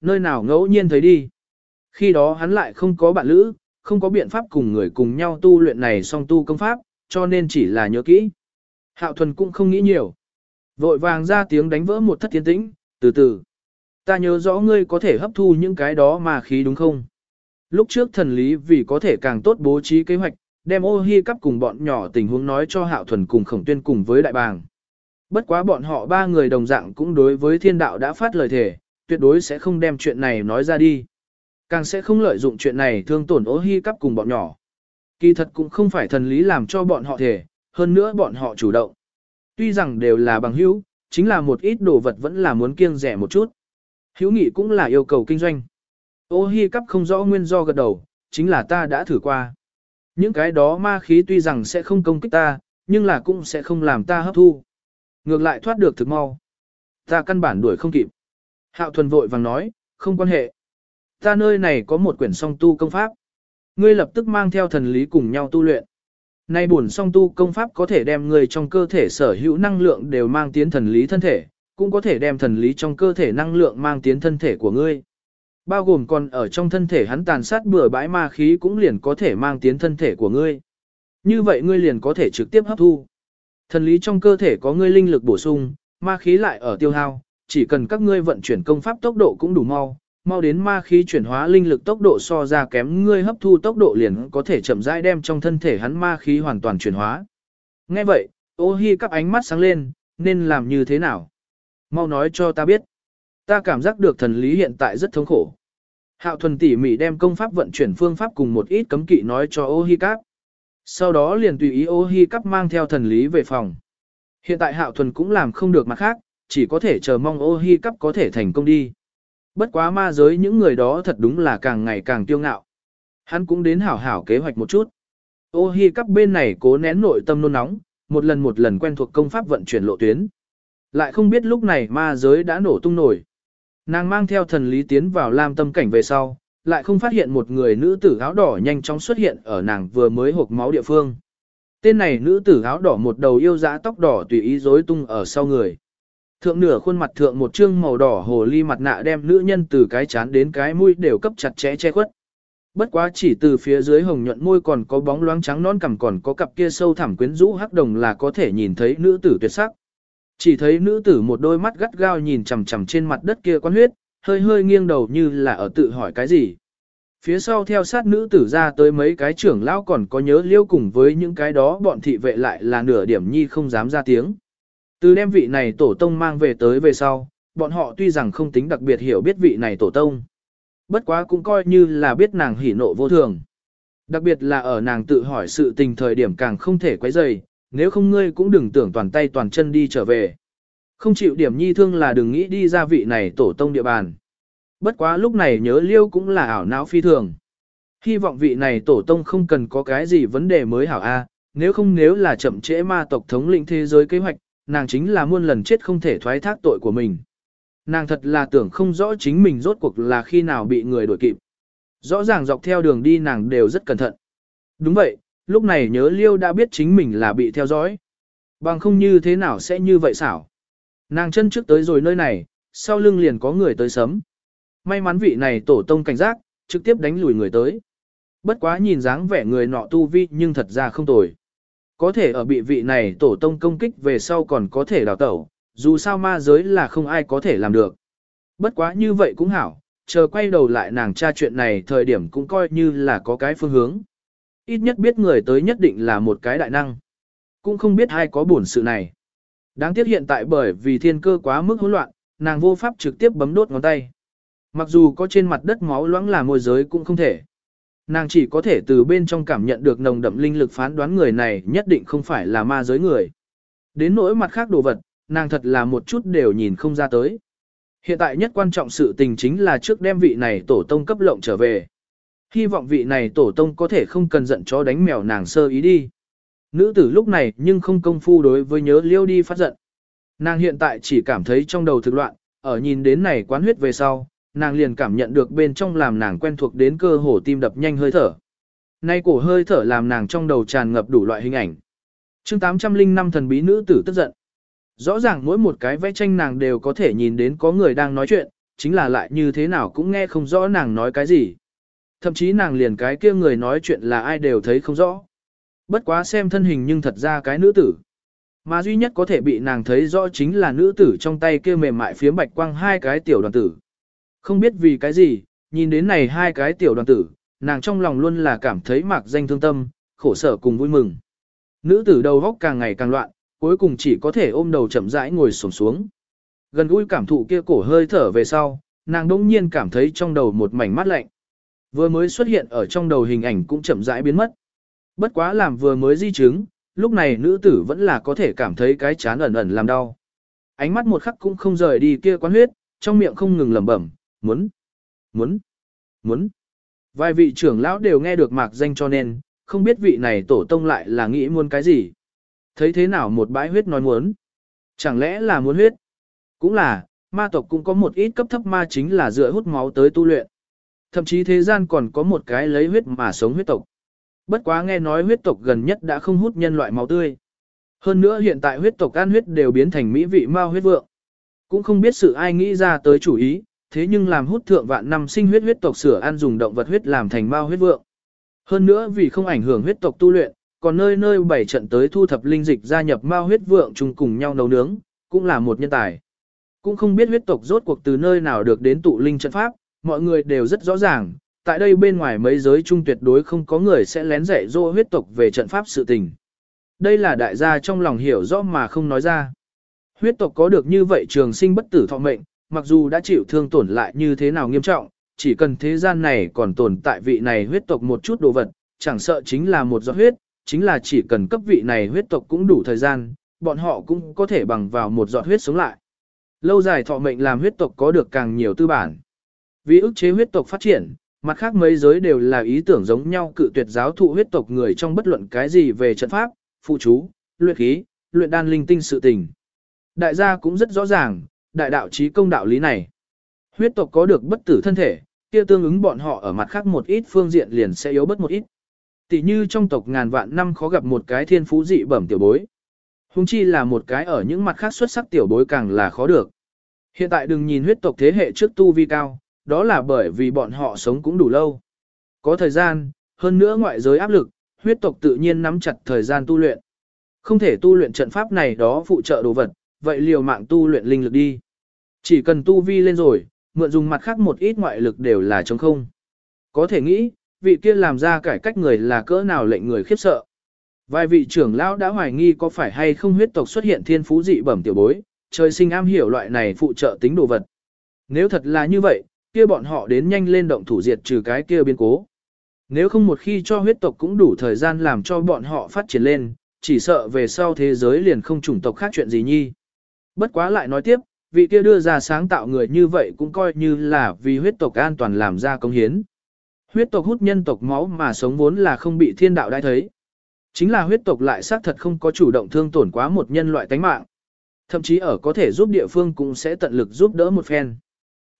nơi nào ngẫu nhiên thấy đi. Khi đó hắn lại không có bạn lữ, không có biện pháp cùng người cùng nhau tu luyện này song tu công pháp, cho nên chỉ là nhớ kỹ. Hạo thuần cũng không nghĩ nhiều. Vội vàng ra tiếng đánh vỡ một thất tiến tĩnh, từ từ. Ta nhớ rõ ngươi có thể hấp thu những cái đó mà khí đúng không? Lúc trước thần lý vì có thể càng tốt bố trí kế hoạch, đem ô hi cắp cùng bọn nhỏ tình huống nói cho hạo thuần cùng khổng tuyên cùng với đại bàng. Bất quá bọn họ ba người đồng dạng cũng đối với thiên đạo đã phát lời thề, tuyệt đối sẽ không đem chuyện này nói ra đi. Càng sẽ không lợi dụng chuyện này thương tổn ô hi cắp cùng bọn nhỏ. Kỳ thật cũng không phải thần lý làm cho bọn họ thể, hơn nữa bọn họ chủ động. Tuy rằng đều là bằng hữu, chính là một ít đồ vật vẫn là muốn kiêng rẻ một chút. Hữu nghị cũng là yêu cầu kinh doanh. Ô hi cắp không rõ nguyên do gật đầu, chính là ta đã thử qua. Những cái đó ma khí tuy rằng sẽ không công kích ta, nhưng là cũng sẽ không làm ta hấp thu. Ngược lại thoát được thực mau. Ta căn bản đuổi không kịp. Hạo thuần vội vàng nói, không quan hệ. Ta nơi này có một quyển song tu công pháp. Ngươi lập tức mang theo thần lý cùng nhau tu luyện. Nay buồn song tu công pháp có thể đem người trong cơ thể sở hữu năng lượng đều mang tiến thần lý thân thể, cũng có thể đem thần lý trong cơ thể năng lượng mang tiến thân thể của ngươi. Bao gồm còn ở trong thân thể hắn tàn sát bừa bãi ma khí cũng liền có thể mang tiến thân thể của ngươi. Như vậy ngươi liền có thể trực tiếp hấp thu. Thần lý trong cơ thể có ngươi linh lực bổ sung, ma khí lại ở tiêu hao, chỉ cần các ngươi vận chuyển công pháp tốc độ cũng đủ mau, mau đến ma khí chuyển hóa linh lực tốc độ so ra kém ngươi hấp thu tốc độ liền có thể chậm rãi đem trong thân thể hắn ma khí hoàn toàn chuyển hóa. Nghe vậy, ô hi các ánh mắt sáng lên, nên làm như thế nào? Mau nói cho ta biết. Ta cảm giác được thần lý hiện tại rất thống khổ. Hạo thuần tỉ mỉ đem công pháp vận chuyển phương pháp cùng một ít cấm kỵ nói cho ô hi các. Sau đó liền tùy ý ô hi các mang theo thần lý về phòng. Hiện tại hạo thuần cũng làm không được mặt khác, chỉ có thể chờ mong ô hi cắp có thể thành công đi. Bất quá ma giới những người đó thật đúng là càng ngày càng tiêu ngạo. Hắn cũng đến hảo hảo kế hoạch một chút. Ô hi cắp bên này cố nén nội tâm nôn nóng, một lần một lần quen thuộc công pháp vận chuyển lộ tuyến. Lại không biết lúc này ma giới đã nổ tung nổi. Nàng mang theo thần lý tiến vào lam tâm cảnh về sau, lại không phát hiện một người nữ tử áo đỏ nhanh chóng xuất hiện ở nàng vừa mới hộp máu địa phương. Tên này nữ tử áo đỏ một đầu yêu dã tóc đỏ tùy ý rối tung ở sau người. Thượng nửa khuôn mặt thượng một trương màu đỏ hồ ly mặt nạ đem nữ nhân từ cái chán đến cái mũi đều cấp chặt chẽ che khuất. Bất quá chỉ từ phía dưới hồng nhuận môi còn có bóng loáng trắng non cằm còn có cặp kia sâu thẳm quyến rũ hắc đồng là có thể nhìn thấy nữ tử tuyệt sắc. Chỉ thấy nữ tử một đôi mắt gắt gao nhìn chằm chằm trên mặt đất kia quan huyết, hơi hơi nghiêng đầu như là ở tự hỏi cái gì. Phía sau theo sát nữ tử ra tới mấy cái trưởng lão còn có nhớ liêu cùng với những cái đó bọn thị vệ lại là nửa điểm nhi không dám ra tiếng. Từ đem vị này tổ tông mang về tới về sau, bọn họ tuy rằng không tính đặc biệt hiểu biết vị này tổ tông. Bất quá cũng coi như là biết nàng hỉ nộ vô thường. Đặc biệt là ở nàng tự hỏi sự tình thời điểm càng không thể quấy rầy, nếu không ngươi cũng đừng tưởng toàn tay toàn chân đi trở về. Không chịu điểm nhi thương là đừng nghĩ đi ra vị này tổ tông địa bàn. Bất quá lúc này nhớ liêu cũng là ảo não phi thường. Hy vọng vị này tổ tông không cần có cái gì vấn đề mới hảo A, nếu không nếu là chậm trễ ma tộc thống lĩnh thế giới kế hoạch, nàng chính là muôn lần chết không thể thoái thác tội của mình. Nàng thật là tưởng không rõ chính mình rốt cuộc là khi nào bị người đuổi kịp. Rõ ràng dọc theo đường đi nàng đều rất cẩn thận. Đúng vậy, lúc này nhớ liêu đã biết chính mình là bị theo dõi. Bằng không như thế nào sẽ như vậy xảo. Nàng chân trước tới rồi nơi này, sau lưng liền có người tới sấm. May mắn vị này tổ tông cảnh giác, trực tiếp đánh lùi người tới. Bất quá nhìn dáng vẻ người nọ tu vi nhưng thật ra không tồi. Có thể ở bị vị này tổ tông công kích về sau còn có thể đào tẩu, dù sao ma giới là không ai có thể làm được. Bất quá như vậy cũng hảo, chờ quay đầu lại nàng tra chuyện này thời điểm cũng coi như là có cái phương hướng. Ít nhất biết người tới nhất định là một cái đại năng. Cũng không biết ai có buồn sự này. Đáng tiếc hiện tại bởi vì thiên cơ quá mức hỗn loạn, nàng vô pháp trực tiếp bấm đốt ngón tay. Mặc dù có trên mặt đất máu loãng là môi giới cũng không thể. Nàng chỉ có thể từ bên trong cảm nhận được nồng đậm linh lực phán đoán người này nhất định không phải là ma giới người. Đến nỗi mặt khác đồ vật, nàng thật là một chút đều nhìn không ra tới. Hiện tại nhất quan trọng sự tình chính là trước đem vị này tổ tông cấp lộng trở về. Hy vọng vị này tổ tông có thể không cần giận chó đánh mèo nàng sơ ý đi. Nữ tử lúc này nhưng không công phu đối với nhớ liêu đi phát giận. Nàng hiện tại chỉ cảm thấy trong đầu thực loạn, ở nhìn đến này quán huyết về sau, nàng liền cảm nhận được bên trong làm nàng quen thuộc đến cơ hồ tim đập nhanh hơi thở. Nay cổ hơi thở làm nàng trong đầu tràn ngập đủ loại hình ảnh. chương 805 thần bí nữ tử tức giận. Rõ ràng mỗi một cái vẽ tranh nàng đều có thể nhìn đến có người đang nói chuyện, chính là lại như thế nào cũng nghe không rõ nàng nói cái gì. Thậm chí nàng liền cái kia người nói chuyện là ai đều thấy không rõ. Bất quá xem thân hình nhưng thật ra cái nữ tử. Mà duy nhất có thể bị nàng thấy rõ chính là nữ tử trong tay kia mềm mại phiếm bạch quang hai cái tiểu đoàn tử. Không biết vì cái gì, nhìn đến này hai cái tiểu đoàn tử, nàng trong lòng luôn là cảm thấy mạc danh thương tâm, khổ sở cùng vui mừng. Nữ tử đầu góc càng ngày càng loạn, cuối cùng chỉ có thể ôm đầu chậm rãi ngồi xổm xuống. Gần gũi cảm thụ kia cổ hơi thở về sau, nàng đông nhiên cảm thấy trong đầu một mảnh mát lạnh. Vừa mới xuất hiện ở trong đầu hình ảnh cũng chậm rãi biến mất. Bất quá làm vừa mới di chứng, lúc này nữ tử vẫn là có thể cảm thấy cái chán ẩn ẩn làm đau. Ánh mắt một khắc cũng không rời đi kia quán huyết, trong miệng không ngừng lẩm bẩm, muốn, muốn, muốn. Vài vị trưởng lão đều nghe được mạc danh cho nên, không biết vị này tổ tông lại là nghĩ muốn cái gì. Thấy thế nào một bãi huyết nói muốn. Chẳng lẽ là muốn huyết? Cũng là, ma tộc cũng có một ít cấp thấp ma chính là dựa hút máu tới tu luyện. Thậm chí thế gian còn có một cái lấy huyết mà sống huyết tộc. Bất quá nghe nói huyết tộc gần nhất đã không hút nhân loại máu tươi. Hơn nữa hiện tại huyết tộc ăn huyết đều biến thành mỹ vị ma huyết vượng. Cũng không biết sự ai nghĩ ra tới chủ ý, thế nhưng làm hút thượng vạn năm sinh huyết huyết tộc sửa ăn dùng động vật huyết làm thành mao huyết vượng. Hơn nữa vì không ảnh hưởng huyết tộc tu luyện, còn nơi nơi bảy trận tới thu thập linh dịch gia nhập mao huyết vượng chung cùng nhau nấu nướng, cũng là một nhân tài. Cũng không biết huyết tộc rốt cuộc từ nơi nào được đến tụ linh trận pháp, mọi người đều rất rõ ràng, tại đây bên ngoài mấy giới chung tuyệt đối không có người sẽ lén dạy dỗ huyết tộc về trận pháp sự tình. Đây là đại gia trong lòng hiểu rõ mà không nói ra. Huyết tộc có được như vậy trường sinh bất tử thọ mệnh, mặc dù đã chịu thương tổn lại như thế nào nghiêm trọng, chỉ cần thế gian này còn tồn tại vị này huyết tộc một chút đồ vật, chẳng sợ chính là một giọt huyết, chính là chỉ cần cấp vị này huyết tộc cũng đủ thời gian, bọn họ cũng có thể bằng vào một giọt huyết sống lại. Lâu dài thọ mệnh làm huyết tộc có được càng nhiều tư bản. Vì ức chế huyết tộc phát triển, mặt khác mấy giới đều là ý tưởng giống nhau cự tuyệt giáo thụ huyết tộc người trong bất luận cái gì về trận pháp, phụ chú, luyện khí, luyện đan linh tinh sự tình. Đại gia cũng rất rõ ràng, đại đạo trí công đạo lý này. Huyết tộc có được bất tử thân thể, kia tương ứng bọn họ ở mặt khác một ít phương diện liền sẽ yếu bất một ít. Tỷ như trong tộc ngàn vạn năm khó gặp một cái thiên phú dị bẩm tiểu bối. Hùng chi là một cái ở những mặt khác xuất sắc tiểu bối càng là khó được. Hiện tại đừng nhìn huyết tộc thế hệ trước tu vi cao, đó là bởi vì bọn họ sống cũng đủ lâu. Có thời gian, hơn nữa ngoại giới áp lực, huyết tộc tự nhiên nắm chặt thời gian tu luyện. Không thể tu luyện trận pháp này đó phụ trợ đồ vật, vậy liều mạng tu luyện linh lực đi. Chỉ cần tu vi lên rồi, mượn dùng mặt khác một ít ngoại lực đều là trống không. Có thể nghĩ, vị kia làm ra cải cách người là cỡ nào lệnh người khiếp sợ. Vài vị trưởng lão đã hoài nghi có phải hay không huyết tộc xuất hiện thiên phú dị bẩm tiểu bối, trời sinh am hiểu loại này phụ trợ tính đồ vật. Nếu thật là như vậy, kia bọn họ đến nhanh lên động thủ diệt trừ cái kia biến cố. Nếu không một khi cho huyết tộc cũng đủ thời gian làm cho bọn họ phát triển lên, chỉ sợ về sau thế giới liền không chủng tộc khác chuyện gì nhi. Bất quá lại nói tiếp, vị kia đưa ra sáng tạo người như vậy cũng coi như là vì huyết tộc an toàn làm ra công hiến. Huyết tộc hút nhân tộc máu mà sống vốn là không bị thiên đạo đai thấy. Chính là huyết tộc lại xác thật không có chủ động thương tổn quá một nhân loại tánh mạng. Thậm chí ở có thể giúp địa phương cũng sẽ tận lực giúp đỡ một phen.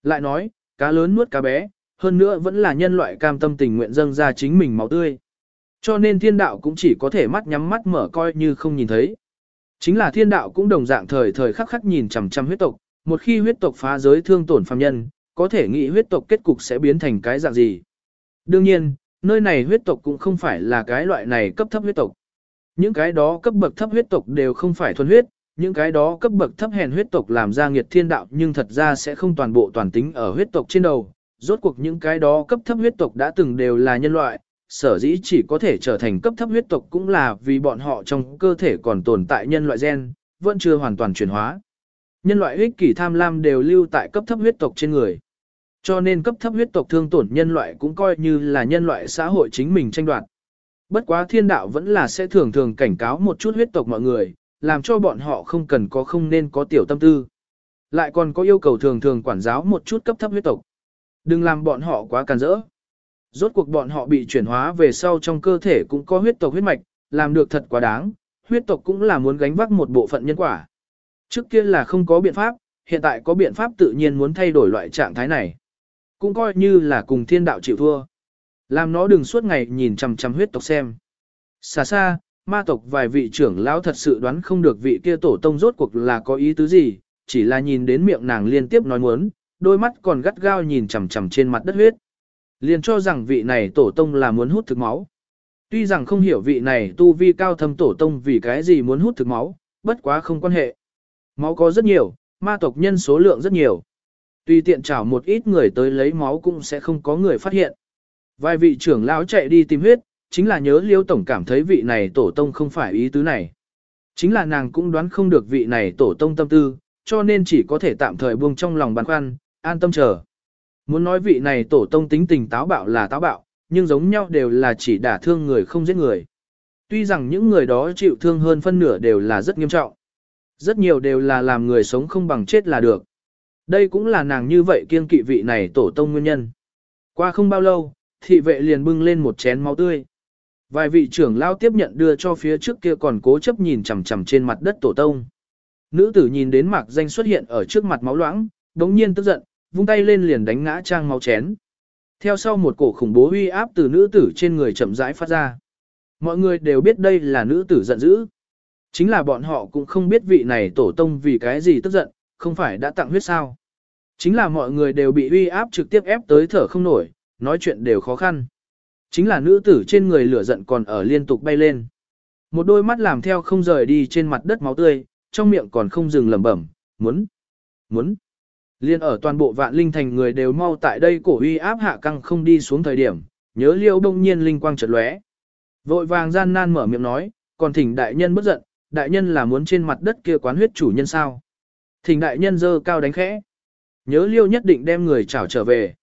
Lại nói, cá lớn nuốt cá bé, hơn nữa vẫn là nhân loại cam tâm tình nguyện dâng ra chính mình máu tươi. Cho nên thiên đạo cũng chỉ có thể mắt nhắm mắt mở coi như không nhìn thấy. Chính là thiên đạo cũng đồng dạng thời thời khắc khắc nhìn chằm chằm huyết tộc, một khi huyết tộc phá giới thương tổn phàm nhân, có thể nghĩ huyết tộc kết cục sẽ biến thành cái dạng gì. Đương nhiên, nơi này huyết tộc cũng không phải là cái loại này cấp thấp huyết tộc. Những cái đó cấp bậc thấp huyết tộc đều không phải thuần huyết, những cái đó cấp bậc thấp hèn huyết tộc làm ra nghiệt thiên đạo nhưng thật ra sẽ không toàn bộ toàn tính ở huyết tộc trên đầu. Rốt cuộc những cái đó cấp thấp huyết tộc đã từng đều là nhân loại, sở dĩ chỉ có thể trở thành cấp thấp huyết tộc cũng là vì bọn họ trong cơ thể còn tồn tại nhân loại gen, vẫn chưa hoàn toàn chuyển hóa. Nhân loại ích kỷ tham lam đều lưu tại cấp thấp huyết tộc trên người. Cho nên cấp thấp huyết tộc thương tổn nhân loại cũng coi như là nhân loại xã hội chính mình tranh đoạt. Bất quá thiên đạo vẫn là sẽ thường thường cảnh cáo một chút huyết tộc mọi người, làm cho bọn họ không cần có không nên có tiểu tâm tư. Lại còn có yêu cầu thường thường quản giáo một chút cấp thấp huyết tộc. Đừng làm bọn họ quá càn rỡ. Rốt cuộc bọn họ bị chuyển hóa về sau trong cơ thể cũng có huyết tộc huyết mạch, làm được thật quá đáng, huyết tộc cũng là muốn gánh vác một bộ phận nhân quả. Trước kia là không có biện pháp, hiện tại có biện pháp tự nhiên muốn thay đổi loại trạng thái này. Cũng coi như là cùng thiên đạo chịu thua. Làm nó đừng suốt ngày nhìn chằm chằm huyết tộc xem. Xa xa, ma tộc vài vị trưởng lão thật sự đoán không được vị kia tổ tông rốt cuộc là có ý tứ gì, chỉ là nhìn đến miệng nàng liên tiếp nói muốn, đôi mắt còn gắt gao nhìn chằm chằm trên mặt đất huyết. Liền cho rằng vị này tổ tông là muốn hút thực máu. Tuy rằng không hiểu vị này tu vi cao thâm tổ tông vì cái gì muốn hút thực máu, bất quá không quan hệ. Máu có rất nhiều, ma tộc nhân số lượng rất nhiều. Tùy tiện chảo một ít người tới lấy máu cũng sẽ không có người phát hiện. Vài vị trưởng lão chạy đi tìm huyết, chính là nhớ liêu tổng cảm thấy vị này tổ tông không phải ý tứ này. Chính là nàng cũng đoán không được vị này tổ tông tâm tư, cho nên chỉ có thể tạm thời buông trong lòng băn khoăn, an tâm chờ. Muốn nói vị này tổ tông tính tình táo bạo là táo bạo, nhưng giống nhau đều là chỉ đả thương người không giết người. Tuy rằng những người đó chịu thương hơn phân nửa đều là rất nghiêm trọng. Rất nhiều đều là làm người sống không bằng chết là được. Đây cũng là nàng như vậy kiên kỵ vị này tổ tông nguyên nhân. Qua không bao lâu, thị vệ liền bưng lên một chén máu tươi. Vài vị trưởng lao tiếp nhận đưa cho phía trước kia còn cố chấp nhìn chằm chằm trên mặt đất tổ tông. Nữ tử nhìn đến mạc danh xuất hiện ở trước mặt máu loãng, đống nhiên tức giận, vung tay lên liền đánh ngã trang máu chén. Theo sau một cổ khủng bố uy áp từ nữ tử trên người chậm rãi phát ra. Mọi người đều biết đây là nữ tử giận dữ. Chính là bọn họ cũng không biết vị này tổ tông vì cái gì tức giận, không phải đã tặng huyết sao. Chính là mọi người đều bị uy áp trực tiếp ép tới thở không nổi, nói chuyện đều khó khăn. Chính là nữ tử trên người lửa giận còn ở liên tục bay lên. Một đôi mắt làm theo không rời đi trên mặt đất máu tươi, trong miệng còn không dừng lẩm bẩm, muốn, muốn. Liên ở toàn bộ vạn linh thành người đều mau tại đây cổ uy áp hạ căng không đi xuống thời điểm, nhớ liêu đông nhiên linh quang chợt lóe. Vội vàng gian nan mở miệng nói, còn thỉnh đại nhân bất giận, đại nhân là muốn trên mặt đất kia quán huyết chủ nhân sao. Thỉnh đại nhân dơ cao đánh khẽ. Nhớ liêu nhất định đem người trảo trở về.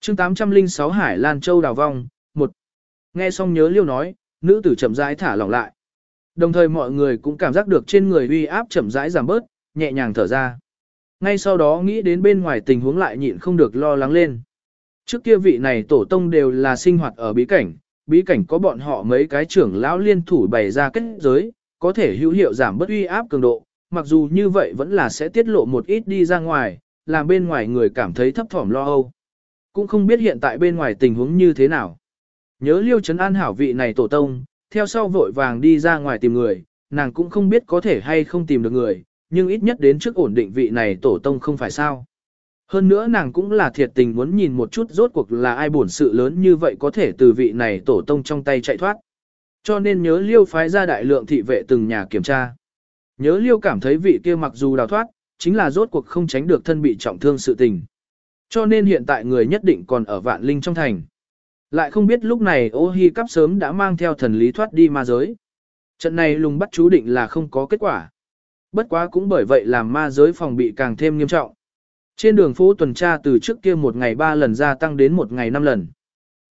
chương 806 Hải Lan Châu đào vong, một Nghe xong nhớ liêu nói, nữ tử chậm rãi thả lỏng lại. Đồng thời mọi người cũng cảm giác được trên người uy áp chậm rãi giảm bớt, nhẹ nhàng thở ra. Ngay sau đó nghĩ đến bên ngoài tình huống lại nhịn không được lo lắng lên. Trước kia vị này tổ tông đều là sinh hoạt ở bí cảnh, bí cảnh có bọn họ mấy cái trưởng lão liên thủ bày ra kết giới, có thể hữu hiệu giảm bất uy áp cường độ, mặc dù như vậy vẫn là sẽ tiết lộ một ít đi ra ngoài, làm bên ngoài người cảm thấy thấp thỏm lo âu. Cũng không biết hiện tại bên ngoài tình huống như thế nào. Nhớ liêu chấn an hảo vị này tổ tông, theo sau vội vàng đi ra ngoài tìm người, nàng cũng không biết có thể hay không tìm được người, nhưng ít nhất đến trước ổn định vị này tổ tông không phải sao. Hơn nữa nàng cũng là thiệt tình muốn nhìn một chút rốt cuộc là ai bổn sự lớn như vậy có thể từ vị này tổ tông trong tay chạy thoát. Cho nên nhớ liêu phái ra đại lượng thị vệ từng nhà kiểm tra. Nhớ liêu cảm thấy vị kia mặc dù đào thoát, chính là rốt cuộc không tránh được thân bị trọng thương sự tình. Cho nên hiện tại người nhất định còn ở vạn linh trong thành. Lại không biết lúc này ô hi cắp sớm đã mang theo thần lý thoát đi ma giới. Trận này lùng bắt chú định là không có kết quả. Bất quá cũng bởi vậy làm ma giới phòng bị càng thêm nghiêm trọng. Trên đường phố tuần tra từ trước kia một ngày ba lần gia tăng đến một ngày năm lần.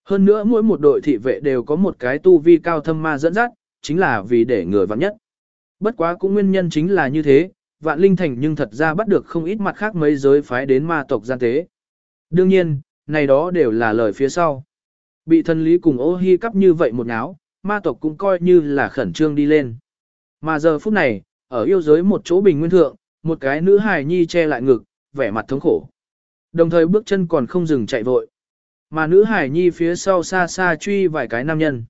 Hơn nữa mỗi một đội thị vệ đều có một cái tu vi cao thâm ma dẫn dắt, chính là vì để người vắng nhất. Bất quá cũng nguyên nhân chính là như thế, vạn linh thành nhưng thật ra bắt được không ít mặt khác mấy giới phái đến ma tộc gian tế. Đương nhiên, này đó đều là lời phía sau. Bị thần lý cùng ô hi cắp như vậy một áo, ma tộc cũng coi như là khẩn trương đi lên. Mà giờ phút này, ở yêu giới một chỗ bình nguyên thượng, một cái nữ hài nhi che lại ngực, vẻ mặt thống khổ. Đồng thời bước chân còn không dừng chạy vội. Mà nữ hài nhi phía sau xa xa truy vài cái nam nhân.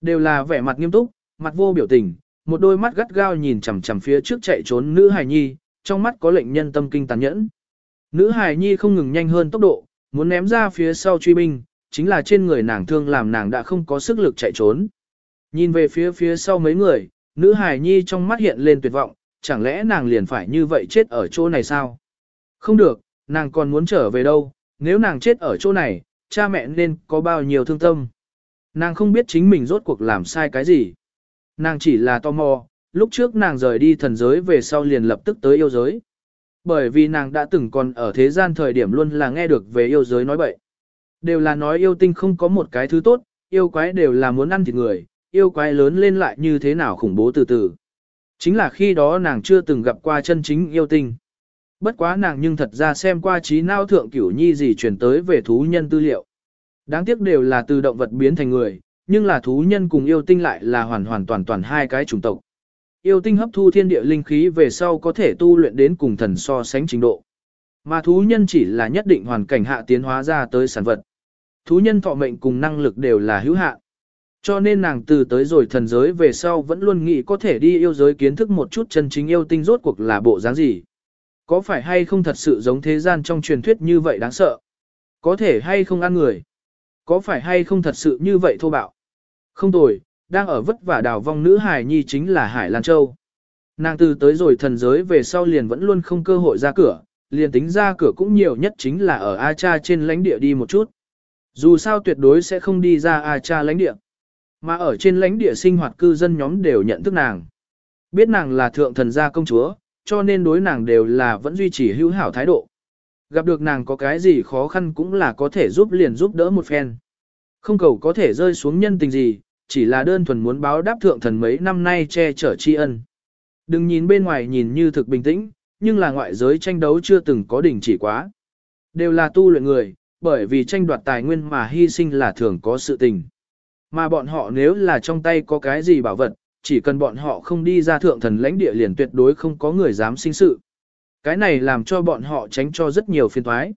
Đều là vẻ mặt nghiêm túc, mặt vô biểu tình, một đôi mắt gắt gao nhìn chằm chằm phía trước chạy trốn nữ hài nhi, trong mắt có lệnh nhân tâm kinh tàn nhẫn. Nữ hài nhi không ngừng nhanh hơn tốc độ, muốn ném ra phía sau truy binh, chính là trên người nàng thương làm nàng đã không có sức lực chạy trốn. Nhìn về phía phía sau mấy người, nữ hài nhi trong mắt hiện lên tuyệt vọng, chẳng lẽ nàng liền phải như vậy chết ở chỗ này sao? Không được, nàng còn muốn trở về đâu, nếu nàng chết ở chỗ này, cha mẹ nên có bao nhiêu thương tâm. Nàng không biết chính mình rốt cuộc làm sai cái gì. Nàng chỉ là tò mò, lúc trước nàng rời đi thần giới về sau liền lập tức tới yêu giới. Bởi vì nàng đã từng còn ở thế gian thời điểm luôn là nghe được về yêu giới nói bậy. Đều là nói yêu tinh không có một cái thứ tốt, yêu quái đều là muốn ăn thịt người, yêu quái lớn lên lại như thế nào khủng bố từ từ. Chính là khi đó nàng chưa từng gặp qua chân chính yêu tinh. Bất quá nàng nhưng thật ra xem qua trí nao thượng cửu nhi gì truyền tới về thú nhân tư liệu. Đáng tiếc đều là từ động vật biến thành người, nhưng là thú nhân cùng yêu tinh lại là hoàn hoàn toàn toàn hai cái chủng tộc. Yêu tinh hấp thu thiên địa linh khí về sau có thể tu luyện đến cùng thần so sánh trình độ. Mà thú nhân chỉ là nhất định hoàn cảnh hạ tiến hóa ra tới sản vật. Thú nhân thọ mệnh cùng năng lực đều là hữu hạn. Cho nên nàng từ tới rồi thần giới về sau vẫn luôn nghĩ có thể đi yêu giới kiến thức một chút chân chính yêu tinh rốt cuộc là bộ dáng gì. Có phải hay không thật sự giống thế gian trong truyền thuyết như vậy đáng sợ? Có thể hay không ăn người? Có phải hay không thật sự như vậy thô bạo? Không tồi, đang ở vất vả đào vong nữ hải nhi chính là Hải Lan Châu. Nàng từ tới rồi thần giới về sau liền vẫn luôn không cơ hội ra cửa, liền tính ra cửa cũng nhiều nhất chính là ở A Cha trên lãnh địa đi một chút. Dù sao tuyệt đối sẽ không đi ra A Cha lãnh địa. Mà ở trên lãnh địa sinh hoạt cư dân nhóm đều nhận thức nàng. Biết nàng là thượng thần gia công chúa, cho nên đối nàng đều là vẫn duy trì hữu hảo thái độ. Gặp được nàng có cái gì khó khăn cũng là có thể giúp liền giúp đỡ một phen. Không cầu có thể rơi xuống nhân tình gì, chỉ là đơn thuần muốn báo đáp thượng thần mấy năm nay che chở tri ân. Đừng nhìn bên ngoài nhìn như thực bình tĩnh, nhưng là ngoại giới tranh đấu chưa từng có đỉnh chỉ quá. Đều là tu luyện người, bởi vì tranh đoạt tài nguyên mà hy sinh là thường có sự tình. Mà bọn họ nếu là trong tay có cái gì bảo vật, chỉ cần bọn họ không đi ra thượng thần lãnh địa liền tuyệt đối không có người dám sinh sự. Cái này làm cho bọn họ tránh cho rất nhiều phiền thoái.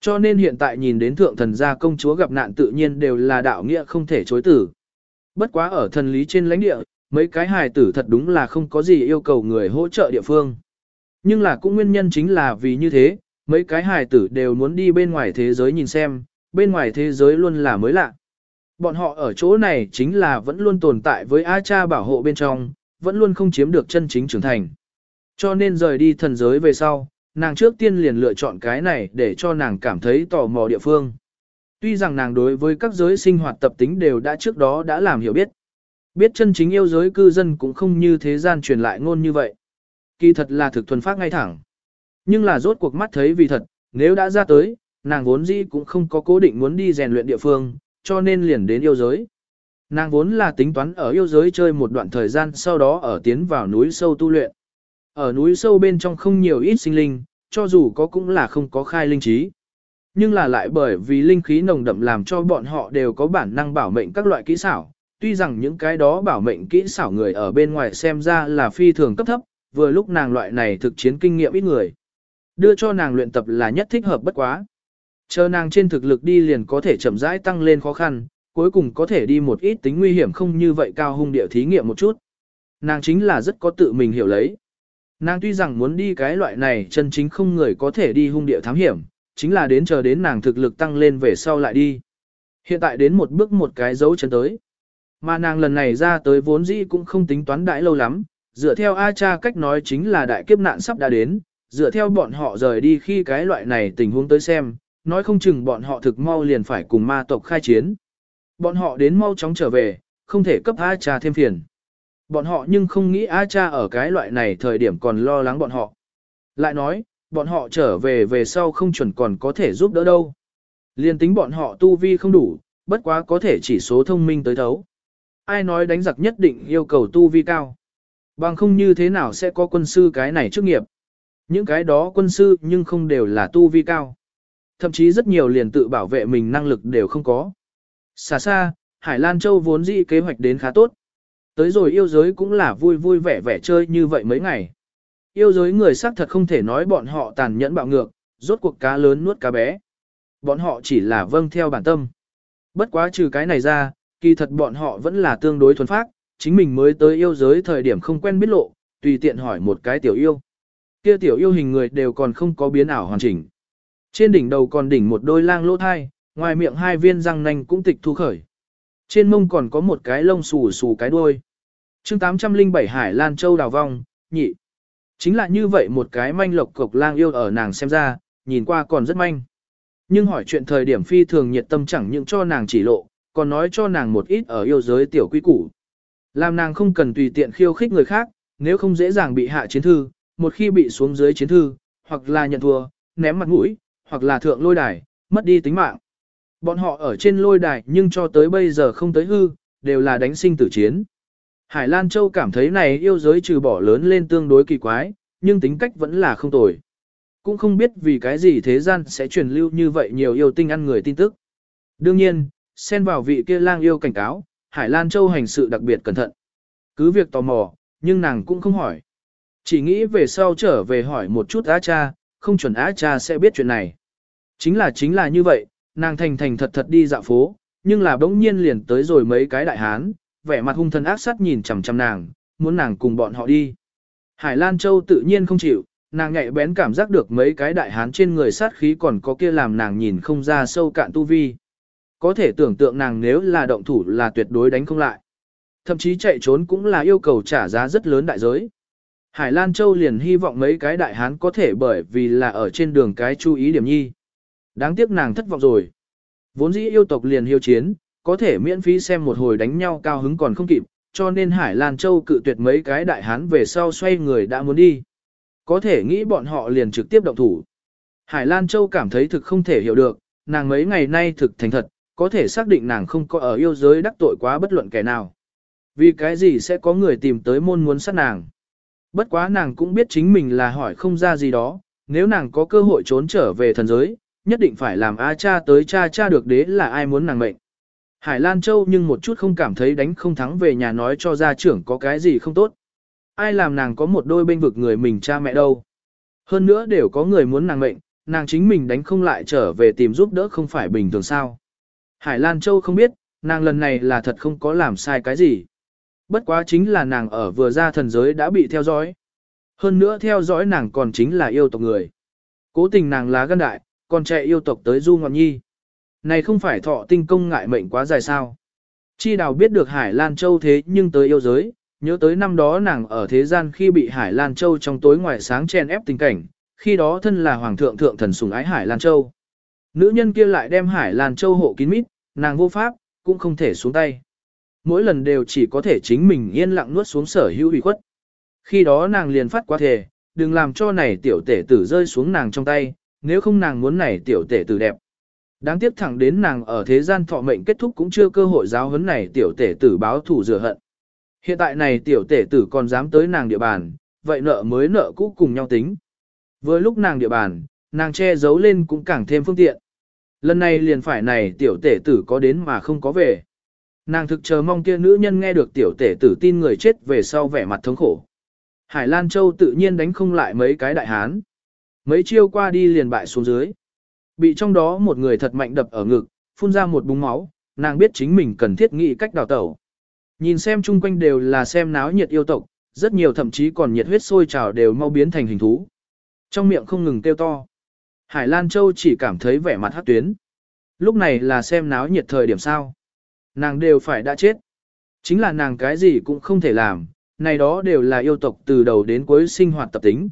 Cho nên hiện tại nhìn đến thượng thần gia công chúa gặp nạn tự nhiên đều là đạo nghĩa không thể chối tử. Bất quá ở thần lý trên lãnh địa, mấy cái hài tử thật đúng là không có gì yêu cầu người hỗ trợ địa phương. Nhưng là cũng nguyên nhân chính là vì như thế, mấy cái hài tử đều muốn đi bên ngoài thế giới nhìn xem, bên ngoài thế giới luôn là mới lạ. Bọn họ ở chỗ này chính là vẫn luôn tồn tại với A cha bảo hộ bên trong, vẫn luôn không chiếm được chân chính trưởng thành. Cho nên rời đi thần giới về sau, nàng trước tiên liền lựa chọn cái này để cho nàng cảm thấy tò mò địa phương. Tuy rằng nàng đối với các giới sinh hoạt tập tính đều đã trước đó đã làm hiểu biết. Biết chân chính yêu giới cư dân cũng không như thế gian truyền lại ngôn như vậy. Kỳ thật là thực thuần phát ngay thẳng. Nhưng là rốt cuộc mắt thấy vì thật, nếu đã ra tới, nàng vốn dĩ cũng không có cố định muốn đi rèn luyện địa phương, cho nên liền đến yêu giới. Nàng vốn là tính toán ở yêu giới chơi một đoạn thời gian sau đó ở tiến vào núi sâu tu luyện. Ở núi sâu bên trong không nhiều ít sinh linh, cho dù có cũng là không có khai linh trí. Nhưng là lại bởi vì linh khí nồng đậm làm cho bọn họ đều có bản năng bảo mệnh các loại kỹ xảo. Tuy rằng những cái đó bảo mệnh kỹ xảo người ở bên ngoài xem ra là phi thường cấp thấp, vừa lúc nàng loại này thực chiến kinh nghiệm ít người. Đưa cho nàng luyện tập là nhất thích hợp bất quá. Chờ nàng trên thực lực đi liền có thể chậm rãi tăng lên khó khăn, cuối cùng có thể đi một ít tính nguy hiểm không như vậy cao hung địa thí nghiệm một chút. Nàng chính là rất có tự mình hiểu lấy. Nàng tuy rằng muốn đi cái loại này chân chính không người có thể đi hung địa thám hiểm, chính là đến chờ đến nàng thực lực tăng lên về sau lại đi. Hiện tại đến một bước một cái dấu chân tới. Mà nàng lần này ra tới vốn dĩ cũng không tính toán đãi lâu lắm, dựa theo A cha cách nói chính là đại kiếp nạn sắp đã đến, dựa theo bọn họ rời đi khi cái loại này tình huống tới xem, nói không chừng bọn họ thực mau liền phải cùng ma tộc khai chiến. Bọn họ đến mau chóng trở về, không thể cấp A cha thêm phiền. Bọn họ nhưng không nghĩ A cha ở cái loại này thời điểm còn lo lắng bọn họ. Lại nói, bọn họ trở về về sau không chuẩn còn có thể giúp đỡ đâu. Liên tính bọn họ tu vi không đủ, bất quá có thể chỉ số thông minh tới thấu. Ai nói đánh giặc nhất định yêu cầu tu vi cao. Bằng không như thế nào sẽ có quân sư cái này chức nghiệp. Những cái đó quân sư nhưng không đều là tu vi cao. Thậm chí rất nhiều liền tự bảo vệ mình năng lực đều không có. Xa xa, Hải Lan Châu vốn dĩ kế hoạch đến khá tốt. Tới rồi yêu giới cũng là vui vui vẻ vẻ chơi như vậy mấy ngày. Yêu giới người xác thật không thể nói bọn họ tàn nhẫn bạo ngược, rốt cuộc cá lớn nuốt cá bé. Bọn họ chỉ là vâng theo bản tâm. Bất quá trừ cái này ra, kỳ thật bọn họ vẫn là tương đối thuần phát, chính mình mới tới yêu giới thời điểm không quen biết lộ, tùy tiện hỏi một cái tiểu yêu. Kia tiểu yêu hình người đều còn không có biến ảo hoàn chỉnh. Trên đỉnh đầu còn đỉnh một đôi lang lỗ thai, ngoài miệng hai viên răng nanh cũng tịch thu khởi. Trên mông còn có một cái lông xù xù cái đuôi. chương 807 Hải Lan Châu đào vong, nhị. Chính là như vậy một cái manh lộc cục lang yêu ở nàng xem ra, nhìn qua còn rất manh. Nhưng hỏi chuyện thời điểm phi thường nhiệt tâm chẳng những cho nàng chỉ lộ, còn nói cho nàng một ít ở yêu giới tiểu quy củ. Làm nàng không cần tùy tiện khiêu khích người khác, nếu không dễ dàng bị hạ chiến thư, một khi bị xuống dưới chiến thư, hoặc là nhận thua, ném mặt mũi, hoặc là thượng lôi đài, mất đi tính mạng. Bọn họ ở trên lôi đài nhưng cho tới bây giờ không tới hư, đều là đánh sinh tử chiến. Hải Lan Châu cảm thấy này yêu giới trừ bỏ lớn lên tương đối kỳ quái, nhưng tính cách vẫn là không tồi. Cũng không biết vì cái gì thế gian sẽ truyền lưu như vậy nhiều yêu tinh ăn người tin tức. Đương nhiên, xen vào vị kia lang yêu cảnh cáo, Hải Lan Châu hành sự đặc biệt cẩn thận. Cứ việc tò mò, nhưng nàng cũng không hỏi. Chỉ nghĩ về sau trở về hỏi một chút á cha, không chuẩn á cha sẽ biết chuyện này. Chính là chính là như vậy, nàng thành thành thật thật đi dạo phố, nhưng là bỗng nhiên liền tới rồi mấy cái đại hán, vẻ mặt hung thần ác sát nhìn chằm chằm nàng, muốn nàng cùng bọn họ đi. Hải Lan Châu tự nhiên không chịu, nàng nhạy bén cảm giác được mấy cái đại hán trên người sát khí còn có kia làm nàng nhìn không ra sâu cạn tu vi. Có thể tưởng tượng nàng nếu là động thủ là tuyệt đối đánh không lại. Thậm chí chạy trốn cũng là yêu cầu trả giá rất lớn đại giới. Hải Lan Châu liền hy vọng mấy cái đại hán có thể bởi vì là ở trên đường cái chú ý điểm nhi. Đáng tiếc nàng thất vọng rồi. Vốn dĩ yêu tộc liền hiêu chiến, có thể miễn phí xem một hồi đánh nhau cao hứng còn không kịp, cho nên Hải Lan Châu cự tuyệt mấy cái đại hán về sau xoay người đã muốn đi. Có thể nghĩ bọn họ liền trực tiếp động thủ. Hải Lan Châu cảm thấy thực không thể hiểu được, nàng mấy ngày nay thực thành thật, có thể xác định nàng không có ở yêu giới đắc tội quá bất luận kẻ nào. Vì cái gì sẽ có người tìm tới môn muốn sát nàng. Bất quá nàng cũng biết chính mình là hỏi không ra gì đó, nếu nàng có cơ hội trốn trở về thần giới, nhất định phải làm A cha tới cha cha được đế là ai muốn nàng mệnh. Hải Lan Châu nhưng một chút không cảm thấy đánh không thắng về nhà nói cho gia trưởng có cái gì không tốt. Ai làm nàng có một đôi bên vực người mình cha mẹ đâu. Hơn nữa đều có người muốn nàng mệnh, nàng chính mình đánh không lại trở về tìm giúp đỡ không phải bình thường sao. Hải Lan Châu không biết, nàng lần này là thật không có làm sai cái gì. Bất quá chính là nàng ở vừa ra thần giới đã bị theo dõi. Hơn nữa theo dõi nàng còn chính là yêu tộc người. Cố tình nàng lá gan đại, còn chạy yêu tộc tới Du Ngọc Nhi. Này không phải thọ tinh công ngại mệnh quá dài sao. Chi đào biết được Hải Lan Châu thế nhưng tới yêu giới, nhớ tới năm đó nàng ở thế gian khi bị Hải Lan Châu trong tối ngoài sáng chen ép tình cảnh, khi đó thân là Hoàng thượng thượng thần sủng ái Hải Lan Châu. Nữ nhân kia lại đem Hải Lan Châu hộ kín mít, nàng vô pháp, cũng không thể xuống tay. Mỗi lần đều chỉ có thể chính mình yên lặng nuốt xuống sở hữu ủy khuất. Khi đó nàng liền phát qua thề, đừng làm cho này tiểu tể tử rơi xuống nàng trong tay, nếu không nàng muốn này tiểu tể tử đẹp. Đáng tiếc thẳng đến nàng ở thế gian thọ mệnh kết thúc cũng chưa cơ hội giáo huấn này tiểu tể tử báo thù rửa hận. Hiện tại này tiểu tể tử còn dám tới nàng địa bàn, vậy nợ mới nợ cũ cùng nhau tính. Với lúc nàng địa bàn, nàng che giấu lên cũng càng thêm phương tiện. Lần này liền phải này tiểu tể tử có đến mà không có về. Nàng thực chờ mong kia nữ nhân nghe được tiểu tể tử tin người chết về sau vẻ mặt thống khổ. Hải Lan Châu tự nhiên đánh không lại mấy cái đại hán. Mấy chiêu qua đi liền bại xuống dưới. Bị trong đó một người thật mạnh đập ở ngực, phun ra một búng máu, nàng biết chính mình cần thiết nghĩ cách đào tẩu. Nhìn xem chung quanh đều là xem náo nhiệt yêu tộc, rất nhiều thậm chí còn nhiệt huyết sôi trào đều mau biến thành hình thú. Trong miệng không ngừng kêu to. Hải Lan Châu chỉ cảm thấy vẻ mặt hát tuyến. Lúc này là xem náo nhiệt thời điểm sao. Nàng đều phải đã chết. Chính là nàng cái gì cũng không thể làm, này đó đều là yêu tộc từ đầu đến cuối sinh hoạt tập tính.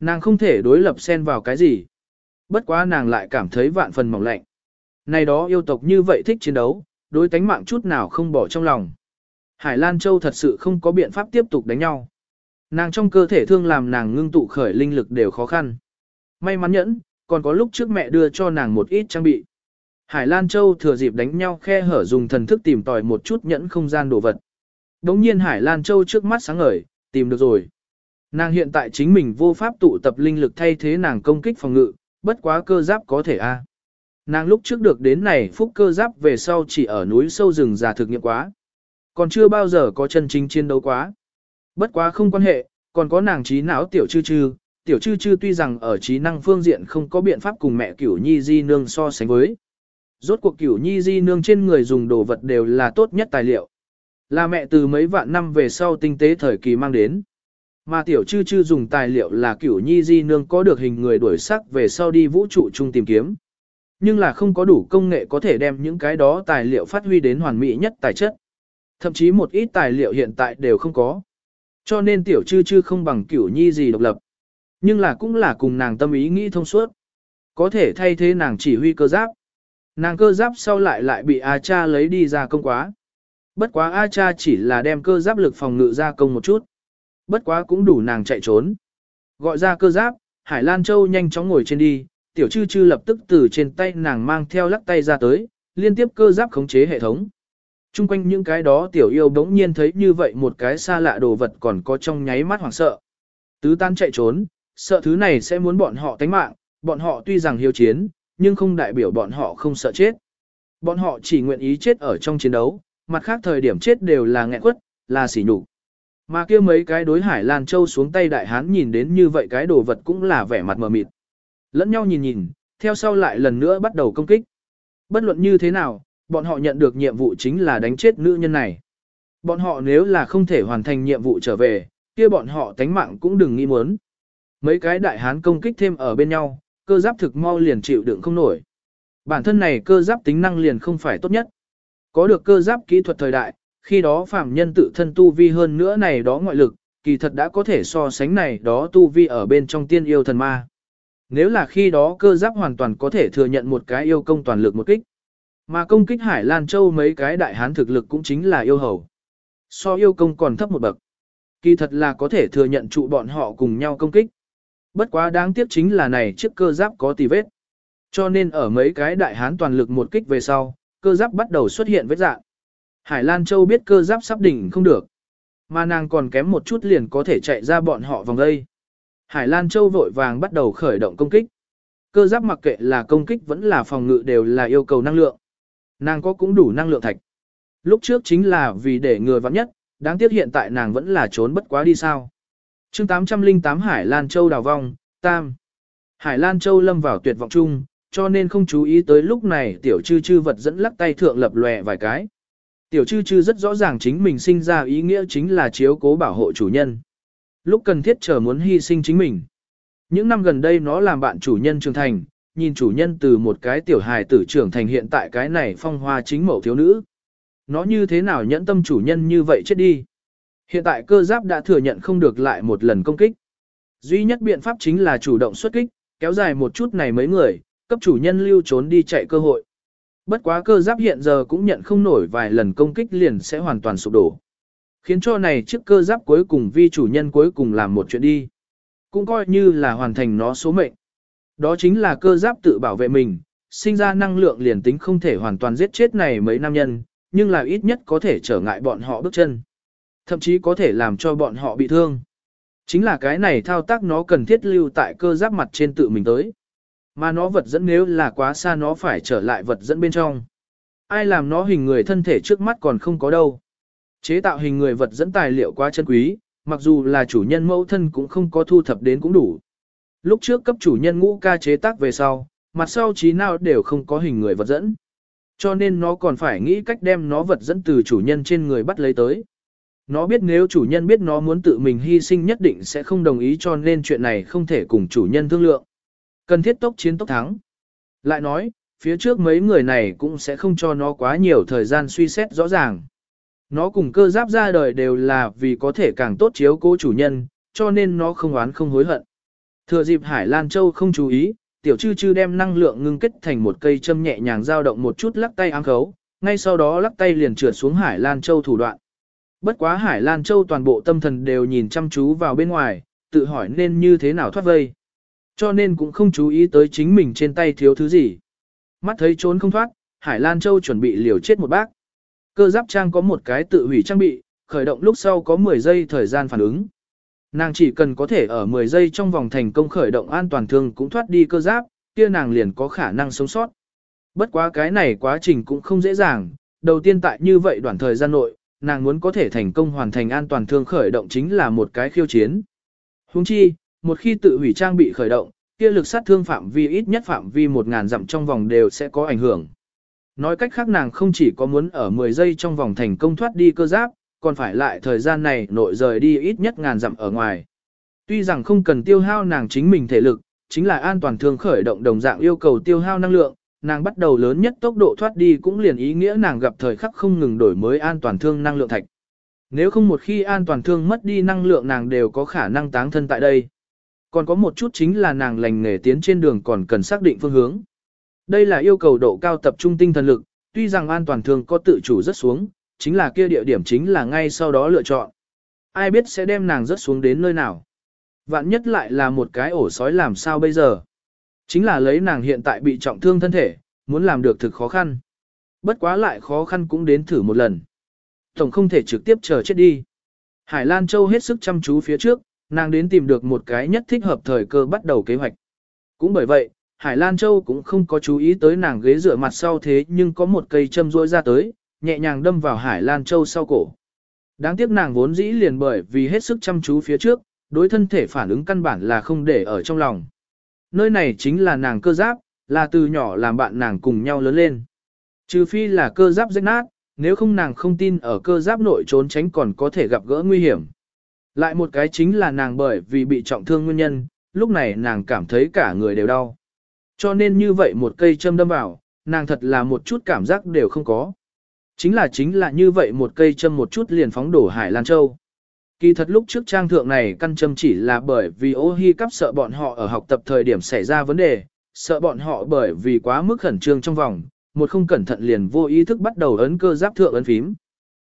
Nàng không thể đối lập xen vào cái gì. Bất quá nàng lại cảm thấy vạn phần mỏng lạnh. Này đó yêu tộc như vậy thích chiến đấu, đối tánh mạng chút nào không bỏ trong lòng. Hải Lan Châu thật sự không có biện pháp tiếp tục đánh nhau. Nàng trong cơ thể thương làm nàng ngưng tụ khởi linh lực đều khó khăn. May mắn nhẫn, còn có lúc trước mẹ đưa cho nàng một ít trang bị. Hải Lan Châu thừa dịp đánh nhau khe hở dùng thần thức tìm tòi một chút nhẫn không gian đồ vật. Đống nhiên Hải Lan Châu trước mắt sáng ngời, tìm được rồi. Nàng hiện tại chính mình vô pháp tụ tập linh lực thay thế nàng công kích phòng ngự, bất quá cơ giáp có thể a. Nàng lúc trước được đến này phúc cơ giáp về sau chỉ ở núi sâu rừng già thực nghiệm quá. Còn chưa bao giờ có chân chính chiến đấu quá. Bất quá không quan hệ, còn có nàng trí não tiểu chư chư. Tiểu chư chư tuy rằng ở trí năng phương diện không có biện pháp cùng mẹ cửu nhi di nương so sánh với. Rốt cuộc cửu nhi di nương trên người dùng đồ vật đều là tốt nhất tài liệu. Là mẹ từ mấy vạn năm về sau tinh tế thời kỳ mang đến. Mà tiểu chư chư dùng tài liệu là cửu nhi di nương có được hình người đuổi sắc về sau đi vũ trụ chung tìm kiếm. Nhưng là không có đủ công nghệ có thể đem những cái đó tài liệu phát huy đến hoàn mỹ nhất tài chất. Thậm chí một ít tài liệu hiện tại đều không có. Cho nên tiểu chư chư không bằng cửu nhi gì độc lập. Nhưng là cũng là cùng nàng tâm ý nghĩ thông suốt. Có thể thay thế nàng chỉ huy cơ giáp. Nàng cơ giáp sau lại lại bị A cha lấy đi ra công quá. Bất quá A cha chỉ là đem cơ giáp lực phòng ngự ra công một chút. Bất quá cũng đủ nàng chạy trốn. Gọi ra cơ giáp, Hải Lan Châu nhanh chóng ngồi trên đi, tiểu chư chư lập tức từ trên tay nàng mang theo lắc tay ra tới, liên tiếp cơ giáp khống chế hệ thống. Trung quanh những cái đó tiểu yêu bỗng nhiên thấy như vậy một cái xa lạ đồ vật còn có trong nháy mắt hoảng sợ. Tứ tan chạy trốn, sợ thứ này sẽ muốn bọn họ tánh mạng, bọn họ tuy rằng hiếu chiến, nhưng không đại biểu bọn họ không sợ chết. Bọn họ chỉ nguyện ý chết ở trong chiến đấu, mặt khác thời điểm chết đều là nghẹn quất, là sỉ nhục. Mà kia mấy cái đối Hải Lan Châu xuống tay đại hán nhìn đến như vậy cái đồ vật cũng là vẻ mặt mờ mịt. Lẫn nhau nhìn nhìn, theo sau lại lần nữa bắt đầu công kích. Bất luận như thế nào, bọn họ nhận được nhiệm vụ chính là đánh chết nữ nhân này. Bọn họ nếu là không thể hoàn thành nhiệm vụ trở về, kia bọn họ tánh mạng cũng đừng nghĩ muốn. Mấy cái đại hán công kích thêm ở bên nhau, cơ giáp thực mau liền chịu đựng không nổi. Bản thân này cơ giáp tính năng liền không phải tốt nhất. Có được cơ giáp kỹ thuật thời đại, khi đó phạm nhân tự thân tu vi hơn nữa này đó ngoại lực, kỳ thật đã có thể so sánh này đó tu vi ở bên trong tiên yêu thần ma. Nếu là khi đó cơ giáp hoàn toàn có thể thừa nhận một cái yêu công toàn lực một kích. Mà công kích Hải Lan Châu mấy cái đại hán thực lực cũng chính là yêu hầu. So yêu công còn thấp một bậc. Kỳ thật là có thể thừa nhận trụ bọn họ cùng nhau công kích. Bất quá đáng tiếc chính là này chiếc cơ giáp có tì vết. Cho nên ở mấy cái đại hán toàn lực một kích về sau, cơ giáp bắt đầu xuất hiện vết dạng. Hải Lan Châu biết cơ giáp sắp đỉnh không được. Mà nàng còn kém một chút liền có thể chạy ra bọn họ vòng đây. Hải Lan Châu vội vàng bắt đầu khởi động công kích. Cơ giáp mặc kệ là công kích vẫn là phòng ngự đều là yêu cầu năng lượng. Nàng có cũng đủ năng lượng thạch. Lúc trước chính là vì để người vắng nhất, đáng tiếc hiện tại nàng vẫn là trốn bất quá đi sao chương 808 Hải Lan Châu đào vong, tam. Hải Lan Châu lâm vào tuyệt vọng chung, cho nên không chú ý tới lúc này tiểu chư chư vật dẫn lắc tay thượng lập lòe vài cái. Tiểu chư chư rất rõ ràng chính mình sinh ra ý nghĩa chính là chiếu cố bảo hộ chủ nhân. Lúc cần thiết chờ muốn hy sinh chính mình. Những năm gần đây nó làm bạn chủ nhân trưởng thành, nhìn chủ nhân từ một cái tiểu hài tử trưởng thành hiện tại cái này phong hoa chính mẫu thiếu nữ. Nó như thế nào nhẫn tâm chủ nhân như vậy chết đi. Hiện tại cơ giáp đã thừa nhận không được lại một lần công kích. Duy nhất biện pháp chính là chủ động xuất kích, kéo dài một chút này mấy người, cấp chủ nhân lưu trốn đi chạy cơ hội. Bất quá cơ giáp hiện giờ cũng nhận không nổi vài lần công kích liền sẽ hoàn toàn sụp đổ. Khiến cho này chiếc cơ giáp cuối cùng vi chủ nhân cuối cùng làm một chuyện đi. Cũng coi như là hoàn thành nó số mệnh. Đó chính là cơ giáp tự bảo vệ mình, sinh ra năng lượng liền tính không thể hoàn toàn giết chết này mấy nam nhân, nhưng là ít nhất có thể trở ngại bọn họ bước chân. Thậm chí có thể làm cho bọn họ bị thương. Chính là cái này thao tác nó cần thiết lưu tại cơ giáp mặt trên tự mình tới. Mà nó vật dẫn nếu là quá xa nó phải trở lại vật dẫn bên trong. Ai làm nó hình người thân thể trước mắt còn không có đâu. Chế tạo hình người vật dẫn tài liệu quá chân quý, mặc dù là chủ nhân mẫu thân cũng không có thu thập đến cũng đủ. Lúc trước cấp chủ nhân ngũ ca chế tác về sau, mặt sau trí nào đều không có hình người vật dẫn. Cho nên nó còn phải nghĩ cách đem nó vật dẫn từ chủ nhân trên người bắt lấy tới. Nó biết nếu chủ nhân biết nó muốn tự mình hy sinh nhất định sẽ không đồng ý cho nên chuyện này không thể cùng chủ nhân thương lượng. Cần thiết tốc chiến tốc thắng. Lại nói, phía trước mấy người này cũng sẽ không cho nó quá nhiều thời gian suy xét rõ ràng. Nó cùng cơ giáp ra đời đều là vì có thể càng tốt chiếu cố chủ nhân, cho nên nó không oán không hối hận. Thừa dịp Hải Lan Châu không chú ý, tiểu chư chư đem năng lượng ngưng kết thành một cây châm nhẹ nhàng dao động một chút lắc tay ám khấu, ngay sau đó lắc tay liền trượt xuống Hải Lan Châu thủ đoạn. Bất quá Hải Lan Châu toàn bộ tâm thần đều nhìn chăm chú vào bên ngoài, tự hỏi nên như thế nào thoát vây. Cho nên cũng không chú ý tới chính mình trên tay thiếu thứ gì. Mắt thấy trốn không thoát, Hải Lan Châu chuẩn bị liều chết một bác. Cơ giáp trang có một cái tự hủy trang bị, khởi động lúc sau có 10 giây thời gian phản ứng. Nàng chỉ cần có thể ở 10 giây trong vòng thành công khởi động an toàn thương cũng thoát đi cơ giáp, kia nàng liền có khả năng sống sót. Bất quá cái này quá trình cũng không dễ dàng, đầu tiên tại như vậy đoạn thời gian nội, nàng muốn có thể thành công hoàn thành an toàn thương khởi động chính là một cái khiêu chiến. Huống chi, một khi tự hủy trang bị khởi động, kia lực sát thương phạm vi ít nhất phạm vi 1000 dặm trong vòng đều sẽ có ảnh hưởng. Nói cách khác nàng không chỉ có muốn ở 10 giây trong vòng thành công thoát đi cơ giáp, còn phải lại thời gian này nội rời đi ít nhất ngàn dặm ở ngoài. Tuy rằng không cần tiêu hao nàng chính mình thể lực, chính là an toàn thương khởi động đồng dạng yêu cầu tiêu hao năng lượng, nàng bắt đầu lớn nhất tốc độ thoát đi cũng liền ý nghĩa nàng gặp thời khắc không ngừng đổi mới an toàn thương năng lượng thạch. Nếu không một khi an toàn thương mất đi năng lượng nàng đều có khả năng táng thân tại đây. Còn có một chút chính là nàng lành nghề tiến trên đường còn cần xác định phương hướng. Đây là yêu cầu độ cao tập trung tinh thần lực, tuy rằng an toàn thương có tự chủ rất xuống, chính là kia địa điểm chính là ngay sau đó lựa chọn. Ai biết sẽ đem nàng rất xuống đến nơi nào. Vạn nhất lại là một cái ổ sói làm sao bây giờ. Chính là lấy nàng hiện tại bị trọng thương thân thể, muốn làm được thực khó khăn. Bất quá lại khó khăn cũng đến thử một lần. Tổng không thể trực tiếp chờ chết đi. Hải Lan Châu hết sức chăm chú phía trước, nàng đến tìm được một cái nhất thích hợp thời cơ bắt đầu kế hoạch. Cũng bởi vậy, Hải Lan Châu cũng không có chú ý tới nàng ghế dựa mặt sau thế nhưng có một cây châm rỗi ra tới, nhẹ nhàng đâm vào Hải Lan Châu sau cổ. Đáng tiếc nàng vốn dĩ liền bởi vì hết sức chăm chú phía trước, đối thân thể phản ứng căn bản là không để ở trong lòng. Nơi này chính là nàng cơ giáp, là từ nhỏ làm bạn nàng cùng nhau lớn lên. Trừ phi là cơ giáp rách nát, nếu không nàng không tin ở cơ giáp nội trốn tránh còn có thể gặp gỡ nguy hiểm. Lại một cái chính là nàng bởi vì bị trọng thương nguyên nhân, lúc này nàng cảm thấy cả người đều đau. Cho nên như vậy một cây châm đâm vào, nàng thật là một chút cảm giác đều không có. Chính là chính là như vậy một cây châm một chút liền phóng đổ Hải Lan Châu. Kỳ thật lúc trước trang thượng này căn châm chỉ là bởi vì ô hi cắp sợ bọn họ ở học tập thời điểm xảy ra vấn đề, sợ bọn họ bởi vì quá mức khẩn trương trong vòng, một không cẩn thận liền vô ý thức bắt đầu ấn cơ giáp thượng ấn phím.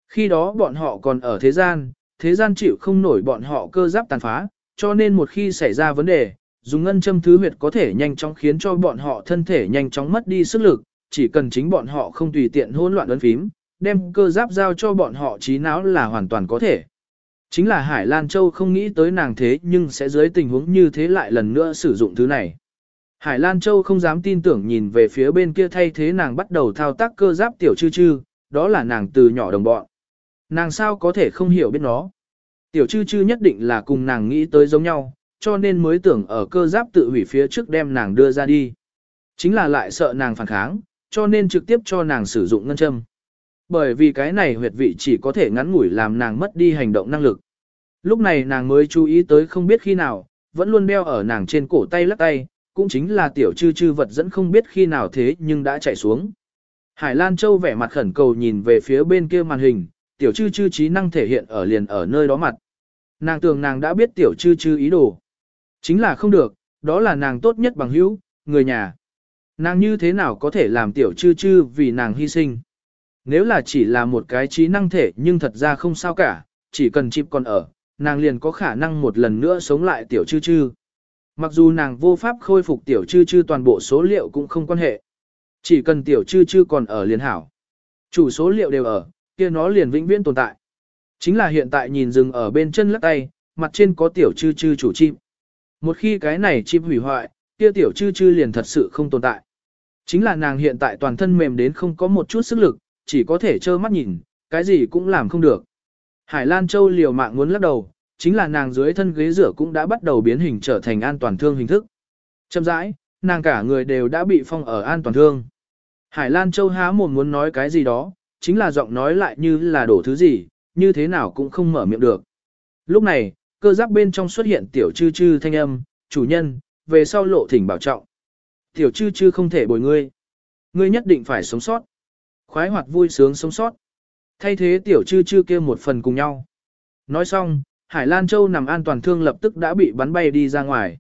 Khi đó bọn họ còn ở thế gian, thế gian chịu không nổi bọn họ cơ giáp tàn phá, cho nên một khi xảy ra vấn đề, dùng ngân châm thứ huyệt có thể nhanh chóng khiến cho bọn họ thân thể nhanh chóng mất đi sức lực, chỉ cần chính bọn họ không tùy tiện hỗn loạn ấn phím, đem cơ giáp giao cho bọn họ trí não là hoàn toàn có thể. Chính là Hải Lan Châu không nghĩ tới nàng thế nhưng sẽ dưới tình huống như thế lại lần nữa sử dụng thứ này. Hải Lan Châu không dám tin tưởng nhìn về phía bên kia thay thế nàng bắt đầu thao tác cơ giáp tiểu chư chư, đó là nàng từ nhỏ đồng bọn. Nàng sao có thể không hiểu biết nó. Tiểu chư chư nhất định là cùng nàng nghĩ tới giống nhau, cho nên mới tưởng ở cơ giáp tự hủy phía trước đem nàng đưa ra đi. Chính là lại sợ nàng phản kháng, cho nên trực tiếp cho nàng sử dụng ngân châm. Bởi vì cái này huyệt vị chỉ có thể ngắn ngủi làm nàng mất đi hành động năng lực. Lúc này nàng mới chú ý tới không biết khi nào, vẫn luôn đeo ở nàng trên cổ tay lắc tay, cũng chính là tiểu chư chư vật dẫn không biết khi nào thế nhưng đã chạy xuống. Hải Lan Châu vẻ mặt khẩn cầu nhìn về phía bên kia màn hình, tiểu chư chư trí năng thể hiện ở liền ở nơi đó mặt. Nàng tưởng nàng đã biết tiểu chư chư ý đồ. Chính là không được, đó là nàng tốt nhất bằng hữu, người nhà. Nàng như thế nào có thể làm tiểu chư chư vì nàng hy sinh. Nếu là chỉ là một cái trí năng thể nhưng thật ra không sao cả, chỉ cần chip còn ở, nàng liền có khả năng một lần nữa sống lại tiểu chư chư. Mặc dù nàng vô pháp khôi phục tiểu chư chư toàn bộ số liệu cũng không quan hệ. Chỉ cần tiểu chư chư còn ở liền hảo. Chủ số liệu đều ở, kia nó liền vĩnh viễn tồn tại. Chính là hiện tại nhìn rừng ở bên chân lắc tay, mặt trên có tiểu chư chư chủ chim. Một khi cái này chim hủy hoại, kia tiểu chư chư liền thật sự không tồn tại. Chính là nàng hiện tại toàn thân mềm đến không có một chút sức lực, chỉ có thể trơ mắt nhìn, cái gì cũng làm không được. Hải Lan Châu liều mạng muốn lắc đầu, chính là nàng dưới thân ghế rửa cũng đã bắt đầu biến hình trở thành an toàn thương hình thức. Chậm rãi, nàng cả người đều đã bị phong ở an toàn thương. Hải Lan Châu há mồm muốn nói cái gì đó, chính là giọng nói lại như là đổ thứ gì, như thế nào cũng không mở miệng được. Lúc này, cơ giáp bên trong xuất hiện tiểu chư chư thanh âm, chủ nhân, về sau lộ thỉnh bảo trọng. Tiểu chư chư không thể bồi ngươi. Ngươi nhất định phải sống sót. Khoái hoạt vui sướng sống sót. Thay thế tiểu chư chư kia một phần cùng nhau. Nói xong, Hải Lan Châu nằm an toàn thương lập tức đã bị bắn bay đi ra ngoài.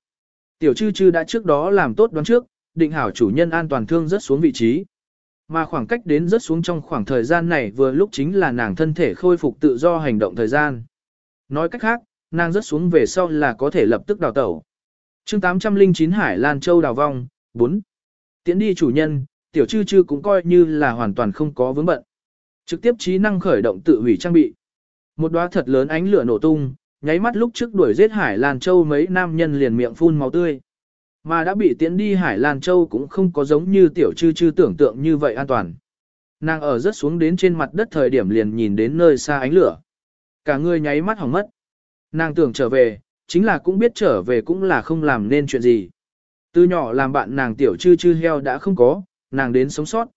Tiểu chư chư đã trước đó làm tốt đoán trước, định hảo chủ nhân an toàn thương rất xuống vị trí. Mà khoảng cách đến rất xuống trong khoảng thời gian này vừa lúc chính là nàng thân thể khôi phục tự do hành động thời gian. Nói cách khác, nàng rất xuống về sau là có thể lập tức đào tẩu. chương 809 Hải Lan Châu đào vong, 4. Tiến đi chủ nhân, tiểu chư chư cũng coi như là hoàn toàn không có vướng bận. Trực tiếp trí năng khởi động tự hủy trang bị. Một đóa thật lớn ánh lửa nổ tung, nháy mắt lúc trước đuổi giết Hải Lan Châu mấy nam nhân liền miệng phun máu tươi. Mà đã bị tiến đi Hải Lan Châu cũng không có giống như tiểu chư chư tưởng tượng như vậy an toàn. Nàng ở rất xuống đến trên mặt đất thời điểm liền nhìn đến nơi xa ánh lửa. Cả người nháy mắt hỏng mất. Nàng tưởng trở về, chính là cũng biết trở về cũng là không làm nên chuyện gì. Từ nhỏ làm bạn nàng tiểu chư chư heo đã không có, nàng đến sống sót.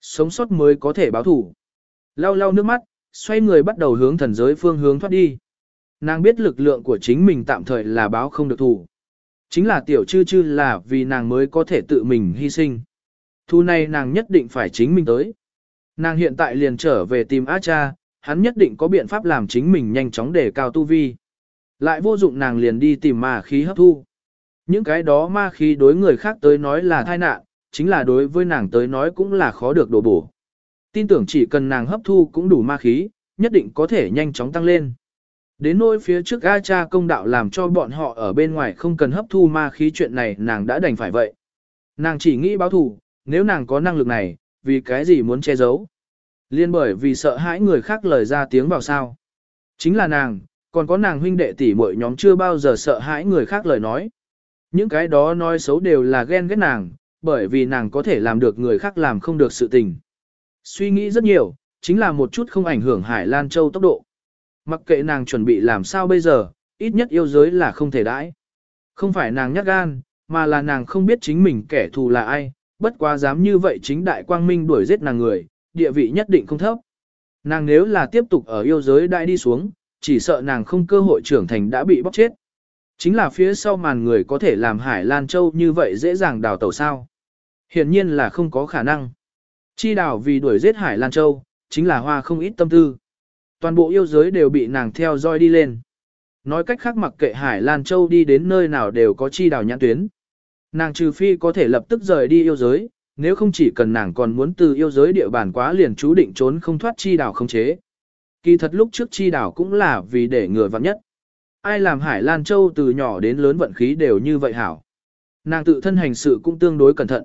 Sống sót mới có thể báo thủ. Lau lau nước mắt, xoay người bắt đầu hướng thần giới phương hướng thoát đi. Nàng biết lực lượng của chính mình tạm thời là báo không được thủ. Chính là tiểu chư chư là vì nàng mới có thể tự mình hy sinh. Thu này nàng nhất định phải chính mình tới. Nàng hiện tại liền trở về tìm A cha, hắn nhất định có biện pháp làm chính mình nhanh chóng để cao tu vi. Lại vô dụng nàng liền đi tìm ma khí hấp thu. Những cái đó ma khí đối người khác tới nói là tai nạn, chính là đối với nàng tới nói cũng là khó được đổ bổ. Tin tưởng chỉ cần nàng hấp thu cũng đủ ma khí, nhất định có thể nhanh chóng tăng lên. Đến nỗi phía trước A cha công đạo làm cho bọn họ ở bên ngoài không cần hấp thu ma khí chuyện này nàng đã đành phải vậy. Nàng chỉ nghĩ báo thù, nếu nàng có năng lực này, vì cái gì muốn che giấu. Liên bởi vì sợ hãi người khác lời ra tiếng vào sao. Chính là nàng, còn có nàng huynh đệ tỷ muội nhóm chưa bao giờ sợ hãi người khác lời nói. Những cái đó nói xấu đều là ghen ghét nàng, bởi vì nàng có thể làm được người khác làm không được sự tình. Suy nghĩ rất nhiều, chính là một chút không ảnh hưởng Hải Lan Châu tốc độ. Mặc kệ nàng chuẩn bị làm sao bây giờ, ít nhất yêu giới là không thể đãi. Không phải nàng nhát gan, mà là nàng không biết chính mình kẻ thù là ai, bất quá dám như vậy chính đại quang minh đuổi giết nàng người, địa vị nhất định không thấp. Nàng nếu là tiếp tục ở yêu giới đại đi xuống, chỉ sợ nàng không cơ hội trưởng thành đã bị bóc chết. Chính là phía sau màn người có thể làm Hải Lan Châu như vậy dễ dàng đào tẩu sao. Hiển nhiên là không có khả năng. Chi Đảo vì đuổi giết Hải Lan Châu, chính là hoa không ít tâm tư. Toàn bộ yêu giới đều bị nàng theo dõi đi lên. Nói cách khác mặc kệ Hải Lan Châu đi đến nơi nào đều có chi Đảo nhãn tuyến. Nàng trừ phi có thể lập tức rời đi yêu giới, nếu không chỉ cần nàng còn muốn từ yêu giới địa bàn quá liền chú định trốn không thoát chi đảo không chế. Kỳ thật lúc trước chi đảo cũng là vì để ngừa vặn nhất. Ai làm Hải Lan Châu từ nhỏ đến lớn vận khí đều như vậy hảo. Nàng tự thân hành sự cũng tương đối cẩn thận.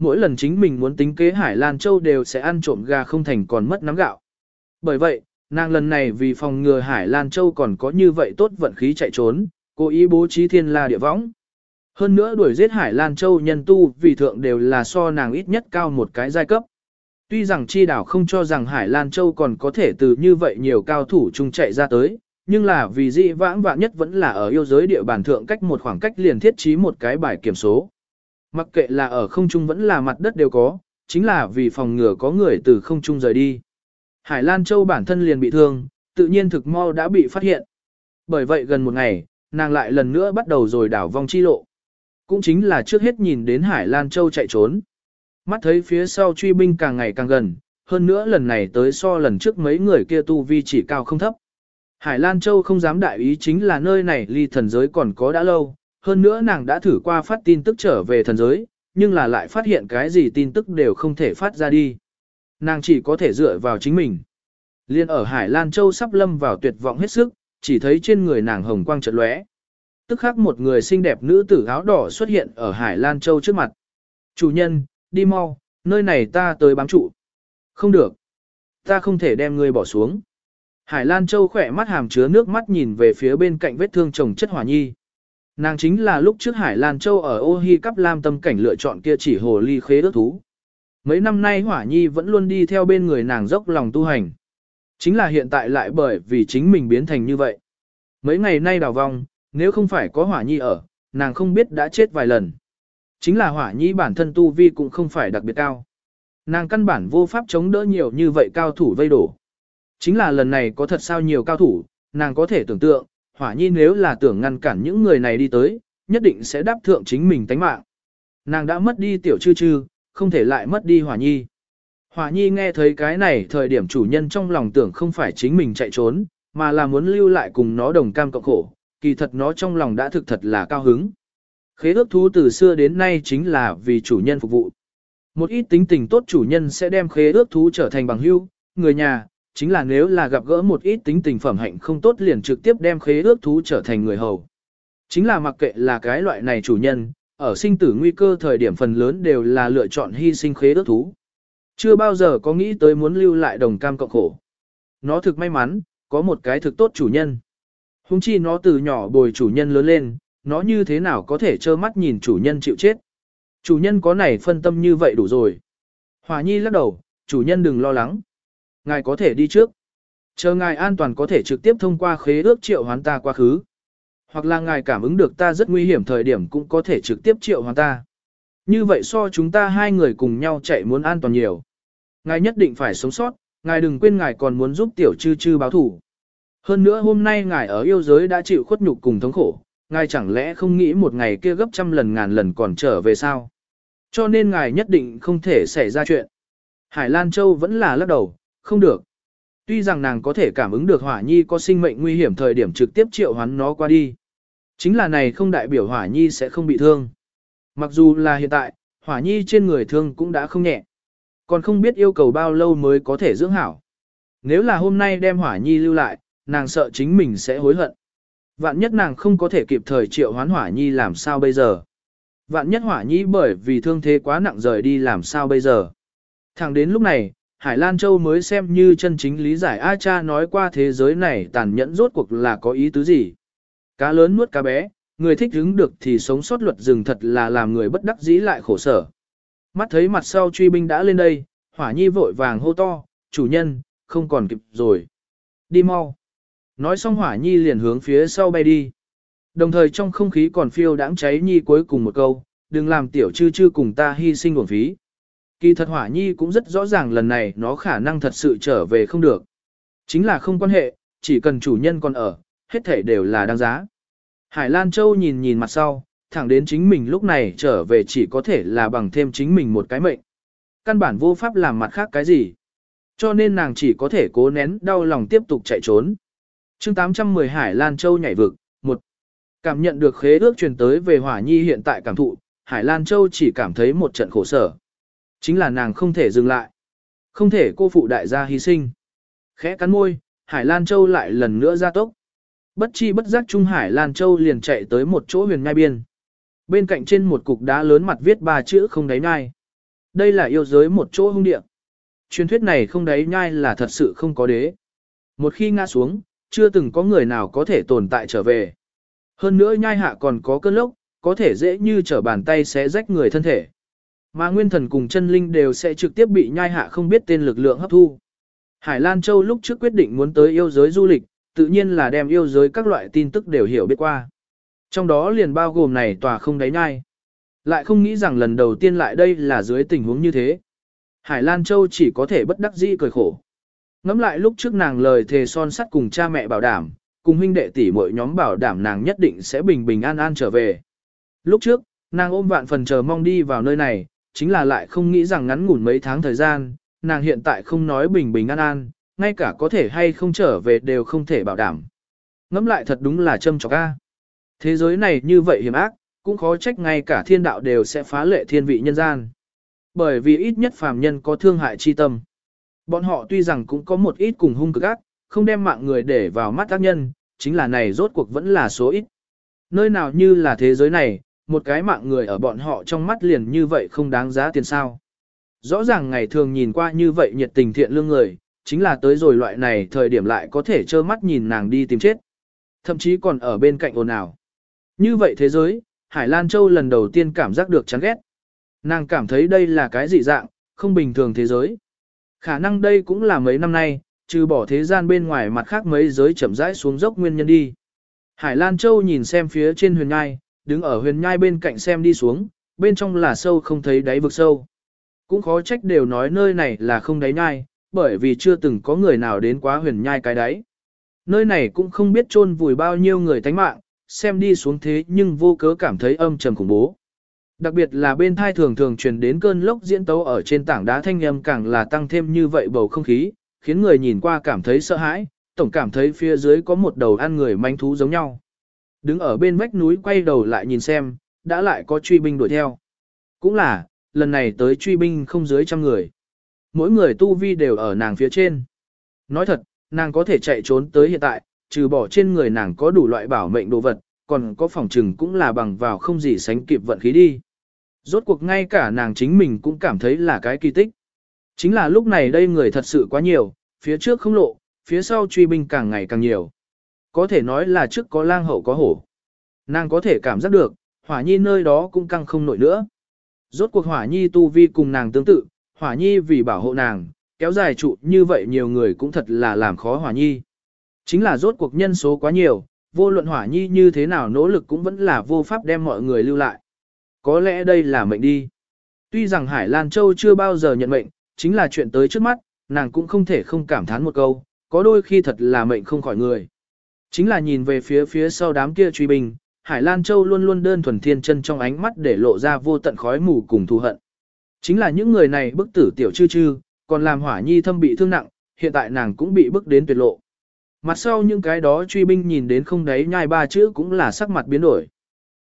Mỗi lần chính mình muốn tính kế Hải Lan Châu đều sẽ ăn trộm gà không thành còn mất nắm gạo. Bởi vậy, nàng lần này vì phòng ngừa Hải Lan Châu còn có như vậy tốt vận khí chạy trốn, cố ý bố trí thiên la địa võng. Hơn nữa đuổi giết Hải Lan Châu nhân tu vì thượng đều là so nàng ít nhất cao một cái giai cấp. Tuy rằng chi đảo không cho rằng Hải Lan Châu còn có thể từ như vậy nhiều cao thủ chung chạy ra tới, nhưng là vì dị vãng vạn nhất vẫn là ở yêu giới địa bàn thượng cách một khoảng cách liền thiết trí một cái bài kiểm số. Mặc kệ là ở không trung vẫn là mặt đất đều có, chính là vì phòng ngừa có người từ không trung rời đi. Hải Lan Châu bản thân liền bị thương, tự nhiên thực mau đã bị phát hiện. Bởi vậy gần một ngày, nàng lại lần nữa bắt đầu rồi đảo vong chi lộ cũng chính là trước hết nhìn đến Hải Lan Châu chạy trốn. Mắt thấy phía sau truy binh càng ngày càng gần, hơn nữa lần này tới so lần trước mấy người kia tu vi chỉ cao không thấp. Hải Lan Châu không dám đại ý chính là nơi này ly thần giới còn có đã lâu, hơn nữa nàng đã thử qua phát tin tức trở về thần giới, nhưng là lại phát hiện cái gì tin tức đều không thể phát ra đi. Nàng chỉ có thể dựa vào chính mình. Liên ở Hải Lan Châu sắp lâm vào tuyệt vọng hết sức, chỉ thấy trên người nàng hồng quang chợt lóe tức khắc một người xinh đẹp nữ tử áo đỏ xuất hiện ở Hải Lan Châu trước mặt. Chủ nhân, đi mau, nơi này ta tới bám trụ. Không được. Ta không thể đem ngươi bỏ xuống. Hải Lan Châu khỏe mắt hàm chứa nước mắt nhìn về phía bên cạnh vết thương chồng chất hỏa nhi. Nàng chính là lúc trước Hải Lan Châu ở ô hi cắp lam tâm cảnh lựa chọn kia chỉ hồ ly khế ước thú. Mấy năm nay hỏa nhi vẫn luôn đi theo bên người nàng dốc lòng tu hành. Chính là hiện tại lại bởi vì chính mình biến thành như vậy. Mấy ngày nay đào vong, nếu không phải có hỏa nhi ở, nàng không biết đã chết vài lần. Chính là hỏa nhi bản thân tu vi cũng không phải đặc biệt cao. Nàng căn bản vô pháp chống đỡ nhiều như vậy cao thủ vây đổ. Chính là lần này có thật sao nhiều cao thủ, nàng có thể tưởng tượng, hỏa nhi nếu là tưởng ngăn cản những người này đi tới, nhất định sẽ đáp thượng chính mình tánh mạng. Nàng đã mất đi tiểu chư chư, không thể lại mất đi hỏa nhi. Hỏa nhi nghe thấy cái này thời điểm chủ nhân trong lòng tưởng không phải chính mình chạy trốn, mà là muốn lưu lại cùng nó đồng cam cộng khổ, kỳ thật nó trong lòng đã thực thật là cao hứng. Khế ước thú từ xưa đến nay chính là vì chủ nhân phục vụ. Một ít tính tình tốt chủ nhân sẽ đem khế ước thú trở thành bằng hữu, người nhà, chính là nếu là gặp gỡ một ít tính tình phẩm hạnh không tốt liền trực tiếp đem khế ước thú trở thành người hầu. Chính là mặc kệ là cái loại này chủ nhân, ở sinh tử nguy cơ thời điểm phần lớn đều là lựa chọn hy sinh khế ước thú. Chưa bao giờ có nghĩ tới muốn lưu lại đồng cam cộng khổ. Nó thực may mắn, có một cái thực tốt chủ nhân. Hùng chi nó từ nhỏ bồi chủ nhân lớn lên, nó như thế nào có thể trơ mắt nhìn chủ nhân chịu chết. Chủ nhân có này phân tâm như vậy đủ rồi. Hòa nhi lắc đầu, chủ nhân đừng lo lắng. Ngài có thể đi trước. Chờ ngài an toàn có thể trực tiếp thông qua khế ước triệu hoán ta quá khứ. Hoặc là ngài cảm ứng được ta rất nguy hiểm thời điểm cũng có thể trực tiếp triệu hoán ta. Như vậy so chúng ta hai người cùng nhau chạy muốn an toàn nhiều. Ngài nhất định phải sống sót, ngài đừng quên ngài còn muốn giúp tiểu chư chư báo thủ. Hơn nữa hôm nay ngài ở yêu giới đã chịu khuất nhục cùng thống khổ, ngài chẳng lẽ không nghĩ một ngày kia gấp trăm lần ngàn lần còn trở về sao? Cho nên ngài nhất định không thể xảy ra chuyện. Hải Lan Châu vẫn là lắc đầu, không được. Tuy rằng nàng có thể cảm ứng được hỏa nhi có sinh mệnh nguy hiểm thời điểm trực tiếp triệu hoán nó qua đi. Chính là này không đại biểu hỏa nhi sẽ không bị thương. Mặc dù là hiện tại, hỏa nhi trên người thương cũng đã không nhẹ. Còn không biết yêu cầu bao lâu mới có thể dưỡng hảo. Nếu là hôm nay đem hỏa nhi lưu lại, nàng sợ chính mình sẽ hối hận. Vạn nhất nàng không có thể kịp thời triệu hoán hỏa nhi làm sao bây giờ. Vạn nhất hỏa nhi bởi vì thương thế quá nặng rời đi làm sao bây giờ. Thẳng đến lúc này, Hải Lan Châu mới xem như chân chính lý giải A cha nói qua thế giới này tàn nhẫn rốt cuộc là có ý tứ gì. Cá lớn nuốt cá bé, người thích hứng được thì sống sót luật rừng thật là làm người bất đắc dĩ lại khổ sở. Mắt thấy mặt sau truy binh đã lên đây, hỏa nhi vội vàng hô to, chủ nhân, không còn kịp rồi. Đi mau. Nói xong hỏa nhi liền hướng phía sau bay đi. Đồng thời trong không khí còn phiêu đãng cháy nhi cuối cùng một câu, đừng làm tiểu chư chư cùng ta hy sinh uổng phí. Kỳ thật hỏa nhi cũng rất rõ ràng lần này nó khả năng thật sự trở về không được. Chính là không quan hệ, chỉ cần chủ nhân còn ở, hết thể đều là đáng giá. Hải Lan Châu nhìn nhìn mặt sau, thẳng đến chính mình lúc này trở về chỉ có thể là bằng thêm chính mình một cái mệnh. Căn bản vô pháp làm mặt khác cái gì. Cho nên nàng chỉ có thể cố nén đau lòng tiếp tục chạy trốn. chương 810 Hải Lan Châu nhảy vực, một Cảm nhận được khế ước truyền tới về hỏa nhi hiện tại cảm thụ, Hải Lan Châu chỉ cảm thấy một trận khổ sở. Chính là nàng không thể dừng lại. Không thể cô phụ đại gia hy sinh. Khẽ cắn môi, Hải Lan Châu lại lần nữa ra tốc. Bất chi bất giác Trung Hải Lan Châu liền chạy tới một chỗ huyền ngai biên. Bên cạnh trên một cục đá lớn mặt viết ba chữ không đáy ngai. Đây là yêu giới một chỗ hung địa. Truyền thuyết này không đáy nhai là thật sự không có đế. Một khi ngã xuống, chưa từng có người nào có thể tồn tại trở về. Hơn nữa nhai hạ còn có cơn lốc, có thể dễ như trở bàn tay sẽ rách người thân thể. Mà nguyên thần cùng chân linh đều sẽ trực tiếp bị nhai hạ không biết tên lực lượng hấp thu. Hải Lan Châu lúc trước quyết định muốn tới yêu giới du lịch, tự nhiên là đem yêu giới các loại tin tức đều hiểu biết qua. Trong đó liền bao gồm này tòa không đáy nhai. Lại không nghĩ rằng lần đầu tiên lại đây là dưới tình huống như thế. Hải Lan Châu chỉ có thể bất đắc dĩ cười khổ. Ngắm lại lúc trước nàng lời thề son sắt cùng cha mẹ bảo đảm, cùng huynh đệ tỷ muội nhóm bảo đảm nàng nhất định sẽ bình bình an an trở về. Lúc trước, nàng ôm vạn phần chờ mong đi vào nơi này, chính là lại không nghĩ rằng ngắn ngủn mấy tháng thời gian, nàng hiện tại không nói bình bình an an, ngay cả có thể hay không trở về đều không thể bảo đảm. ngẫm lại thật đúng là châm chọc a. Thế giới này như vậy hiểm ác, cũng khó trách ngay cả thiên đạo đều sẽ phá lệ thiên vị nhân gian. Bởi vì ít nhất phàm nhân có thương hại chi tâm. Bọn họ tuy rằng cũng có một ít cùng hung cực ác, không đem mạng người để vào mắt tác nhân, chính là này rốt cuộc vẫn là số ít. Nơi nào như là thế giới này, một cái mạng người ở bọn họ trong mắt liền như vậy không đáng giá tiền sao. Rõ ràng ngày thường nhìn qua như vậy nhiệt tình thiện lương người, chính là tới rồi loại này thời điểm lại có thể trơ mắt nhìn nàng đi tìm chết. Thậm chí còn ở bên cạnh ồn ào. Như vậy thế giới, Hải Lan Châu lần đầu tiên cảm giác được chán ghét. Nàng cảm thấy đây là cái dị dạng, không bình thường thế giới. Khả năng đây cũng là mấy năm nay, trừ bỏ thế gian bên ngoài mặt khác mấy giới chậm rãi xuống dốc nguyên nhân đi. Hải Lan Châu nhìn xem phía trên huyền nhai, đứng ở huyền nhai bên cạnh xem đi xuống, bên trong là sâu không thấy đáy vực sâu. Cũng khó trách đều nói nơi này là không đáy nhai, bởi vì chưa từng có người nào đến quá huyền nhai cái đáy. Nơi này cũng không biết chôn vùi bao nhiêu người tánh mạng, xem đi xuống thế nhưng vô cớ cảm thấy âm trầm khủng bố. Đặc biệt là bên thai thường thường truyền đến cơn lốc diễn tấu ở trên tảng đá thanh âm càng là tăng thêm như vậy bầu không khí, khiến người nhìn qua cảm thấy sợ hãi, tổng cảm thấy phía dưới có một đầu ăn người manh thú giống nhau. Đứng ở bên vách núi quay đầu lại nhìn xem, đã lại có truy binh đuổi theo. Cũng là, lần này tới truy binh không dưới trăm người. Mỗi người tu vi đều ở nàng phía trên. Nói thật, nàng có thể chạy trốn tới hiện tại, trừ bỏ trên người nàng có đủ loại bảo mệnh đồ vật, còn có phòng trừng cũng là bằng vào không gì sánh kịp vận khí đi. Rốt cuộc ngay cả nàng chính mình cũng cảm thấy là cái kỳ tích. Chính là lúc này đây người thật sự quá nhiều, phía trước không lộ, phía sau truy binh càng ngày càng nhiều. Có thể nói là trước có lang hậu có hổ. Nàng có thể cảm giác được, hỏa nhi nơi đó cũng căng không nổi nữa. Rốt cuộc hỏa nhi tu vi cùng nàng tương tự, hỏa nhi vì bảo hộ nàng, kéo dài trụ như vậy nhiều người cũng thật là làm khó hỏa nhi. Chính là rốt cuộc nhân số quá nhiều, vô luận hỏa nhi như thế nào nỗ lực cũng vẫn là vô pháp đem mọi người lưu lại. Có lẽ đây là mệnh đi. Tuy rằng Hải Lan Châu chưa bao giờ nhận mệnh, chính là chuyện tới trước mắt, nàng cũng không thể không cảm thán một câu, có đôi khi thật là mệnh không khỏi người. Chính là nhìn về phía phía sau đám kia truy binh, Hải Lan Châu luôn luôn đơn thuần thiên chân trong ánh mắt để lộ ra vô tận khói mù cùng thù hận. Chính là những người này bức tử tiểu chư chư, còn làm hỏa nhi thâm bị thương nặng, hiện tại nàng cũng bị bức đến tuyệt lộ. Mặt sau những cái đó truy binh nhìn đến không đấy nhai ba chữ cũng là sắc mặt biến đổi.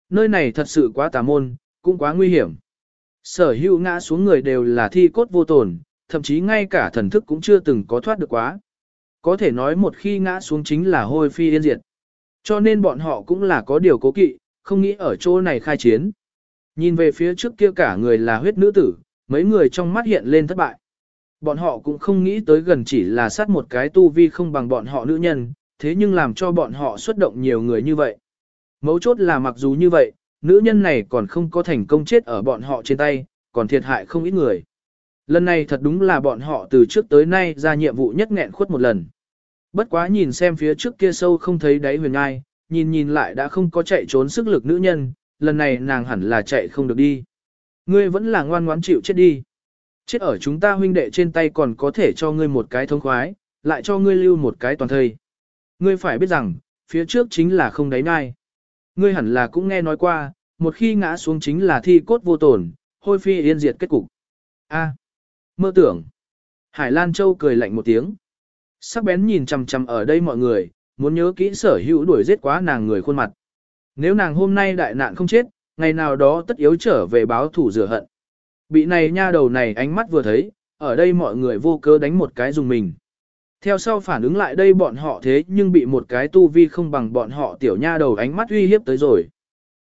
Nơi này thật sự quá tà môn, cũng quá nguy hiểm. Sở hữu ngã xuống người đều là thi cốt vô tồn, thậm chí ngay cả thần thức cũng chưa từng có thoát được quá. Có thể nói một khi ngã xuống chính là hôi phi yên diệt. Cho nên bọn họ cũng là có điều cố kỵ, không nghĩ ở chỗ này khai chiến. Nhìn về phía trước kia cả người là huyết nữ tử, mấy người trong mắt hiện lên thất bại. Bọn họ cũng không nghĩ tới gần chỉ là sát một cái tu vi không bằng bọn họ nữ nhân, thế nhưng làm cho bọn họ xuất động nhiều người như vậy. Mấu chốt là mặc dù như vậy, nữ nhân này còn không có thành công chết ở bọn họ trên tay, còn thiệt hại không ít người. Lần này thật đúng là bọn họ từ trước tới nay ra nhiệm vụ nhất nghẹn khuất một lần. Bất quá nhìn xem phía trước kia sâu không thấy đáy huyền ngai, nhìn nhìn lại đã không có chạy trốn sức lực nữ nhân, lần này nàng hẳn là chạy không được đi. Ngươi vẫn là ngoan ngoãn chịu chết đi. Chết ở chúng ta huynh đệ trên tay còn có thể cho ngươi một cái thông khoái, lại cho ngươi lưu một cái toàn thây. Ngươi phải biết rằng, phía trước chính là không đáy ngai. ngươi hẳn là cũng nghe nói qua, một khi ngã xuống chính là thi cốt vô tổn, hôi phi yên diệt kết cục. A, mơ tưởng. Hải Lan Châu cười lạnh một tiếng. Sắc bén nhìn chằm chằm ở đây mọi người, muốn nhớ kỹ sở hữu đuổi giết quá nàng người khuôn mặt. Nếu nàng hôm nay đại nạn không chết, ngày nào đó tất yếu trở về báo thủ rửa hận. Bị này nha đầu này ánh mắt vừa thấy, ở đây mọi người vô cớ đánh một cái dùng mình. Theo sau phản ứng lại đây bọn họ thế nhưng bị một cái tu vi không bằng bọn họ tiểu nha đầu ánh mắt uy hiếp tới rồi.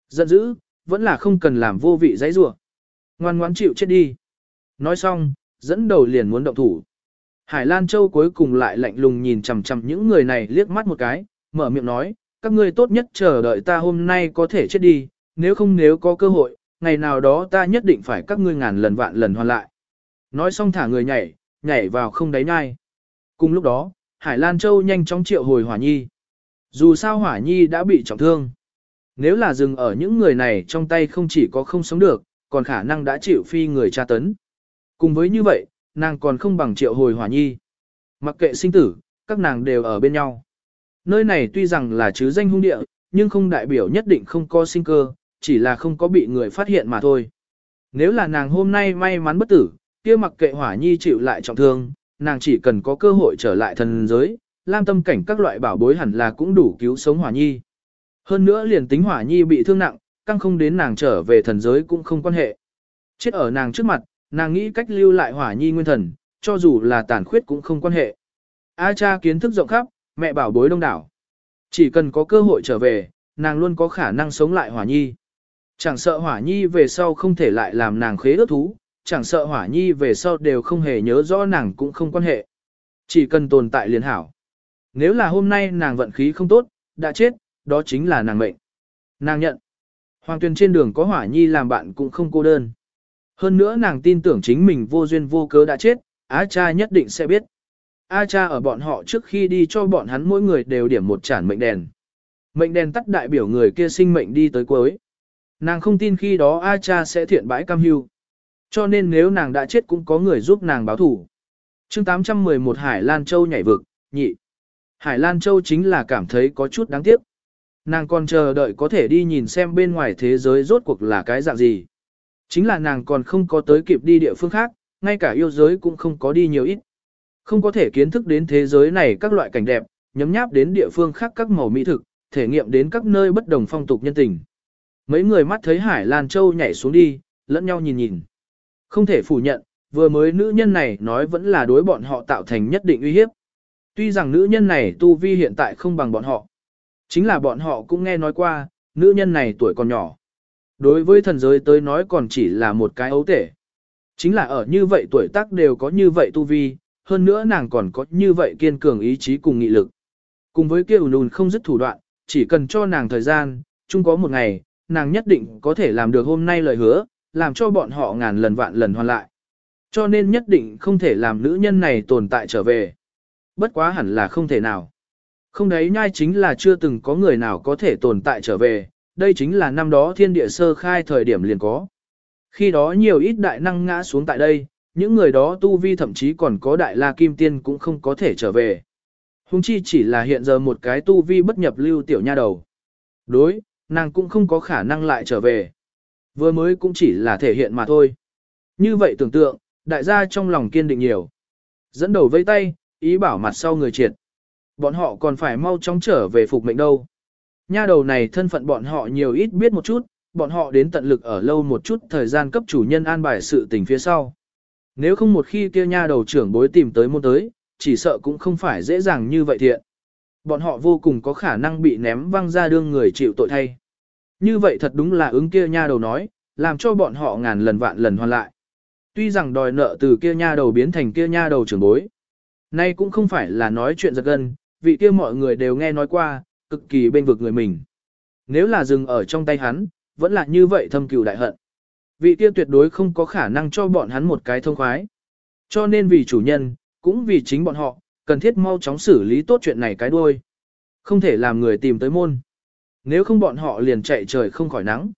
Giận dữ, vẫn là không cần làm vô vị giấy rủa Ngoan ngoãn chịu chết đi. Nói xong, dẫn đầu liền muốn động thủ. Hải Lan Châu cuối cùng lại lạnh lùng nhìn chằm chằm những người này liếc mắt một cái, mở miệng nói, các ngươi tốt nhất chờ đợi ta hôm nay có thể chết đi, nếu không nếu có cơ hội, ngày nào đó ta nhất định phải các ngươi ngàn lần vạn lần hoàn lại. Nói xong thả người nhảy, nhảy vào không đáy nhai. Cùng lúc đó, Hải Lan Châu nhanh chóng triệu hồi Hỏa Nhi. Dù sao Hỏa Nhi đã bị trọng thương. Nếu là dừng ở những người này trong tay không chỉ có không sống được, còn khả năng đã chịu phi người tra tấn. Cùng với như vậy, nàng còn không bằng triệu hồi Hỏa Nhi. Mặc kệ sinh tử, các nàng đều ở bên nhau. Nơi này tuy rằng là chứ danh hung địa, nhưng không đại biểu nhất định không có sinh cơ, chỉ là không có bị người phát hiện mà thôi. Nếu là nàng hôm nay may mắn bất tử, kia mặc kệ hỏa nhi chịu lại trọng thương, nàng chỉ cần có cơ hội trở lại thần giới, lam tâm cảnh các loại bảo bối hẳn là cũng đủ cứu sống hỏa nhi. Hơn nữa liền tính hỏa nhi bị thương nặng, căng không đến nàng trở về thần giới cũng không quan hệ. Chết ở nàng trước mặt, nàng nghĩ cách lưu lại hỏa nhi nguyên thần, cho dù là tàn khuyết cũng không quan hệ. A cha kiến thức rộng khắp, mẹ bảo bối đông đảo. Chỉ cần có cơ hội trở về, nàng luôn có khả năng sống lại hỏa nhi. Chẳng sợ hỏa nhi về sau không thể lại làm nàng khế ước thú, chẳng sợ hỏa nhi về sau đều không hề nhớ rõ nàng cũng không quan hệ. Chỉ cần tồn tại liền hảo. Nếu là hôm nay nàng vận khí không tốt, đã chết, đó chính là nàng mệnh. Nàng nhận. Hoàng tuyên trên đường có hỏa nhi làm bạn cũng không cô đơn. Hơn nữa nàng tin tưởng chính mình vô duyên vô cớ đã chết, A cha nhất định sẽ biết. A cha ở bọn họ trước khi đi cho bọn hắn mỗi người đều điểm một chản mệnh đèn. Mệnh đèn tắt đại biểu người kia sinh mệnh đi tới cuối. Nàng không tin khi đó A cha sẽ thiện bãi cam hưu. Cho nên nếu nàng đã chết cũng có người giúp nàng báo thủ. chương 811 Hải Lan Châu nhảy vực, nhị. Hải Lan Châu chính là cảm thấy có chút đáng tiếc. Nàng còn chờ đợi có thể đi nhìn xem bên ngoài thế giới rốt cuộc là cái dạng gì. Chính là nàng còn không có tới kịp đi địa phương khác, ngay cả yêu giới cũng không có đi nhiều ít. Không có thể kiến thức đến thế giới này các loại cảnh đẹp, nhấm nháp đến địa phương khác các màu mỹ thực, thể nghiệm đến các nơi bất đồng phong tục nhân tình. Mấy người mắt thấy Hải Lan Châu nhảy xuống đi, lẫn nhau nhìn nhìn. Không thể phủ nhận, vừa mới nữ nhân này nói vẫn là đối bọn họ tạo thành nhất định uy hiếp. Tuy rằng nữ nhân này tu vi hiện tại không bằng bọn họ. Chính là bọn họ cũng nghe nói qua, nữ nhân này tuổi còn nhỏ. Đối với thần giới tới nói còn chỉ là một cái ấu tể. Chính là ở như vậy tuổi tác đều có như vậy tu vi, hơn nữa nàng còn có như vậy kiên cường ý chí cùng nghị lực. Cùng với kia ùn không dứt thủ đoạn, chỉ cần cho nàng thời gian, chung có một ngày, nàng nhất định có thể làm được hôm nay lời hứa, làm cho bọn họ ngàn lần vạn lần hoàn lại. Cho nên nhất định không thể làm nữ nhân này tồn tại trở về. Bất quá hẳn là không thể nào. Không đấy nhai chính là chưa từng có người nào có thể tồn tại trở về, đây chính là năm đó thiên địa sơ khai thời điểm liền có. Khi đó nhiều ít đại năng ngã xuống tại đây, những người đó tu vi thậm chí còn có đại la kim tiên cũng không có thể trở về. Hùng chi chỉ là hiện giờ một cái tu vi bất nhập lưu tiểu nha đầu. Đối, nàng cũng không có khả năng lại trở về. Vừa mới cũng chỉ là thể hiện mà thôi. Như vậy tưởng tượng, đại gia trong lòng kiên định nhiều. Dẫn đầu vây tay, ý bảo mặt sau người triệt. Bọn họ còn phải mau chóng trở về phục mệnh đâu. Nha đầu này thân phận bọn họ nhiều ít biết một chút, bọn họ đến tận lực ở lâu một chút thời gian cấp chủ nhân an bài sự tình phía sau. Nếu không một khi kia nha đầu trưởng bối tìm tới môn tới, chỉ sợ cũng không phải dễ dàng như vậy thiện. Bọn họ vô cùng có khả năng bị ném văng ra đương người chịu tội thay. Như vậy thật đúng là ứng kia nha đầu nói, làm cho bọn họ ngàn lần vạn lần hoàn lại. Tuy rằng đòi nợ từ kia nha đầu biến thành kia nha đầu trưởng bối. Nay cũng không phải là nói chuyện giật gân, vị kia mọi người đều nghe nói qua, cực kỳ bên vực người mình. Nếu là dừng ở trong tay hắn, vẫn là như vậy thâm cừu đại hận. Vị kia tuyệt đối không có khả năng cho bọn hắn một cái thông khoái. Cho nên vì chủ nhân, cũng vì chính bọn họ, cần thiết mau chóng xử lý tốt chuyện này cái đuôi. Không thể làm người tìm tới môn. Nếu không bọn họ liền chạy trời không khỏi nắng.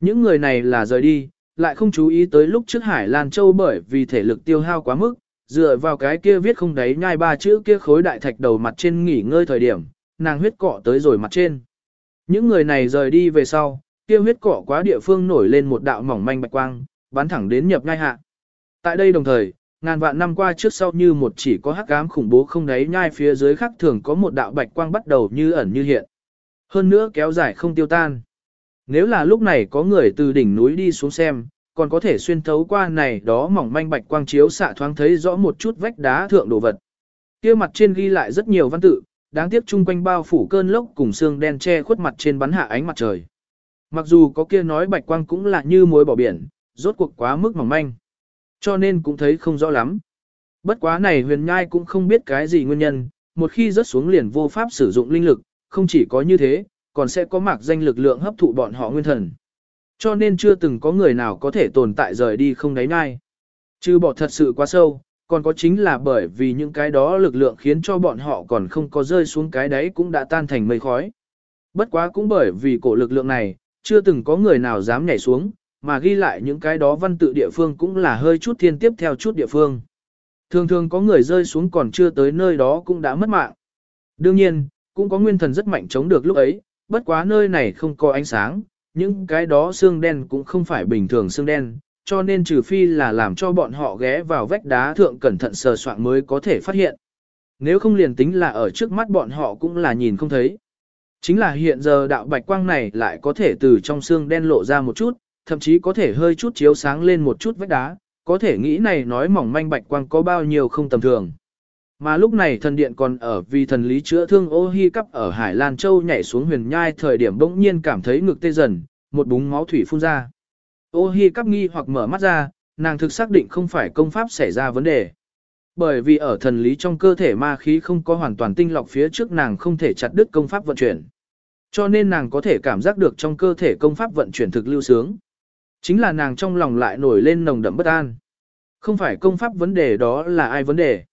Những người này là rời đi, lại không chú ý tới lúc trước Hải Lan Châu bởi vì thể lực tiêu hao quá mức, dựa vào cái kia viết không đáy nhai ba chữ kia khối đại thạch đầu mặt trên nghỉ ngơi thời điểm, nàng huyết cọ tới rồi mặt trên. Những người này rời đi về sau, kia huyết cỏ quá địa phương nổi lên một đạo mỏng manh bạch quang, bắn thẳng đến nhập ngay hạ. Tại đây đồng thời, ngàn vạn năm qua trước sau như một chỉ có hắc ám khủng bố không đáy nhai phía dưới khắc thường có một đạo bạch quang bắt đầu như ẩn như hiện. Hơn nữa kéo dài không tiêu tan. Nếu là lúc này có người từ đỉnh núi đi xuống xem, còn có thể xuyên thấu qua này đó mỏng manh bạch quang chiếu xạ thoáng thấy rõ một chút vách đá thượng đồ vật. Kia mặt trên ghi lại rất nhiều văn tự, đáng tiếc chung quanh bao phủ cơn lốc cùng xương đen che khuất mặt trên bắn hạ ánh mặt trời. Mặc dù có kia nói bạch quang cũng là như muối bỏ biển, rốt cuộc quá mức mỏng manh. Cho nên cũng thấy không rõ lắm. Bất quá này huyền nhai cũng không biết cái gì nguyên nhân, một khi rớt xuống liền vô pháp sử dụng linh lực, không chỉ có như thế, còn sẽ có mạc danh lực lượng hấp thụ bọn họ nguyên thần. Cho nên chưa từng có người nào có thể tồn tại rời đi không đáy nhai. Chứ bỏ thật sự quá sâu, còn có chính là bởi vì những cái đó lực lượng khiến cho bọn họ còn không có rơi xuống cái đấy cũng đã tan thành mây khói. Bất quá cũng bởi vì cổ lực lượng này, chưa từng có người nào dám nhảy xuống, mà ghi lại những cái đó văn tự địa phương cũng là hơi chút thiên tiếp theo chút địa phương. Thường thường có người rơi xuống còn chưa tới nơi đó cũng đã mất mạng. Đương nhiên, cũng có nguyên thần rất mạnh chống được lúc ấy, bất quá nơi này không có ánh sáng, những cái đó xương đen cũng không phải bình thường xương đen, cho nên trừ phi là làm cho bọn họ ghé vào vách đá thượng cẩn thận sờ soạn mới có thể phát hiện. Nếu không liền tính là ở trước mắt bọn họ cũng là nhìn không thấy. Chính là hiện giờ đạo bạch quang này lại có thể từ trong xương đen lộ ra một chút, thậm chí có thể hơi chút chiếu sáng lên một chút vách đá, có thể nghĩ này nói mỏng manh bạch quang có bao nhiêu không tầm thường. Mà lúc này thần điện còn ở vì thần lý chữa thương ô hi cắp ở Hải Lan Châu nhảy xuống huyền nhai thời điểm bỗng nhiên cảm thấy ngực tê dần, một búng máu thủy phun ra. Ô hi cắp nghi hoặc mở mắt ra, nàng thực xác định không phải công pháp xảy ra vấn đề. Bởi vì ở thần lý trong cơ thể ma khí không có hoàn toàn tinh lọc phía trước nàng không thể chặt đứt công pháp vận chuyển. Cho nên nàng có thể cảm giác được trong cơ thể công pháp vận chuyển thực lưu sướng. Chính là nàng trong lòng lại nổi lên nồng đậm bất an. Không phải công pháp vấn đề đó là ai vấn đề.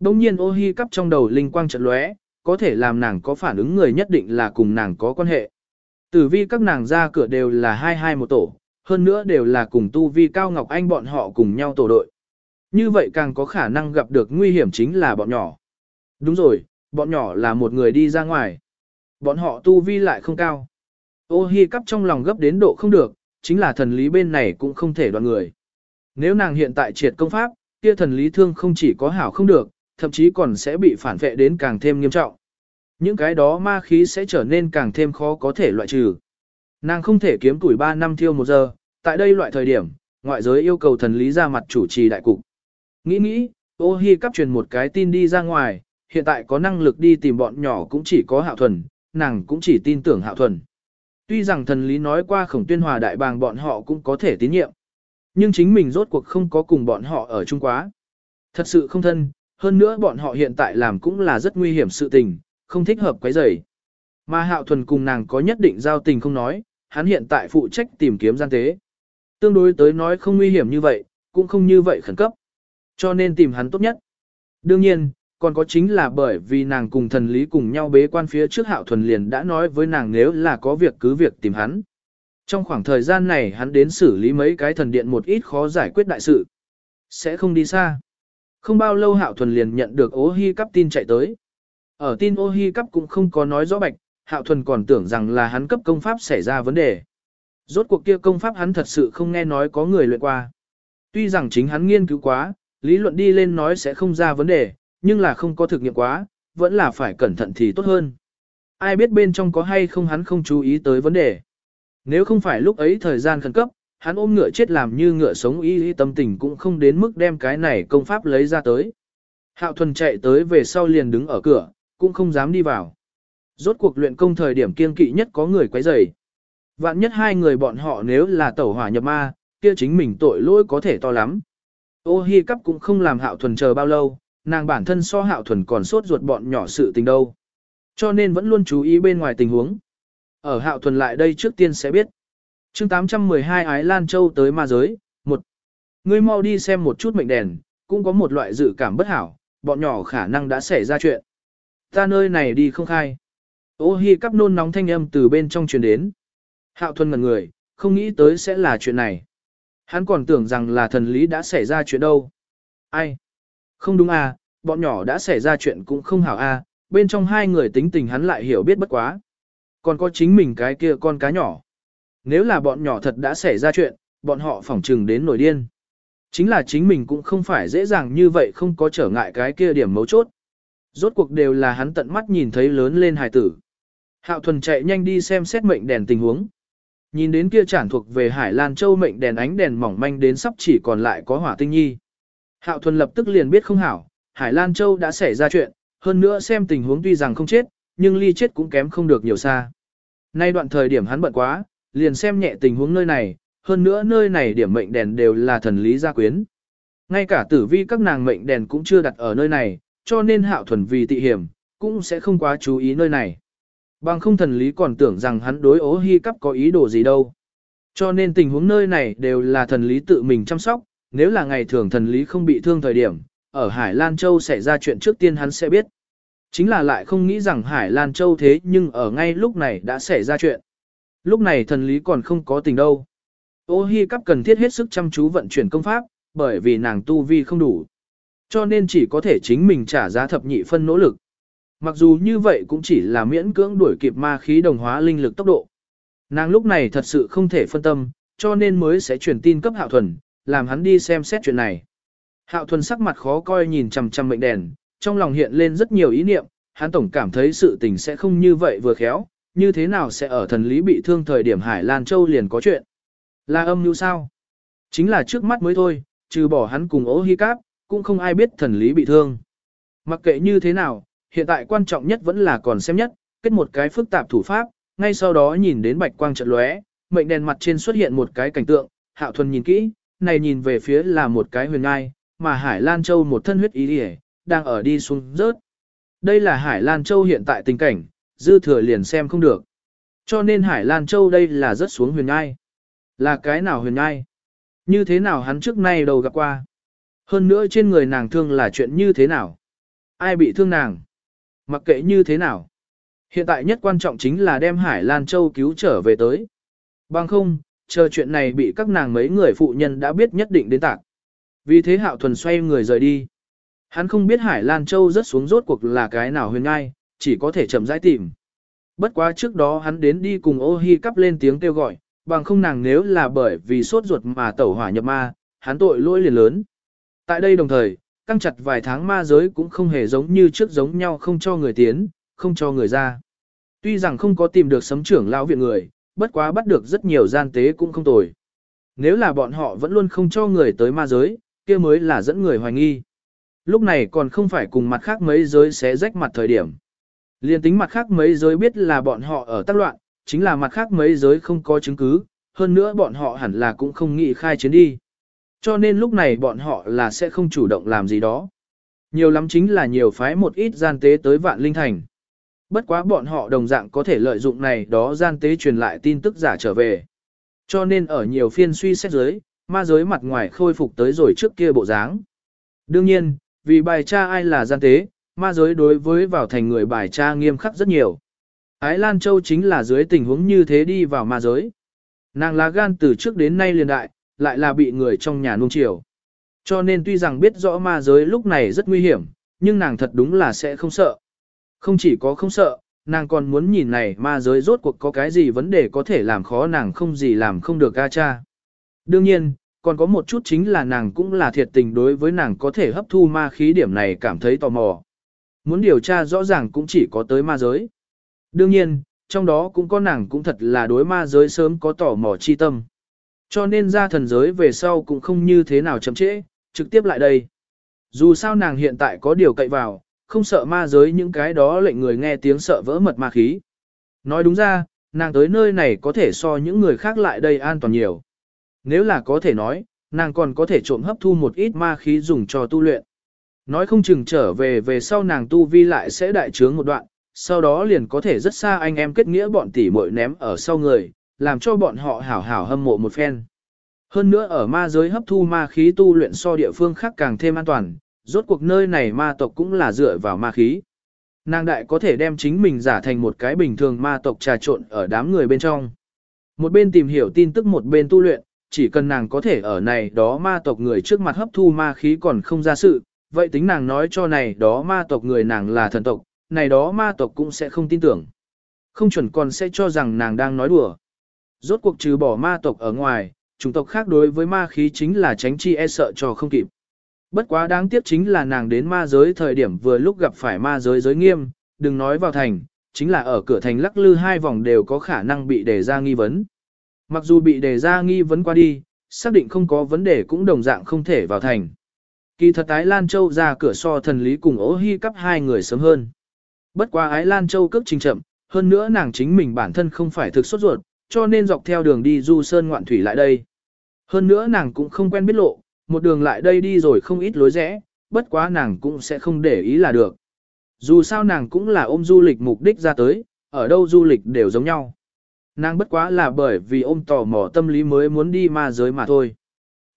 Đông nhiên ô hi cắp trong đầu linh quang trận lóe, có thể làm nàng có phản ứng người nhất định là cùng nàng có quan hệ. Tử vi các nàng ra cửa đều là hai hai một tổ, hơn nữa đều là cùng tu vi cao ngọc anh bọn họ cùng nhau tổ đội. Như vậy càng có khả năng gặp được nguy hiểm chính là bọn nhỏ. Đúng rồi, bọn nhỏ là một người đi ra ngoài. Bọn họ tu vi lại không cao. Ô hi cắp trong lòng gấp đến độ không được, chính là thần lý bên này cũng không thể đoạn người. Nếu nàng hiện tại triệt công pháp, kia thần lý thương không chỉ có hảo không được, thậm chí còn sẽ bị phản vệ đến càng thêm nghiêm trọng. Những cái đó ma khí sẽ trở nên càng thêm khó có thể loại trừ. Nàng không thể kiếm tuổi 3 năm thiêu một giờ, tại đây loại thời điểm, ngoại giới yêu cầu thần lý ra mặt chủ trì đại cục. Nghĩ nghĩ, ô hi cắp truyền một cái tin đi ra ngoài, hiện tại có năng lực đi tìm bọn nhỏ cũng chỉ có hạo thuần, nàng cũng chỉ tin tưởng hạo thuần. Tuy rằng thần lý nói qua khổng tuyên hòa đại bàng bọn họ cũng có thể tín nhiệm. Nhưng chính mình rốt cuộc không có cùng bọn họ ở chung quá. Thật sự không thân, hơn nữa bọn họ hiện tại làm cũng là rất nguy hiểm sự tình, không thích hợp quấy rầy. Mà hạo thuần cùng nàng có nhất định giao tình không nói, hắn hiện tại phụ trách tìm kiếm gian tế. Tương đối tới nói không nguy hiểm như vậy, cũng không như vậy khẩn cấp. Cho nên tìm hắn tốt nhất. Đương nhiên, còn có chính là bởi vì nàng cùng thần lý cùng nhau bế quan phía trước hạo thuần liền đã nói với nàng nếu là có việc cứ việc tìm hắn. Trong khoảng thời gian này hắn đến xử lý mấy cái thần điện một ít khó giải quyết đại sự. Sẽ không đi xa. Không bao lâu hạo thuần liền nhận được ô hi cắp tin chạy tới. Ở tin ô hi cắp cũng không có nói rõ bạch, hạo thuần còn tưởng rằng là hắn cấp công pháp xảy ra vấn đề. Rốt cuộc kia công pháp hắn thật sự không nghe nói có người luyện qua. Tuy rằng chính hắn nghiên cứu quá, lý luận đi lên nói sẽ không ra vấn đề, nhưng là không có thực nghiệm quá, vẫn là phải cẩn thận thì tốt hơn. Ai biết bên trong có hay không hắn không chú ý tới vấn đề. Nếu không phải lúc ấy thời gian khẩn cấp, hắn ôm ngựa chết làm như ngựa sống y y tâm tình cũng không đến mức đem cái này công pháp lấy ra tới. Hạo thuần chạy tới về sau liền đứng ở cửa, cũng không dám đi vào. Rốt cuộc luyện công thời điểm kiên kỵ nhất có người quấy rầy. Vạn nhất hai người bọn họ nếu là tẩu hỏa nhập ma, kia chính mình tội lỗi có thể to lắm. Ô hi cắp cũng không làm hạo thuần chờ bao lâu, nàng bản thân so hạo thuần còn sốt ruột bọn nhỏ sự tình đâu. Cho nên vẫn luôn chú ý bên ngoài tình huống. Ở hạo thuần lại đây trước tiên sẽ biết. chương 812 Ái Lan Châu tới ma giới, một Ngươi mau đi xem một chút mệnh đèn, cũng có một loại dự cảm bất hảo, bọn nhỏ khả năng đã xảy ra chuyện. Ta nơi này đi không khai. Ô hi cắp nôn nóng thanh âm từ bên trong truyền đến. Hạo thuần ngẩn người, không nghĩ tới sẽ là chuyện này. Hắn còn tưởng rằng là thần lý đã xảy ra chuyện đâu. Ai? Không đúng à, bọn nhỏ đã xảy ra chuyện cũng không hảo à, bên trong hai người tính tình hắn lại hiểu biết bất quá. Còn có chính mình cái kia con cá nhỏ. Nếu là bọn nhỏ thật đã xảy ra chuyện, bọn họ phỏng trừng đến nổi điên. Chính là chính mình cũng không phải dễ dàng như vậy không có trở ngại cái kia điểm mấu chốt. Rốt cuộc đều là hắn tận mắt nhìn thấy lớn lên hài tử. Hạo thuần chạy nhanh đi xem xét mệnh đèn tình huống. Nhìn đến kia chản thuộc về Hải Lan Châu mệnh đèn ánh đèn mỏng manh đến sắp chỉ còn lại có hỏa tinh nhi. Hạo thuần lập tức liền biết không hảo, Hải Lan Châu đã xảy ra chuyện, hơn nữa xem tình huống tuy rằng không chết, nhưng ly chết cũng kém không được nhiều xa. Nay đoạn thời điểm hắn bận quá, liền xem nhẹ tình huống nơi này, hơn nữa nơi này điểm mệnh đèn đều là thần lý gia quyến. Ngay cả tử vi các nàng mệnh đèn cũng chưa đặt ở nơi này, cho nên hạo thuần vì tị hiểm, cũng sẽ không quá chú ý nơi này. Bằng không thần lý còn tưởng rằng hắn đối ố hy cắp có ý đồ gì đâu. Cho nên tình huống nơi này đều là thần lý tự mình chăm sóc, nếu là ngày thường thần lý không bị thương thời điểm, ở Hải Lan Châu xảy ra chuyện trước tiên hắn sẽ biết. Chính là lại không nghĩ rằng Hải Lan Châu thế nhưng ở ngay lúc này đã xảy ra chuyện. Lúc này thần lý còn không có tình đâu. Ô Hi Cắp cần thiết hết sức chăm chú vận chuyển công pháp, bởi vì nàng tu vi không đủ. Cho nên chỉ có thể chính mình trả giá thập nhị phân nỗ lực. Mặc dù như vậy cũng chỉ là miễn cưỡng đuổi kịp ma khí đồng hóa linh lực tốc độ. Nàng lúc này thật sự không thể phân tâm, cho nên mới sẽ truyền tin cấp Hạo Thuần, làm hắn đi xem xét chuyện này. Hạo Thuần sắc mặt khó coi nhìn chằm chằm mệnh đèn, trong lòng hiện lên rất nhiều ý niệm, hắn tổng cảm thấy sự tình sẽ không như vậy vừa khéo, như thế nào sẽ ở thần lý bị thương thời điểm Hải Lan Châu liền có chuyện. Là âm như sao? Chính là trước mắt mới thôi, trừ bỏ hắn cùng ố hy cáp, cũng không ai biết thần lý bị thương. Mặc kệ như thế nào, hiện tại quan trọng nhất vẫn là còn xem nhất, kết một cái phức tạp thủ pháp, ngay sau đó nhìn đến bạch quang trận lóe, mệnh đèn mặt trên xuất hiện một cái cảnh tượng, hạo thuần nhìn kỹ, này nhìn về phía là một cái huyền ngai, mà Hải Lan Châu một thân huyết ý đi đang ở đi xuống rớt. Đây là Hải Lan Châu hiện tại tình cảnh, dư thừa liền xem không được. Cho nên Hải Lan Châu đây là rớt xuống huyền ngai. Là cái nào huyền ngai? Như thế nào hắn trước nay đầu gặp qua? Hơn nữa trên người nàng thương là chuyện như thế nào? Ai bị thương nàng? Mặc kệ như thế nào? Hiện tại nhất quan trọng chính là đem Hải Lan Châu cứu trở về tới. Bằng không, chờ chuyện này bị các nàng mấy người phụ nhân đã biết nhất định đến tạc. Vì thế Hạo Thuần xoay người rời đi. Hắn không biết Hải Lan Châu rất xuống rốt cuộc là cái nào huyền ngai, chỉ có thể chậm rãi tìm. Bất quá trước đó hắn đến đi cùng ô hi cắp lên tiếng kêu gọi, bằng không nàng nếu là bởi vì sốt ruột mà tẩu hỏa nhập ma, hắn tội lỗi liền lớn. Tại đây đồng thời, căng chặt vài tháng ma giới cũng không hề giống như trước giống nhau không cho người tiến, không cho người ra. Tuy rằng không có tìm được sấm trưởng lão viện người, bất quá bắt được rất nhiều gian tế cũng không tồi. Nếu là bọn họ vẫn luôn không cho người tới ma giới, kia mới là dẫn người hoài nghi. Lúc này còn không phải cùng mặt khác mấy giới sẽ rách mặt thời điểm. Liên tính mặt khác mấy giới biết là bọn họ ở tác loạn, chính là mặt khác mấy giới không có chứng cứ, hơn nữa bọn họ hẳn là cũng không nghĩ khai chiến đi. Cho nên lúc này bọn họ là sẽ không chủ động làm gì đó. Nhiều lắm chính là nhiều phái một ít gian tế tới vạn linh thành. Bất quá bọn họ đồng dạng có thể lợi dụng này đó gian tế truyền lại tin tức giả trở về. Cho nên ở nhiều phiên suy xét giới, ma giới mặt ngoài khôi phục tới rồi trước kia bộ dáng. Đương nhiên, vì bài tra ai là gian tế, ma giới đối với vào thành người bài tra nghiêm khắc rất nhiều. Ái Lan Châu chính là dưới tình huống như thế đi vào ma giới. Nàng lá gan từ trước đến nay liền đại, lại là bị người trong nhà nuông chiều. Cho nên tuy rằng biết rõ ma giới lúc này rất nguy hiểm, nhưng nàng thật đúng là sẽ không sợ. Không chỉ có không sợ, nàng còn muốn nhìn này ma giới rốt cuộc có cái gì vấn đề có thể làm khó nàng không gì làm không được ca cha. Đương nhiên, còn có một chút chính là nàng cũng là thiệt tình đối với nàng có thể hấp thu ma khí điểm này cảm thấy tò mò. Muốn điều tra rõ ràng cũng chỉ có tới ma giới. Đương nhiên, trong đó cũng có nàng cũng thật là đối ma giới sớm có tò mò chi tâm. Cho nên ra thần giới về sau cũng không như thế nào chậm trễ, trực tiếp lại đây. Dù sao nàng hiện tại có điều cậy vào, không sợ ma giới những cái đó lệnh người nghe tiếng sợ vỡ mật ma khí. Nói đúng ra, nàng tới nơi này có thể so những người khác lại đây an toàn nhiều. Nếu là có thể nói, nàng còn có thể trộm hấp thu một ít ma khí dùng cho tu luyện. Nói không chừng trở về về sau nàng tu vi lại sẽ đại trướng một đoạn, sau đó liền có thể rất xa anh em kết nghĩa bọn tỷ muội ném ở sau người, làm cho bọn họ hảo hảo hâm mộ một phen. Hơn nữa ở ma giới hấp thu ma khí tu luyện so địa phương khác càng thêm an toàn, rốt cuộc nơi này ma tộc cũng là dựa vào ma khí. Nàng đại có thể đem chính mình giả thành một cái bình thường ma tộc trà trộn ở đám người bên trong. Một bên tìm hiểu tin tức một bên tu luyện, chỉ cần nàng có thể ở này đó ma tộc người trước mặt hấp thu ma khí còn không ra sự, vậy tính nàng nói cho này đó ma tộc người nàng là thần tộc, này đó ma tộc cũng sẽ không tin tưởng. không chuẩn còn sẽ cho rằng nàng đang nói đùa. Rốt cuộc trừ bỏ ma tộc ở ngoài, chủng tộc khác đối với ma khí chính là tránh chi e sợ cho không kịp. Bất quá đáng tiếc chính là nàng đến ma giới thời điểm vừa lúc gặp phải ma giới giới nghiêm, đừng nói vào thành, chính là ở cửa thành lắc lư hai vòng đều có khả năng bị đề ra nghi vấn. Mặc dù bị đề ra nghi vấn qua đi, xác định không có vấn đề cũng đồng dạng không thể vào thành. Kỳ thật Ái Lan Châu ra cửa so thần lý cùng ố hy cấp hai người sớm hơn. Bất quá Ái Lan Châu cước trình chậm, hơn nữa nàng chính mình bản thân không phải thực sốt ruột, cho nên dọc theo đường đi du sơn ngoạn thủy lại đây. Hơn nữa nàng cũng không quen biết lộ, một đường lại đây đi rồi không ít lối rẽ, bất quá nàng cũng sẽ không để ý là được. Dù sao nàng cũng là ôm du lịch mục đích ra tới, ở đâu du lịch đều giống nhau. Nàng bất quá là bởi vì ôm tò mò tâm lý mới muốn đi ma giới mà thôi.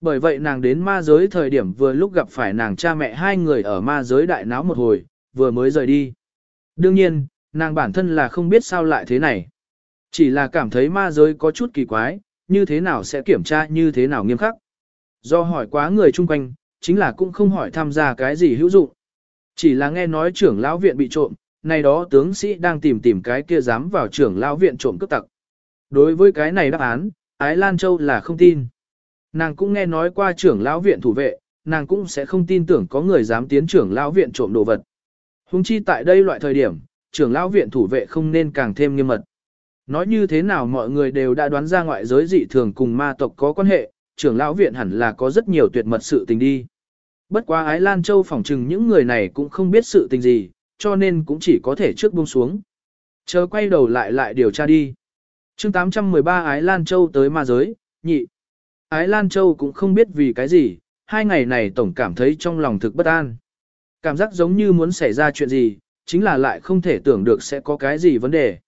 Bởi vậy nàng đến ma giới thời điểm vừa lúc gặp phải nàng cha mẹ hai người ở ma giới đại náo một hồi, vừa mới rời đi. Đương nhiên, nàng bản thân là không biết sao lại thế này. Chỉ là cảm thấy ma giới có chút kỳ quái, như thế nào sẽ kiểm tra như thế nào nghiêm khắc. Do hỏi quá người chung quanh, chính là cũng không hỏi tham gia cái gì hữu dụng. Chỉ là nghe nói trưởng lão viện bị trộm, này đó tướng sĩ đang tìm tìm cái kia dám vào trưởng lão viện trộm cướp tặc. Đối với cái này đáp án, Ái Lan Châu là không tin. Nàng cũng nghe nói qua trưởng lão viện thủ vệ, nàng cũng sẽ không tin tưởng có người dám tiến trưởng lão viện trộm đồ vật. Hùng chi tại đây loại thời điểm, trưởng lão viện thủ vệ không nên càng thêm nghiêm mật. Nói như thế nào mọi người đều đã đoán ra ngoại giới dị thường cùng ma tộc có quan hệ, trưởng lão viện hẳn là có rất nhiều tuyệt mật sự tình đi. Bất quá Ái Lan Châu phỏng chừng những người này cũng không biết sự tình gì, cho nên cũng chỉ có thể trước buông xuống. Chờ quay đầu lại lại điều tra đi. chương 813 Ái Lan Châu tới ma giới, nhị. Ái Lan Châu cũng không biết vì cái gì, hai ngày này tổng cảm thấy trong lòng thực bất an. Cảm giác giống như muốn xảy ra chuyện gì, chính là lại không thể tưởng được sẽ có cái gì vấn đề.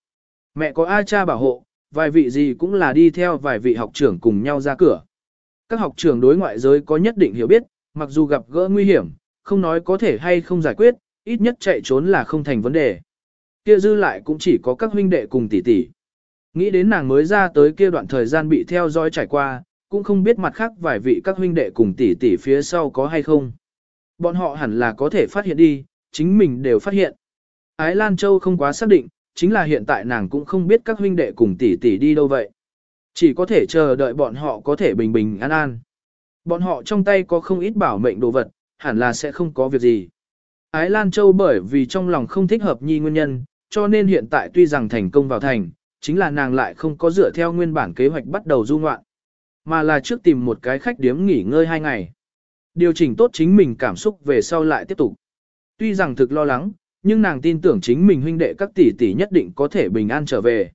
Mẹ có ai cha bảo hộ, vài vị gì cũng là đi theo vài vị học trưởng cùng nhau ra cửa. Các học trưởng đối ngoại giới có nhất định hiểu biết, mặc dù gặp gỡ nguy hiểm, không nói có thể hay không giải quyết, ít nhất chạy trốn là không thành vấn đề. Kia dư lại cũng chỉ có các huynh đệ cùng tỷ tỷ. Nghĩ đến nàng mới ra tới kia đoạn thời gian bị theo dõi trải qua, cũng không biết mặt khác vài vị các huynh đệ cùng tỷ tỷ phía sau có hay không. Bọn họ hẳn là có thể phát hiện đi, chính mình đều phát hiện. Ái Lan Châu không quá xác định, chính là hiện tại nàng cũng không biết các huynh đệ cùng tỷ tỷ đi đâu vậy. Chỉ có thể chờ đợi bọn họ có thể bình bình an an. Bọn họ trong tay có không ít bảo mệnh đồ vật, hẳn là sẽ không có việc gì. Ái Lan Châu bởi vì trong lòng không thích hợp nhi nguyên nhân, cho nên hiện tại tuy rằng thành công vào thành, chính là nàng lại không có dựa theo nguyên bản kế hoạch bắt đầu du ngoạn, mà là trước tìm một cái khách điếm nghỉ ngơi hai ngày. Điều chỉnh tốt chính mình cảm xúc về sau lại tiếp tục. Tuy rằng thực lo lắng, nhưng nàng tin tưởng chính mình huynh đệ các tỷ tỷ nhất định có thể bình an trở về.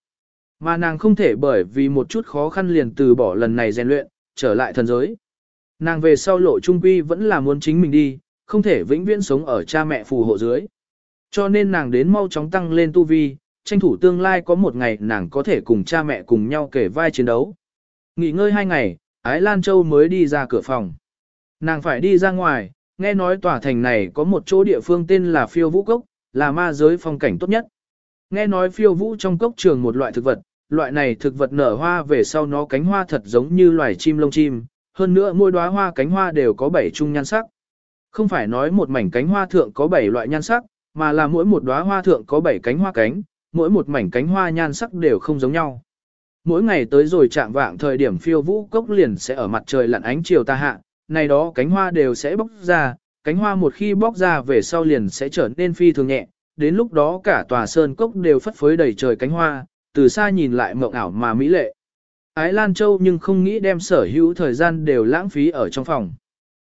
Mà nàng không thể bởi vì một chút khó khăn liền từ bỏ lần này rèn luyện, trở lại thần giới. Nàng về sau lộ trung quy vẫn là muốn chính mình đi, không thể vĩnh viễn sống ở cha mẹ phù hộ dưới. Cho nên nàng đến mau chóng tăng lên tu vi, tranh thủ tương lai có một ngày nàng có thể cùng cha mẹ cùng nhau kể vai chiến đấu. Nghỉ ngơi hai ngày, Ái Lan Châu mới đi ra cửa phòng. Nàng phải đi ra ngoài, nghe nói tòa thành này có một chỗ địa phương tên là phiêu vũ cốc, là ma giới phong cảnh tốt nhất. Nghe nói phiêu vũ trong cốc trường một loại thực vật, loại này thực vật nở hoa về sau nó cánh hoa thật giống như loài chim lông chim, hơn nữa mỗi đóa hoa cánh hoa đều có bảy chung nhan sắc. Không phải nói một mảnh cánh hoa thượng có bảy loại nhan sắc, mà là mỗi một đóa hoa thượng có bảy cánh hoa cánh, mỗi một mảnh cánh hoa nhan sắc đều không giống nhau. Mỗi ngày tới rồi chạm vạng thời điểm phiêu vũ cốc liền sẽ ở mặt trời lặn ánh chiều ta hạ, này đó cánh hoa đều sẽ bóc ra, cánh hoa một khi bóc ra về sau liền sẽ trở nên phi thường nhẹ, đến lúc đó cả tòa sơn cốc đều phất phới đầy trời cánh hoa, từ xa nhìn lại mộng ảo mà mỹ lệ. Ái Lan Châu nhưng không nghĩ đem sở hữu thời gian đều lãng phí ở trong phòng.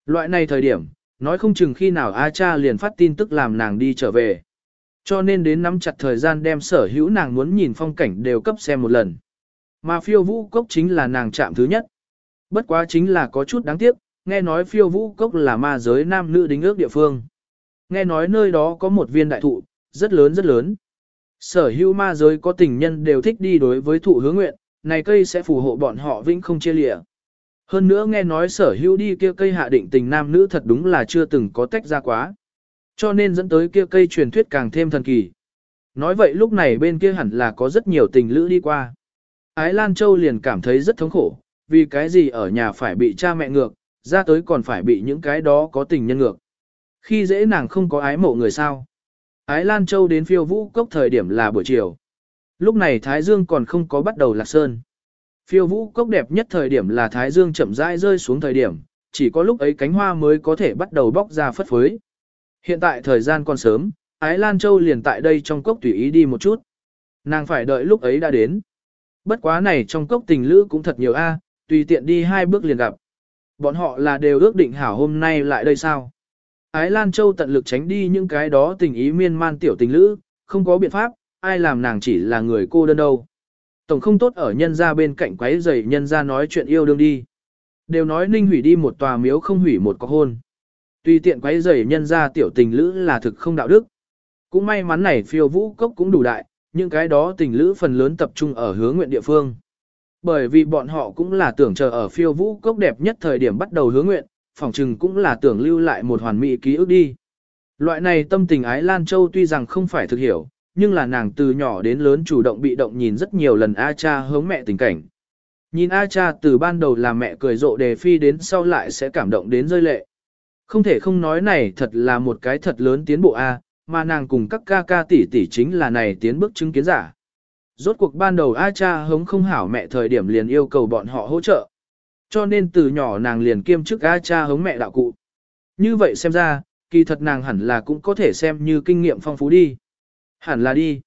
Loại này thời điểm, nói không chừng khi nào A cha liền phát tin tức làm nàng đi trở về. Cho nên đến nắm chặt thời gian đem sở hữu nàng muốn nhìn phong cảnh đều cấp xem một lần. Mà phiêu vũ cốc chính là nàng chạm thứ nhất. Bất quá chính là có chút đáng tiếc, nghe nói phiêu vũ cốc là ma giới nam nữ đính ước địa phương. Nghe nói nơi đó có một viên đại thụ, rất lớn rất lớn. Sở hữu ma giới có tình nhân đều thích đi đối với thụ hướng nguyện, này cây sẽ phù hộ bọn họ vĩnh không chia lìa. Hơn nữa nghe nói sở hữu đi kia cây hạ định tình nam nữ thật đúng là chưa từng có tách ra quá. Cho nên dẫn tới kia cây truyền thuyết càng thêm thần kỳ. Nói vậy lúc này bên kia hẳn là có rất nhiều tình lữ đi qua. Ái Lan Châu liền cảm thấy rất thống khổ, vì cái gì ở nhà phải bị cha mẹ ngược, ra tới còn phải bị những cái đó có tình nhân ngược. Khi dễ nàng không có ái mộ người sao. Ái Lan Châu đến phiêu vũ cốc thời điểm là buổi chiều. Lúc này Thái Dương còn không có bắt đầu lạc sơn. Phiêu vũ cốc đẹp nhất thời điểm là Thái Dương chậm rãi rơi xuống thời điểm, chỉ có lúc ấy cánh hoa mới có thể bắt đầu bóc ra phất phới. Hiện tại thời gian còn sớm, Ái Lan Châu liền tại đây trong cốc tùy ý đi một chút. Nàng phải đợi lúc ấy đã đến. Bất quá này trong cốc tình lữ cũng thật nhiều a, tùy tiện đi hai bước liền gặp. Bọn họ là đều ước định hảo hôm nay lại đây sao? Ái Lan Châu tận lực tránh đi những cái đó tình ý miên man tiểu tình lữ, không có biện pháp, ai làm nàng chỉ là người cô đơn đâu. Tổng không tốt ở nhân gia bên cạnh quấy rầy nhân gia nói chuyện yêu đương đi. Đều nói ninh hủy đi một tòa miếu không hủy một có hôn. tuy tiện quấy rầy nhân gia tiểu tình lữ là thực không đạo đức. Cũng may mắn này phiêu vũ cốc cũng đủ đại, những cái đó tình lữ phần lớn tập trung ở hướng nguyện địa phương. Bởi vì bọn họ cũng là tưởng chờ ở phiêu vũ cốc đẹp nhất thời điểm bắt đầu hướng nguyện, phỏng chừng cũng là tưởng lưu lại một hoàn mỹ ký ức đi. Loại này tâm tình ái Lan Châu tuy rằng không phải thực hiểu, nhưng là nàng từ nhỏ đến lớn chủ động bị động nhìn rất nhiều lần A cha hướng mẹ tình cảnh. Nhìn A cha từ ban đầu là mẹ cười rộ đề phi đến sau lại sẽ cảm động đến rơi lệ. Không thể không nói này thật là một cái thật lớn tiến bộ A, mà nàng cùng các ca ca tỷ tỷ chính là này tiến bước chứng kiến giả. Rốt cuộc ban đầu A cha hống không hảo mẹ thời điểm liền yêu cầu bọn họ hỗ trợ. Cho nên từ nhỏ nàng liền kiêm chức A cha hống mẹ đạo cụ. Như vậy xem ra, kỳ thật nàng hẳn là cũng có thể xem như kinh nghiệm phong phú đi. Hẳn là đi.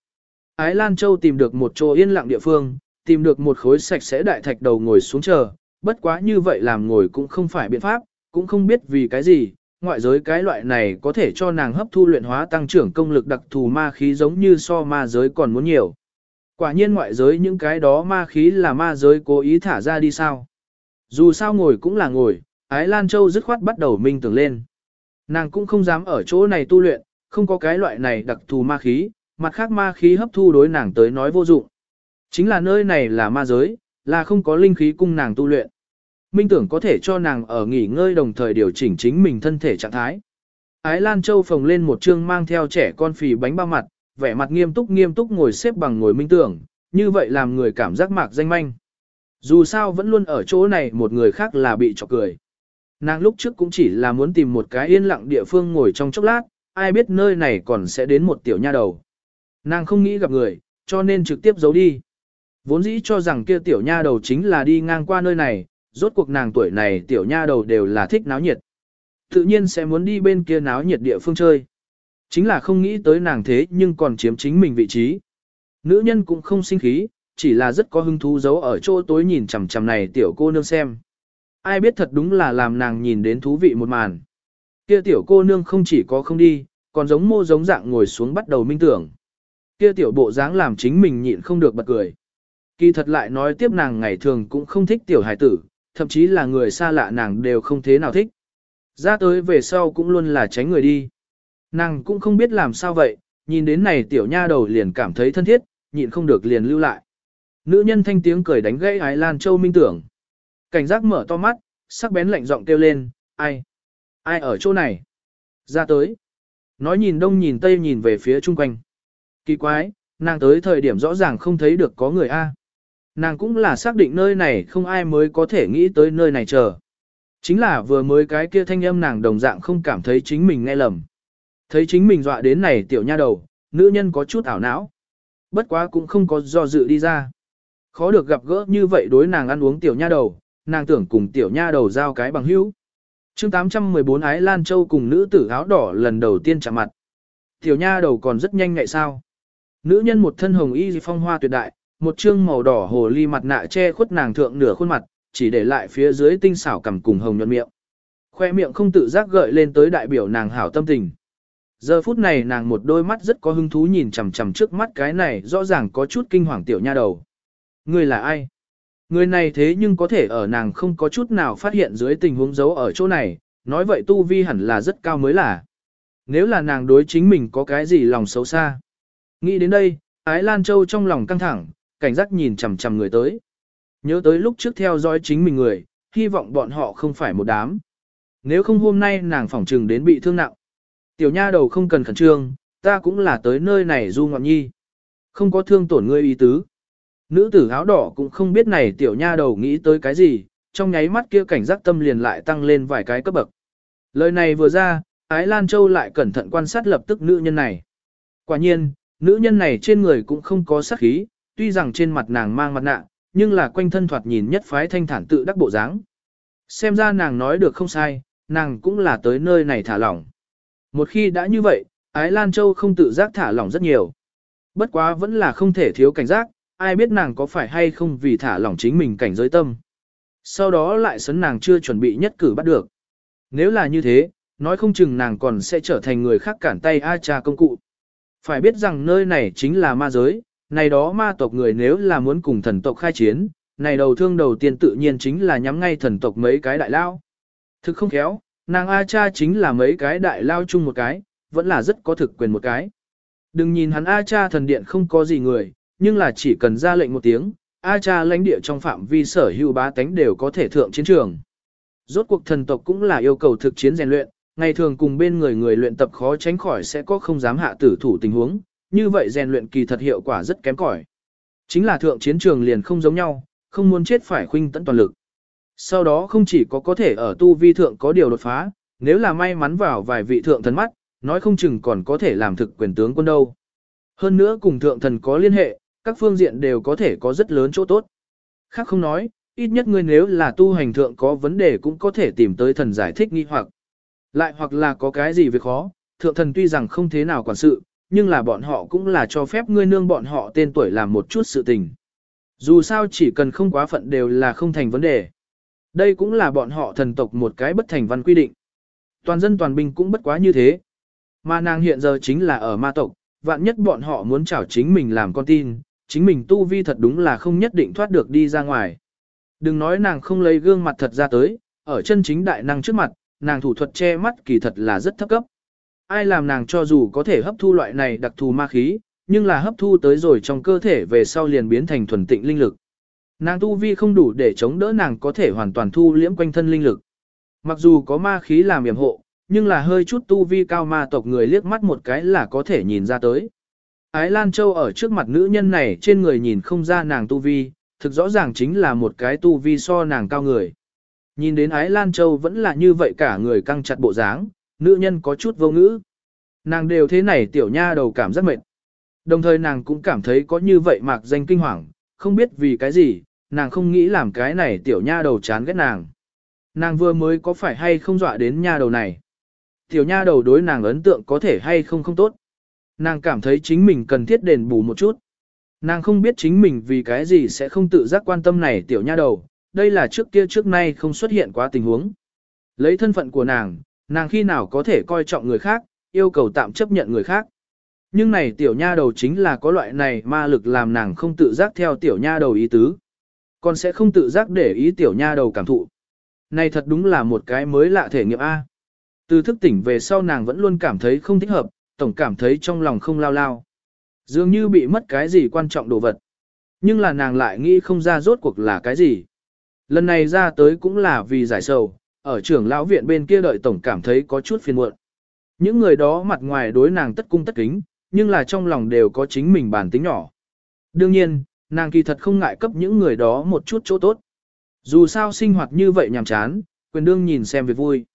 Ái Lan Châu tìm được một chỗ yên lặng địa phương, tìm được một khối sạch sẽ đại thạch đầu ngồi xuống chờ, bất quá như vậy làm ngồi cũng không phải biện pháp, cũng không biết vì cái gì, ngoại giới cái loại này có thể cho nàng hấp thu luyện hóa tăng trưởng công lực đặc thù ma khí giống như so ma giới còn muốn nhiều. Quả nhiên ngoại giới những cái đó ma khí là ma giới cố ý thả ra đi sao. Dù sao ngồi cũng là ngồi, Ái Lan Châu dứt khoát bắt đầu minh tưởng lên. Nàng cũng không dám ở chỗ này tu luyện, không có cái loại này đặc thù ma khí, mặt khác ma khí hấp thu đối nàng tới nói vô dụng. Chính là nơi này là ma giới, là không có linh khí cung nàng tu luyện. Minh tưởng có thể cho nàng ở nghỉ ngơi đồng thời điều chỉnh chính mình thân thể trạng thái. Ái Lan Châu phồng lên một chương mang theo trẻ con phì bánh bao mặt, vẻ mặt nghiêm túc nghiêm túc ngồi xếp bằng ngồi minh tưởng, như vậy làm người cảm giác mạc danh manh. Dù sao vẫn luôn ở chỗ này một người khác là bị chọc cười. Nàng lúc trước cũng chỉ là muốn tìm một cái yên lặng địa phương ngồi trong chốc lát, ai biết nơi này còn sẽ đến một tiểu nha đầu. Nàng không nghĩ gặp người, cho nên trực tiếp giấu đi. Vốn dĩ cho rằng kia tiểu nha đầu chính là đi ngang qua nơi này, rốt cuộc nàng tuổi này tiểu nha đầu đều là thích náo nhiệt. Tự nhiên sẽ muốn đi bên kia náo nhiệt địa phương chơi. Chính là không nghĩ tới nàng thế nhưng còn chiếm chính mình vị trí. Nữ nhân cũng không sinh khí, chỉ là rất có hứng thú giấu ở chỗ tối nhìn chằm chằm này tiểu cô nương xem. Ai biết thật đúng là làm nàng nhìn đến thú vị một màn. Kia tiểu cô nương không chỉ có không đi, còn giống mô giống dạng ngồi xuống bắt đầu minh tưởng. Kia tiểu bộ dáng làm chính mình nhịn không được bật cười. Kỳ thật lại nói tiếp nàng ngày thường cũng không thích tiểu hải tử, thậm chí là người xa lạ nàng đều không thế nào thích. Ra tới về sau cũng luôn là tránh người đi. Nàng cũng không biết làm sao vậy, nhìn đến này tiểu nha đầu liền cảm thấy thân thiết, nhịn không được liền lưu lại. Nữ nhân thanh tiếng cười đánh gãy Ái Lan Châu minh tưởng. Cảnh giác mở to mắt, sắc bén lạnh giọng kêu lên, ai? Ai ở chỗ này? Ra tới. Nói nhìn đông nhìn tây nhìn về phía chung quanh. Kỳ quái, nàng tới thời điểm rõ ràng không thấy được có người A. Nàng cũng là xác định nơi này không ai mới có thể nghĩ tới nơi này chờ. Chính là vừa mới cái kia thanh âm nàng đồng dạng không cảm thấy chính mình nghe lầm. Thấy chính mình dọa đến này tiểu nha đầu, nữ nhân có chút ảo não. Bất quá cũng không có do dự đi ra. Khó được gặp gỡ như vậy đối nàng ăn uống tiểu nha đầu, nàng tưởng cùng tiểu nha đầu giao cái bằng hữu. chương 814 Ái Lan Châu cùng nữ tử áo đỏ lần đầu tiên chạm mặt. Tiểu nha đầu còn rất nhanh ngại sao. Nữ nhân một thân hồng y phong hoa tuyệt đại, một trương màu đỏ hồ ly mặt nạ che khuất nàng thượng nửa khuôn mặt, chỉ để lại phía dưới tinh xảo cầm cùng hồng nhuận miệng. Khoe miệng không tự giác gợi lên tới đại biểu nàng hảo tâm tình. Giờ phút này nàng một đôi mắt rất có hứng thú nhìn chằm chằm trước mắt cái này rõ ràng có chút kinh hoàng tiểu nha đầu. Người là ai? Người này thế nhưng có thể ở nàng không có chút nào phát hiện dưới tình huống giấu ở chỗ này, nói vậy tu vi hẳn là rất cao mới là. Nếu là nàng đối chính mình có cái gì lòng xấu xa. Nghĩ đến đây, Ái Lan Châu trong lòng căng thẳng, cảnh giác nhìn chằm chằm người tới. Nhớ tới lúc trước theo dõi chính mình người, hy vọng bọn họ không phải một đám. Nếu không hôm nay nàng phỏng trừng đến bị thương nặng. Tiểu nha đầu không cần khẩn trương, ta cũng là tới nơi này du ngoạn nhi. Không có thương tổn ngươi ý tứ. Nữ tử áo đỏ cũng không biết này tiểu nha đầu nghĩ tới cái gì, trong nháy mắt kia cảnh giác tâm liền lại tăng lên vài cái cấp bậc. Lời này vừa ra, Ái Lan Châu lại cẩn thận quan sát lập tức nữ nhân này. Quả nhiên, nữ nhân này trên người cũng không có sát khí, tuy rằng trên mặt nàng mang mặt nạ, nhưng là quanh thân thoạt nhìn nhất phái thanh thản tự đắc bộ dáng. Xem ra nàng nói được không sai, nàng cũng là tới nơi này thả lỏng. Một khi đã như vậy, Ái Lan Châu không tự giác thả lỏng rất nhiều. Bất quá vẫn là không thể thiếu cảnh giác, ai biết nàng có phải hay không vì thả lỏng chính mình cảnh giới tâm. Sau đó lại sấn nàng chưa chuẩn bị nhất cử bắt được. Nếu là như thế, nói không chừng nàng còn sẽ trở thành người khác cản tay A cha công cụ. Phải biết rằng nơi này chính là ma giới, này đó ma tộc người nếu là muốn cùng thần tộc khai chiến, này đầu thương đầu tiên tự nhiên chính là nhắm ngay thần tộc mấy cái đại lao. Thực không khéo, nàng A cha chính là mấy cái đại lao chung một cái, vẫn là rất có thực quyền một cái. Đừng nhìn hắn A cha thần điện không có gì người, nhưng là chỉ cần ra lệnh một tiếng, A cha lãnh địa trong phạm vi sở hữu bá tánh đều có thể thượng chiến trường. Rốt cuộc thần tộc cũng là yêu cầu thực chiến rèn luyện, ngày thường cùng bên người người luyện tập khó tránh khỏi sẽ có không dám hạ tử thủ tình huống, như vậy rèn luyện kỳ thật hiệu quả rất kém cỏi. Chính là thượng chiến trường liền không giống nhau, không muốn chết phải khuynh tận toàn lực. Sau đó không chỉ có có thể ở tu vi thượng có điều đột phá, nếu là may mắn vào vài vị thượng thần mắt, nói không chừng còn có thể làm thực quyền tướng quân đâu. Hơn nữa cùng thượng thần có liên hệ, các phương diện đều có thể có rất lớn chỗ tốt. Khác không nói, ít nhất ngươi nếu là tu hành thượng có vấn đề cũng có thể tìm tới thần giải thích nghi hoặc. Lại hoặc là có cái gì việc khó, thượng thần tuy rằng không thế nào quản sự, nhưng là bọn họ cũng là cho phép ngươi nương bọn họ tên tuổi làm một chút sự tình. Dù sao chỉ cần không quá phận đều là không thành vấn đề. Đây cũng là bọn họ thần tộc một cái bất thành văn quy định. Toàn dân toàn binh cũng bất quá như thế. Mà nàng hiện giờ chính là ở ma tộc, vạn nhất bọn họ muốn chảo chính mình làm con tin, chính mình tu vi thật đúng là không nhất định thoát được đi ra ngoài. Đừng nói nàng không lấy gương mặt thật ra tới, ở chân chính đại năng trước mặt, nàng thủ thuật che mắt kỳ thật là rất thấp cấp. Ai làm nàng cho dù có thể hấp thu loại này đặc thù ma khí, nhưng là hấp thu tới rồi trong cơ thể về sau liền biến thành thuần tịnh linh lực. Nàng tu vi không đủ để chống đỡ nàng có thể hoàn toàn thu liễm quanh thân linh lực. Mặc dù có ma khí làm yểm hộ, nhưng là hơi chút tu vi cao ma tộc người liếc mắt một cái là có thể nhìn ra tới. Ái Lan Châu ở trước mặt nữ nhân này trên người nhìn không ra nàng tu vi, thực rõ ràng chính là một cái tu vi so nàng cao người. Nhìn đến Ái Lan Châu vẫn là như vậy cả người căng chặt bộ dáng, nữ nhân có chút vô ngữ. Nàng đều thế này tiểu nha đầu cảm giác mệt. Đồng thời nàng cũng cảm thấy có như vậy mạc danh kinh hoàng, không biết vì cái gì, nàng không nghĩ làm cái này tiểu nha đầu chán ghét nàng. Nàng vừa mới có phải hay không dọa đến nha đầu này. Tiểu nha đầu đối nàng ấn tượng có thể hay không không tốt. Nàng cảm thấy chính mình cần thiết đền bù một chút. Nàng không biết chính mình vì cái gì sẽ không tự giác quan tâm này tiểu nha đầu, đây là trước kia trước nay không xuất hiện quá tình huống. Lấy thân phận của nàng, nàng khi nào có thể coi trọng người khác, yêu cầu tạm chấp nhận người khác. Nhưng này tiểu nha đầu chính là có loại này ma lực làm nàng không tự giác theo tiểu nha đầu ý tứ. Còn sẽ không tự giác để ý tiểu nha đầu cảm thụ. Này thật đúng là một cái mới lạ thể nghiệm A. Từ thức tỉnh về sau nàng vẫn luôn cảm thấy không thích hợp, tổng cảm thấy trong lòng không lao lao. Dường như bị mất cái gì quan trọng đồ vật. Nhưng là nàng lại nghĩ không ra rốt cuộc là cái gì. Lần này ra tới cũng là vì giải sầu, ở trưởng lão viện bên kia đợi tổng cảm thấy có chút phiền muộn. Những người đó mặt ngoài đối nàng tất cung tất kính, nhưng là trong lòng đều có chính mình bản tính nhỏ. Đương nhiên, nàng kỳ thật không ngại cấp những người đó một chút chỗ tốt. Dù sao sinh hoạt như vậy nhàm chán, quyền đương nhìn xem việc vui.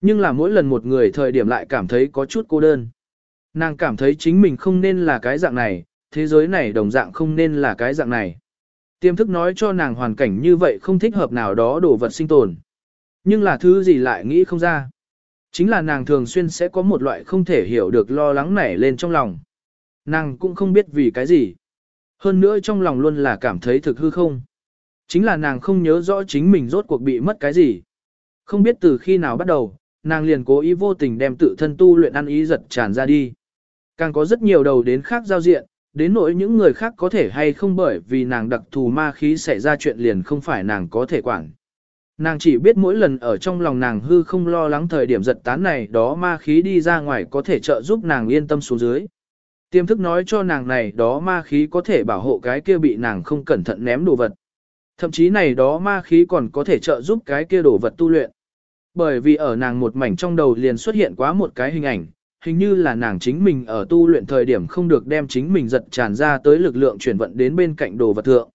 Nhưng là mỗi lần một người thời điểm lại cảm thấy có chút cô đơn. Nàng cảm thấy chính mình không nên là cái dạng này, thế giới này đồng dạng không nên là cái dạng này. Tiềm thức nói cho nàng hoàn cảnh như vậy không thích hợp nào đó đổ vật sinh tồn. Nhưng là thứ gì lại nghĩ không ra. Chính là nàng thường xuyên sẽ có một loại không thể hiểu được lo lắng nảy lên trong lòng. Nàng cũng không biết vì cái gì. Hơn nữa trong lòng luôn là cảm thấy thực hư không. Chính là nàng không nhớ rõ chính mình rốt cuộc bị mất cái gì. Không biết từ khi nào bắt đầu, nàng liền cố ý vô tình đem tự thân tu luyện ăn ý giật tràn ra đi. Càng có rất nhiều đầu đến khác giao diện, đến nỗi những người khác có thể hay không bởi vì nàng đặc thù ma khí xảy ra chuyện liền không phải nàng có thể quản. Nàng chỉ biết mỗi lần ở trong lòng nàng hư không lo lắng thời điểm giật tán này đó ma khí đi ra ngoài có thể trợ giúp nàng yên tâm xuống dưới. Tiềm thức nói cho nàng này đó ma khí có thể bảo hộ cái kia bị nàng không cẩn thận ném đồ vật. Thậm chí này đó ma khí còn có thể trợ giúp cái kia đồ vật tu luyện. Bởi vì ở nàng một mảnh trong đầu liền xuất hiện quá một cái hình ảnh, hình như là nàng chính mình ở tu luyện thời điểm không được đem chính mình giật tràn ra tới lực lượng chuyển vận đến bên cạnh đồ vật thượng.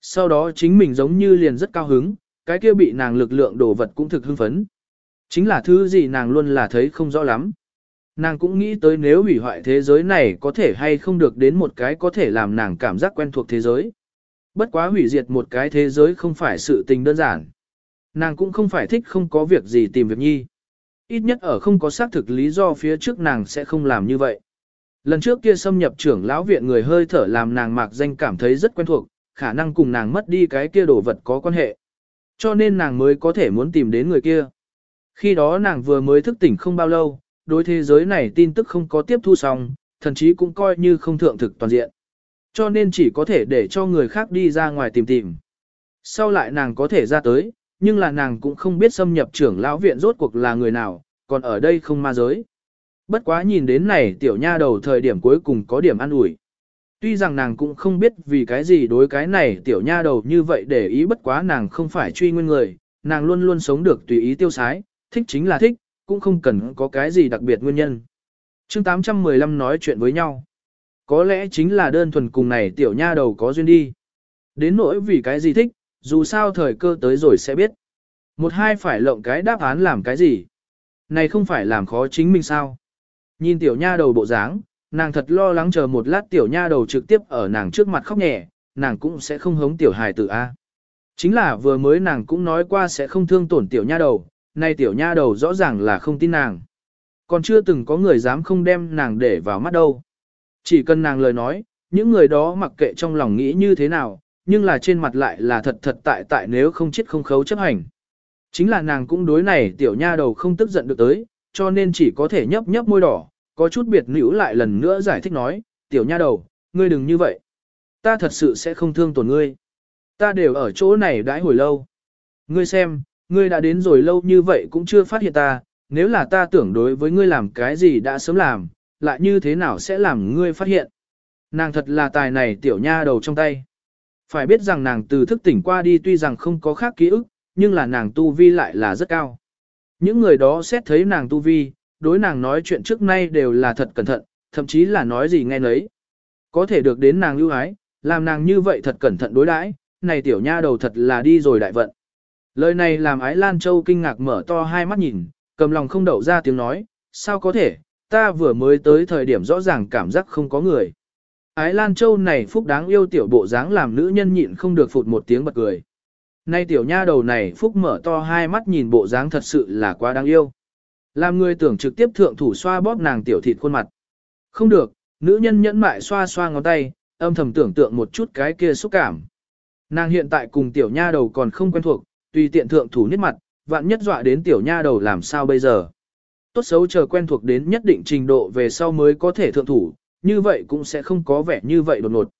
Sau đó chính mình giống như liền rất cao hứng, cái kia bị nàng lực lượng đồ vật cũng thực hưng phấn. Chính là thứ gì nàng luôn là thấy không rõ lắm. Nàng cũng nghĩ tới nếu hủy hoại thế giới này có thể hay không được đến một cái có thể làm nàng cảm giác quen thuộc thế giới. Bất quá hủy diệt một cái thế giới không phải sự tình đơn giản. Nàng cũng không phải thích không có việc gì tìm việc nhi. Ít nhất ở không có xác thực lý do phía trước nàng sẽ không làm như vậy. Lần trước kia xâm nhập trưởng lão viện người hơi thở làm nàng mạc danh cảm thấy rất quen thuộc, khả năng cùng nàng mất đi cái kia đồ vật có quan hệ. Cho nên nàng mới có thể muốn tìm đến người kia. Khi đó nàng vừa mới thức tỉnh không bao lâu, đối thế giới này tin tức không có tiếp thu xong, thậm chí cũng coi như không thượng thực toàn diện. Cho nên chỉ có thể để cho người khác đi ra ngoài tìm tìm. Sau lại nàng có thể ra tới, nhưng là nàng cũng không biết xâm nhập trưởng lão viện rốt cuộc là người nào, còn ở đây không ma giới. Bất quá nhìn đến này tiểu nha đầu thời điểm cuối cùng có điểm ăn ủi. Tuy rằng nàng cũng không biết vì cái gì đối cái này tiểu nha đầu như vậy để ý bất quá nàng không phải truy nguyên người, nàng luôn luôn sống được tùy ý tiêu sái, thích chính là thích, cũng không cần có cái gì đặc biệt nguyên nhân. chương 815 nói chuyện với nhau. Có lẽ chính là đơn thuần cùng này tiểu nha đầu có duyên đi. Đến nỗi vì cái gì thích, dù sao thời cơ tới rồi sẽ biết. Một hai phải lộng cái đáp án làm cái gì. Này không phải làm khó chính mình sao. Nhìn tiểu nha đầu bộ dáng, nàng thật lo lắng chờ một lát tiểu nha đầu trực tiếp ở nàng trước mặt khóc nhẹ, nàng cũng sẽ không hống tiểu hài tử A. Chính là vừa mới nàng cũng nói qua sẽ không thương tổn tiểu nha đầu, nay tiểu nha đầu rõ ràng là không tin nàng. Còn chưa từng có người dám không đem nàng để vào mắt đâu. Chỉ cần nàng lời nói, những người đó mặc kệ trong lòng nghĩ như thế nào, nhưng là trên mặt lại là thật thật tại tại nếu không chết không khấu chấp hành. Chính là nàng cũng đối này tiểu nha đầu không tức giận được tới, cho nên chỉ có thể nhấp nhấp môi đỏ, có chút biệt nữ lại lần nữa giải thích nói, tiểu nha đầu, ngươi đừng như vậy. Ta thật sự sẽ không thương tổn ngươi. Ta đều ở chỗ này đãi hồi lâu. Ngươi xem, ngươi đã đến rồi lâu như vậy cũng chưa phát hiện ta, nếu là ta tưởng đối với ngươi làm cái gì đã sớm làm, lại như thế nào sẽ làm ngươi phát hiện. Nàng thật là tài này tiểu nha đầu trong tay. Phải biết rằng nàng từ thức tỉnh qua đi tuy rằng không có khác ký ức, nhưng là nàng tu vi lại là rất cao. Những người đó xét thấy nàng tu vi, đối nàng nói chuyện trước nay đều là thật cẩn thận, thậm chí là nói gì nghe nấy. Có thể được đến nàng lưu ái, làm nàng như vậy thật cẩn thận đối đãi, này tiểu nha đầu thật là đi rồi đại vận. Lời này làm ái Lan Châu kinh ngạc mở to hai mắt nhìn, cầm lòng không đậu ra tiếng nói, sao có thể, ta vừa mới tới thời điểm rõ ràng cảm giác không có người. Ái Lan Châu này phúc đáng yêu tiểu bộ dáng làm nữ nhân nhịn không được phụt một tiếng bật cười. Nay tiểu nha đầu này phúc mở to hai mắt nhìn bộ dáng thật sự là quá đáng yêu. Làm người tưởng trực tiếp thượng thủ xoa bóp nàng tiểu thịt khuôn mặt. Không được, nữ nhân nhẫn mại xoa xoa ngón tay, âm thầm tưởng tượng một chút cái kia xúc cảm. Nàng hiện tại cùng tiểu nha đầu còn không quen thuộc, tùy tiện thượng thủ nhất mặt, vạn nhất dọa đến tiểu nha đầu làm sao bây giờ. Tốt xấu chờ quen thuộc đến nhất định trình độ về sau mới có thể thượng thủ, như vậy cũng sẽ không có vẻ như vậy đột ngột.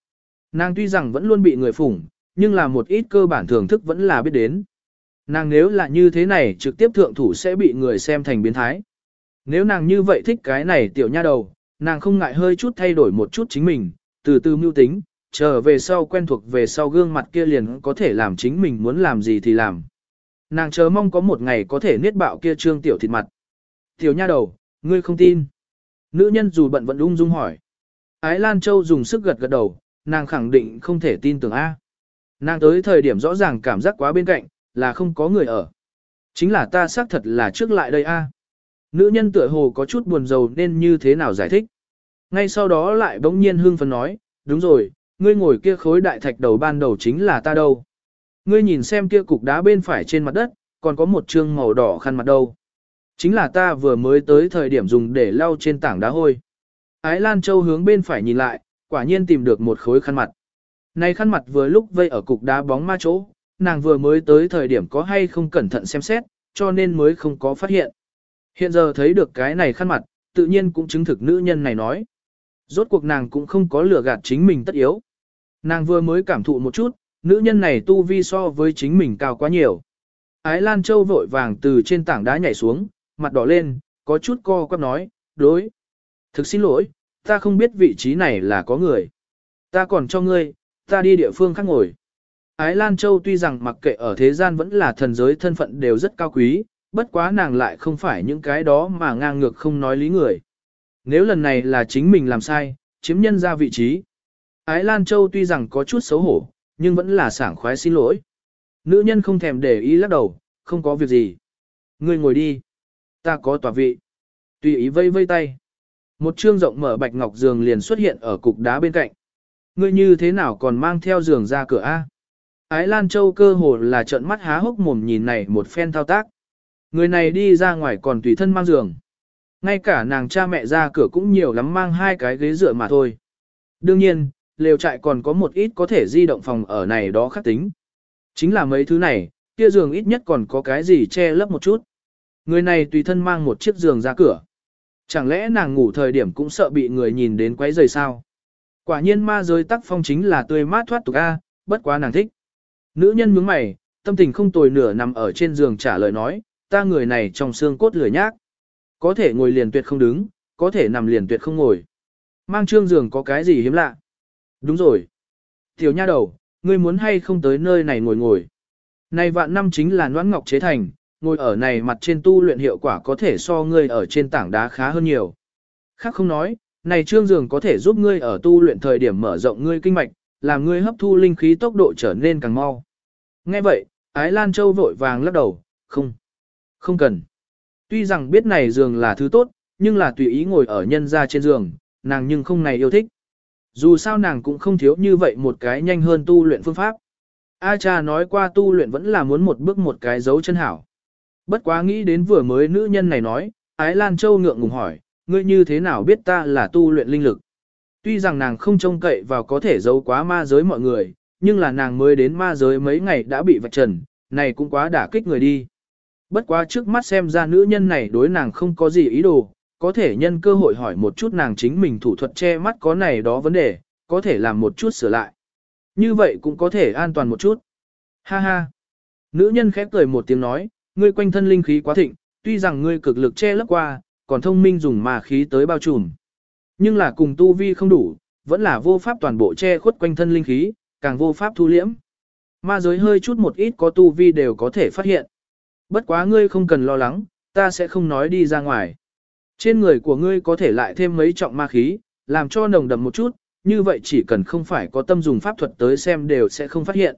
Nàng tuy rằng vẫn luôn bị người phủng, nhưng là một ít cơ bản thưởng thức vẫn là biết đến. Nàng nếu là như thế này trực tiếp thượng thủ sẽ bị người xem thành biến thái. Nếu nàng như vậy thích cái này tiểu nha đầu, nàng không ngại hơi chút thay đổi một chút chính mình, từ từ mưu tính, chờ về sau quen thuộc về sau gương mặt kia liền có thể làm chính mình muốn làm gì thì làm. Nàng chờ mong có một ngày có thể niết bạo kia trương tiểu thịt mặt. Tiểu nha đầu, ngươi không tin. Nữ nhân dù bận vẫn ung dung hỏi. Ái Lan Châu dùng sức gật gật đầu, nàng khẳng định không thể tin tưởng A. Nàng tới thời điểm rõ ràng cảm giác quá bên cạnh, là không có người ở. Chính là ta xác thật là trước lại đây A. Nữ nhân tựa hồ có chút buồn rầu nên như thế nào giải thích. Ngay sau đó lại bỗng nhiên hương phấn nói, đúng rồi, ngươi ngồi kia khối đại thạch đầu ban đầu chính là ta đâu. Ngươi nhìn xem kia cục đá bên phải trên mặt đất, còn có một trương màu đỏ khăn mặt đâu. Chính là ta vừa mới tới thời điểm dùng để lau trên tảng đá hôi. Ái Lan Châu hướng bên phải nhìn lại, quả nhiên tìm được một khối khăn mặt. Này khăn mặt vừa lúc vây ở cục đá bóng ma chỗ, nàng vừa mới tới thời điểm có hay không cẩn thận xem xét, cho nên mới không có phát hiện. Hiện giờ thấy được cái này khăn mặt, tự nhiên cũng chứng thực nữ nhân này nói. Rốt cuộc nàng cũng không có lừa gạt chính mình tất yếu. Nàng vừa mới cảm thụ một chút, nữ nhân này tu vi so với chính mình cao quá nhiều. Ái Lan Châu vội vàng từ trên tảng đá nhảy xuống, mặt đỏ lên, có chút co quắp nói, đối. Thực xin lỗi, ta không biết vị trí này là có người. Ta còn cho ngươi, ta đi địa phương khác ngồi. Ái Lan Châu tuy rằng mặc kệ ở thế gian vẫn là thần giới thân phận đều rất cao quý, bất quá nàng lại không phải những cái đó mà ngang ngược không nói lý người. Nếu lần này là chính mình làm sai, chiếm nhân ra vị trí. Ái Lan Châu tuy rằng có chút xấu hổ, nhưng vẫn là sảng khoái xin lỗi. Nữ nhân không thèm để ý lắc đầu, không có việc gì. Ngươi ngồi đi. Ta có tòa vị. Tùy ý vây vây tay. Một chương rộng mở bạch ngọc giường liền xuất hiện ở cục đá bên cạnh. Ngươi như thế nào còn mang theo giường ra cửa A? Ái Lan Châu cơ hồ là trợn mắt há hốc mồm nhìn này một phen thao tác. Người này đi ra ngoài còn tùy thân mang giường. Ngay cả nàng cha mẹ ra cửa cũng nhiều lắm mang hai cái ghế dựa mà thôi. Đương nhiên, lều trại còn có một ít có thể di động phòng ở này đó khác tính. Chính là mấy thứ này, kia giường ít nhất còn có cái gì che lấp một chút. Người này tùy thân mang một chiếc giường ra cửa. Chẳng lẽ nàng ngủ thời điểm cũng sợ bị người nhìn đến quấy rầy sao? Quả nhiên ma giới tắc phong chính là tươi mát thoát tục A, bất quá nàng thích. Nữ nhân mướng mày, tâm tình không tồi nửa nằm ở trên giường trả lời nói, ta người này trong xương cốt lười nhác. Có thể ngồi liền tuyệt không đứng, có thể nằm liền tuyệt không ngồi. Mang trương giường có cái gì hiếm lạ? Đúng rồi. Tiểu nha đầu, ngươi muốn hay không tới nơi này ngồi ngồi. Này vạn năm chính là noãn ngọc chế thành, ngồi ở này mặt trên tu luyện hiệu quả có thể so ngươi ở trên tảng đá khá hơn nhiều. Khác không nói, này trương giường có thể giúp ngươi ở tu luyện thời điểm mở rộng ngươi kinh mạch, làm ngươi hấp thu linh khí tốc độ trở nên càng mau. Nghe vậy, Ái Lan Châu vội vàng lắc đầu, không, không cần. Tuy rằng biết này giường là thứ tốt, nhưng là tùy ý ngồi ở nhân ra trên giường, nàng nhưng không này yêu thích. Dù sao nàng cũng không thiếu như vậy một cái nhanh hơn tu luyện phương pháp. A cha nói qua tu luyện vẫn là muốn một bước một cái dấu chân hảo. Bất quá nghĩ đến vừa mới nữ nhân này nói, Ái Lan Châu ngượng ngùng hỏi, ngươi như thế nào biết ta là tu luyện linh lực? Tuy rằng nàng không trông cậy vào có thể giấu quá ma giới mọi người, nhưng là nàng mới đến ma giới mấy ngày đã bị vạch trần, này cũng quá đả kích người đi. Bất quá trước mắt xem ra nữ nhân này đối nàng không có gì ý đồ, có thể nhân cơ hội hỏi một chút nàng chính mình thủ thuật che mắt có này đó vấn đề, có thể làm một chút sửa lại. Như vậy cũng có thể an toàn một chút. Ha ha. Nữ nhân khép cười một tiếng nói, ngươi quanh thân linh khí quá thịnh, tuy rằng ngươi cực lực che lấp qua, còn thông minh dùng ma khí tới bao trùm. Nhưng là cùng tu vi không đủ, vẫn là vô pháp toàn bộ che khuất quanh thân linh khí, càng vô pháp thu liễm. Ma giới hơi chút một ít có tu vi đều có thể phát hiện. Bất quá ngươi không cần lo lắng, ta sẽ không nói đi ra ngoài. Trên người của ngươi có thể lại thêm mấy trọng ma khí, làm cho nồng đậm một chút, như vậy chỉ cần không phải có tâm dùng pháp thuật tới xem đều sẽ không phát hiện.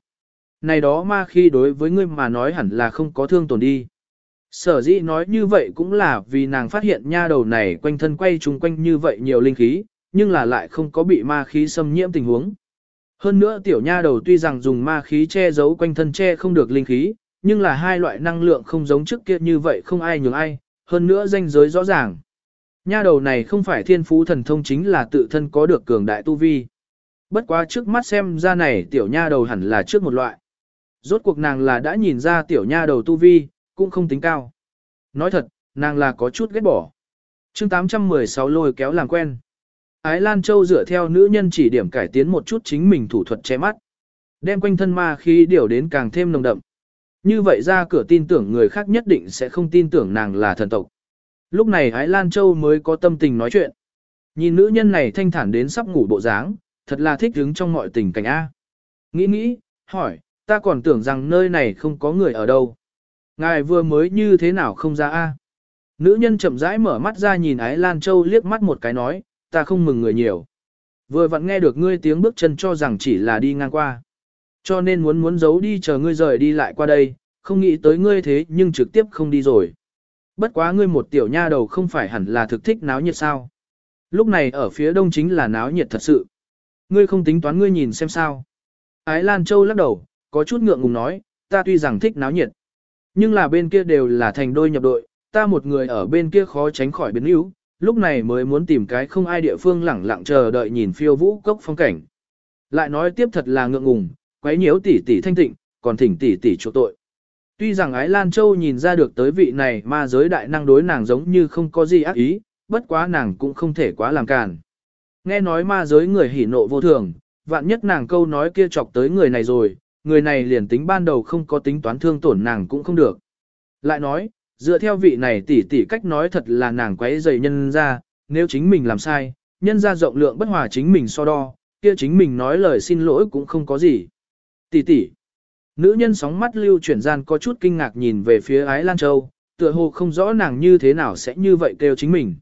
Này đó ma khí đối với ngươi mà nói hẳn là không có thương tổn đi. Sở dĩ nói như vậy cũng là vì nàng phát hiện nha đầu này quanh thân quay chung quanh như vậy nhiều linh khí, nhưng là lại không có bị ma khí xâm nhiễm tình huống. Hơn nữa tiểu nha đầu tuy rằng dùng ma khí che giấu quanh thân che không được linh khí, nhưng là hai loại năng lượng không giống trước kia như vậy không ai nhường ai, hơn nữa danh giới rõ ràng. Nha đầu này không phải thiên phú thần thông chính là tự thân có được cường đại tu vi. Bất quá trước mắt xem ra này tiểu nha đầu hẳn là trước một loại. Rốt cuộc nàng là đã nhìn ra tiểu nha đầu tu vi, cũng không tính cao. Nói thật, nàng là có chút ghét bỏ. chương 816 lôi kéo làm quen. Ái Lan Châu dựa theo nữ nhân chỉ điểm cải tiến một chút chính mình thủ thuật che mắt. Đem quanh thân ma khí điều đến càng thêm nồng đậm. Như vậy ra cửa tin tưởng người khác nhất định sẽ không tin tưởng nàng là thần tộc. Lúc này Ái Lan Châu mới có tâm tình nói chuyện. Nhìn nữ nhân này thanh thản đến sắp ngủ bộ dáng, thật là thích đứng trong mọi tình cảnh A. Nghĩ nghĩ, hỏi, ta còn tưởng rằng nơi này không có người ở đâu. Ngài vừa mới như thế nào không ra A. Nữ nhân chậm rãi mở mắt ra nhìn Ái Lan Châu liếc mắt một cái nói, ta không mừng người nhiều. Vừa vặn nghe được ngươi tiếng bước chân cho rằng chỉ là đi ngang qua. Cho nên muốn muốn giấu đi chờ ngươi rời đi lại qua đây, không nghĩ tới ngươi thế nhưng trực tiếp không đi rồi. Bất quá ngươi một tiểu nha đầu không phải hẳn là thực thích náo nhiệt sao. Lúc này ở phía đông chính là náo nhiệt thật sự. Ngươi không tính toán ngươi nhìn xem sao. Ái Lan Châu lắc đầu, có chút ngượng ngùng nói, ta tuy rằng thích náo nhiệt. Nhưng là bên kia đều là thành đôi nhập đội, ta một người ở bên kia khó tránh khỏi biến yếu, lúc này mới muốn tìm cái không ai địa phương lẳng lặng chờ đợi nhìn phiêu vũ cốc phong cảnh. Lại nói tiếp thật là ngượng ngùng, quấy nhiễu tỷ tỷ thanh tịnh, còn thỉnh tỷ tỷ chỗ tội. Tuy rằng Ái Lan Châu nhìn ra được tới vị này ma giới đại năng đối nàng giống như không có gì ác ý, bất quá nàng cũng không thể quá làm càn. Nghe nói ma giới người hỉ nộ vô thường, vạn nhất nàng câu nói kia chọc tới người này rồi, người này liền tính ban đầu không có tính toán thương tổn nàng cũng không được. Lại nói, dựa theo vị này tỷ tỷ cách nói thật là nàng quấy dày nhân ra, nếu chính mình làm sai, nhân ra rộng lượng bất hòa chính mình so đo, kia chính mình nói lời xin lỗi cũng không có gì. Tỷ tỷ. Nữ nhân sóng mắt lưu chuyển gian có chút kinh ngạc nhìn về phía Ái Lan Châu, tựa hồ không rõ nàng như thế nào sẽ như vậy kêu chính mình.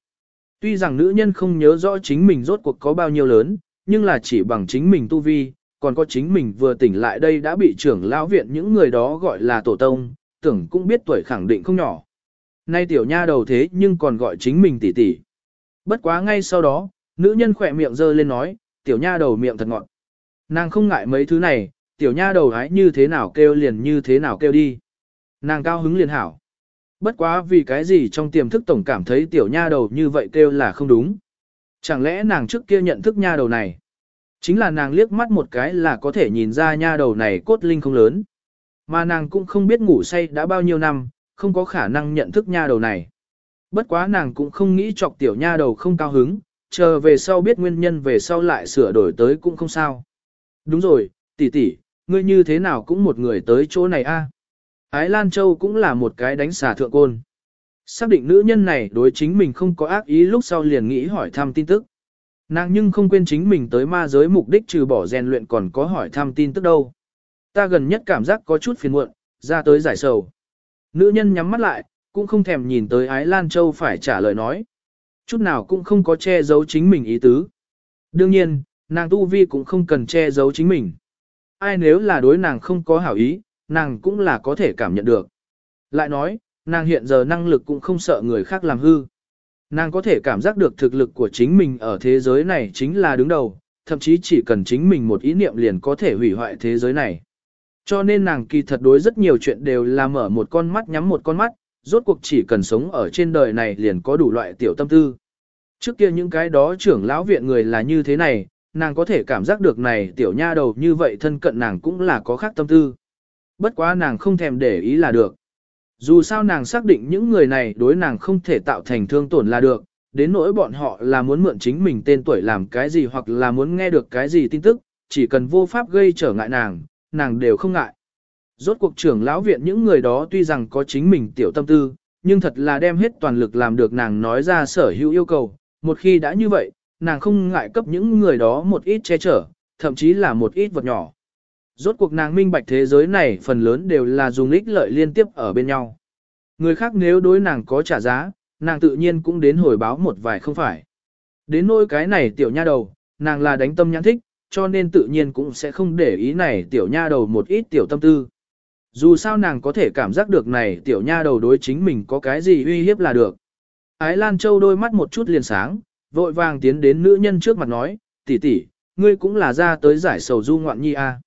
Tuy rằng nữ nhân không nhớ rõ chính mình rốt cuộc có bao nhiêu lớn, nhưng là chỉ bằng chính mình tu vi, còn có chính mình vừa tỉnh lại đây đã bị trưởng lão viện những người đó gọi là tổ tông, tưởng cũng biết tuổi khẳng định không nhỏ. Nay tiểu nha đầu thế nhưng còn gọi chính mình tỷ tỷ. Bất quá ngay sau đó, nữ nhân khỏe miệng giơ lên nói, tiểu nha đầu miệng thật ngọt. Nàng không ngại mấy thứ này, tiểu nha đầu hái như thế nào kêu liền như thế nào kêu đi. Nàng cao hứng liền hảo. Bất quá vì cái gì trong tiềm thức tổng cảm thấy tiểu nha đầu như vậy kêu là không đúng. Chẳng lẽ nàng trước kia nhận thức nha đầu này? Chính là nàng liếc mắt một cái là có thể nhìn ra nha đầu này cốt linh không lớn. Mà nàng cũng không biết ngủ say đã bao nhiêu năm, không có khả năng nhận thức nha đầu này. Bất quá nàng cũng không nghĩ chọc tiểu nha đầu không cao hứng, chờ về sau biết nguyên nhân về sau lại sửa đổi tới cũng không sao. Đúng rồi, tỷ tỷ, ngươi như thế nào cũng một người tới chỗ này a? Ái Lan Châu cũng là một cái đánh xà thượng côn. Xác định nữ nhân này đối chính mình không có ác ý lúc sau liền nghĩ hỏi thăm tin tức. Nàng nhưng không quên chính mình tới ma giới mục đích trừ bỏ rèn luyện còn có hỏi thăm tin tức đâu. Ta gần nhất cảm giác có chút phiền muộn, ra tới giải sầu. Nữ nhân nhắm mắt lại, cũng không thèm nhìn tới Ái Lan Châu phải trả lời nói. Chút nào cũng không có che giấu chính mình ý tứ. Đương nhiên, nàng tu vi cũng không cần che giấu chính mình. Ai nếu là đối nàng không có hảo ý, nàng cũng là có thể cảm nhận được. Lại nói, nàng hiện giờ năng lực cũng không sợ người khác làm hư. Nàng có thể cảm giác được thực lực của chính mình ở thế giới này chính là đứng đầu, thậm chí chỉ cần chính mình một ý niệm liền có thể hủy hoại thế giới này. Cho nên nàng kỳ thật đối rất nhiều chuyện đều là mở một con mắt nhắm một con mắt, rốt cuộc chỉ cần sống ở trên đời này liền có đủ loại tiểu tâm tư. Trước kia những cái đó trưởng lão viện người là như thế này, nàng có thể cảm giác được này tiểu nha đầu như vậy thân cận nàng cũng là có khác tâm tư. Bất quá nàng không thèm để ý là được. Dù sao nàng xác định những người này đối nàng không thể tạo thành thương tổn là được, đến nỗi bọn họ là muốn mượn chính mình tên tuổi làm cái gì hoặc là muốn nghe được cái gì tin tức, chỉ cần vô pháp gây trở ngại nàng, nàng đều không ngại. Rốt cuộc trưởng lão viện những người đó tuy rằng có chính mình tiểu tâm tư, nhưng thật là đem hết toàn lực làm được nàng nói ra sở hữu yêu cầu, một khi đã như vậy, nàng không ngại cấp những người đó một ít che chở, thậm chí là một ít vật nhỏ. Rốt cuộc nàng minh bạch thế giới này phần lớn đều là dùng ích lợi liên tiếp ở bên nhau. Người khác nếu đối nàng có trả giá, nàng tự nhiên cũng đến hồi báo một vài không phải. Đến nỗi cái này tiểu nha đầu, nàng là đánh tâm nhãn thích, cho nên tự nhiên cũng sẽ không để ý này tiểu nha đầu một ít tiểu tâm tư. Dù sao nàng có thể cảm giác được này tiểu nha đầu đối chính mình có cái gì uy hiếp là được. Ái Lan Châu đôi mắt một chút liền sáng, vội vàng tiến đến nữ nhân trước mặt nói, tỷ tỷ, ngươi cũng là ra tới giải sầu du ngoạn nhi a. À.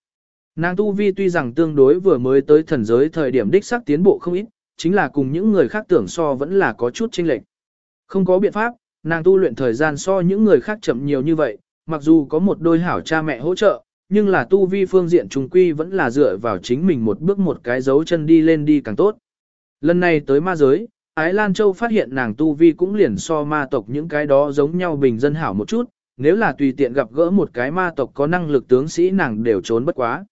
Nàng tu vi tuy rằng tương đối vừa mới tới thần giới thời điểm đích xác tiến bộ không ít, chính là cùng những người khác tưởng so vẫn là có chút chênh lệch. Không có biện pháp, nàng tu luyện thời gian so những người khác chậm nhiều như vậy, mặc dù có một đôi hảo cha mẹ hỗ trợ, nhưng là tu vi phương diện trùng quy vẫn là dựa vào chính mình một bước một cái dấu chân đi lên đi càng tốt. Lần này tới ma giới, Ái Lan Châu phát hiện nàng tu vi cũng liền so ma tộc những cái đó giống nhau bình dân hảo một chút, nếu là tùy tiện gặp gỡ một cái ma tộc có năng lực tướng sĩ nàng đều trốn bất quá.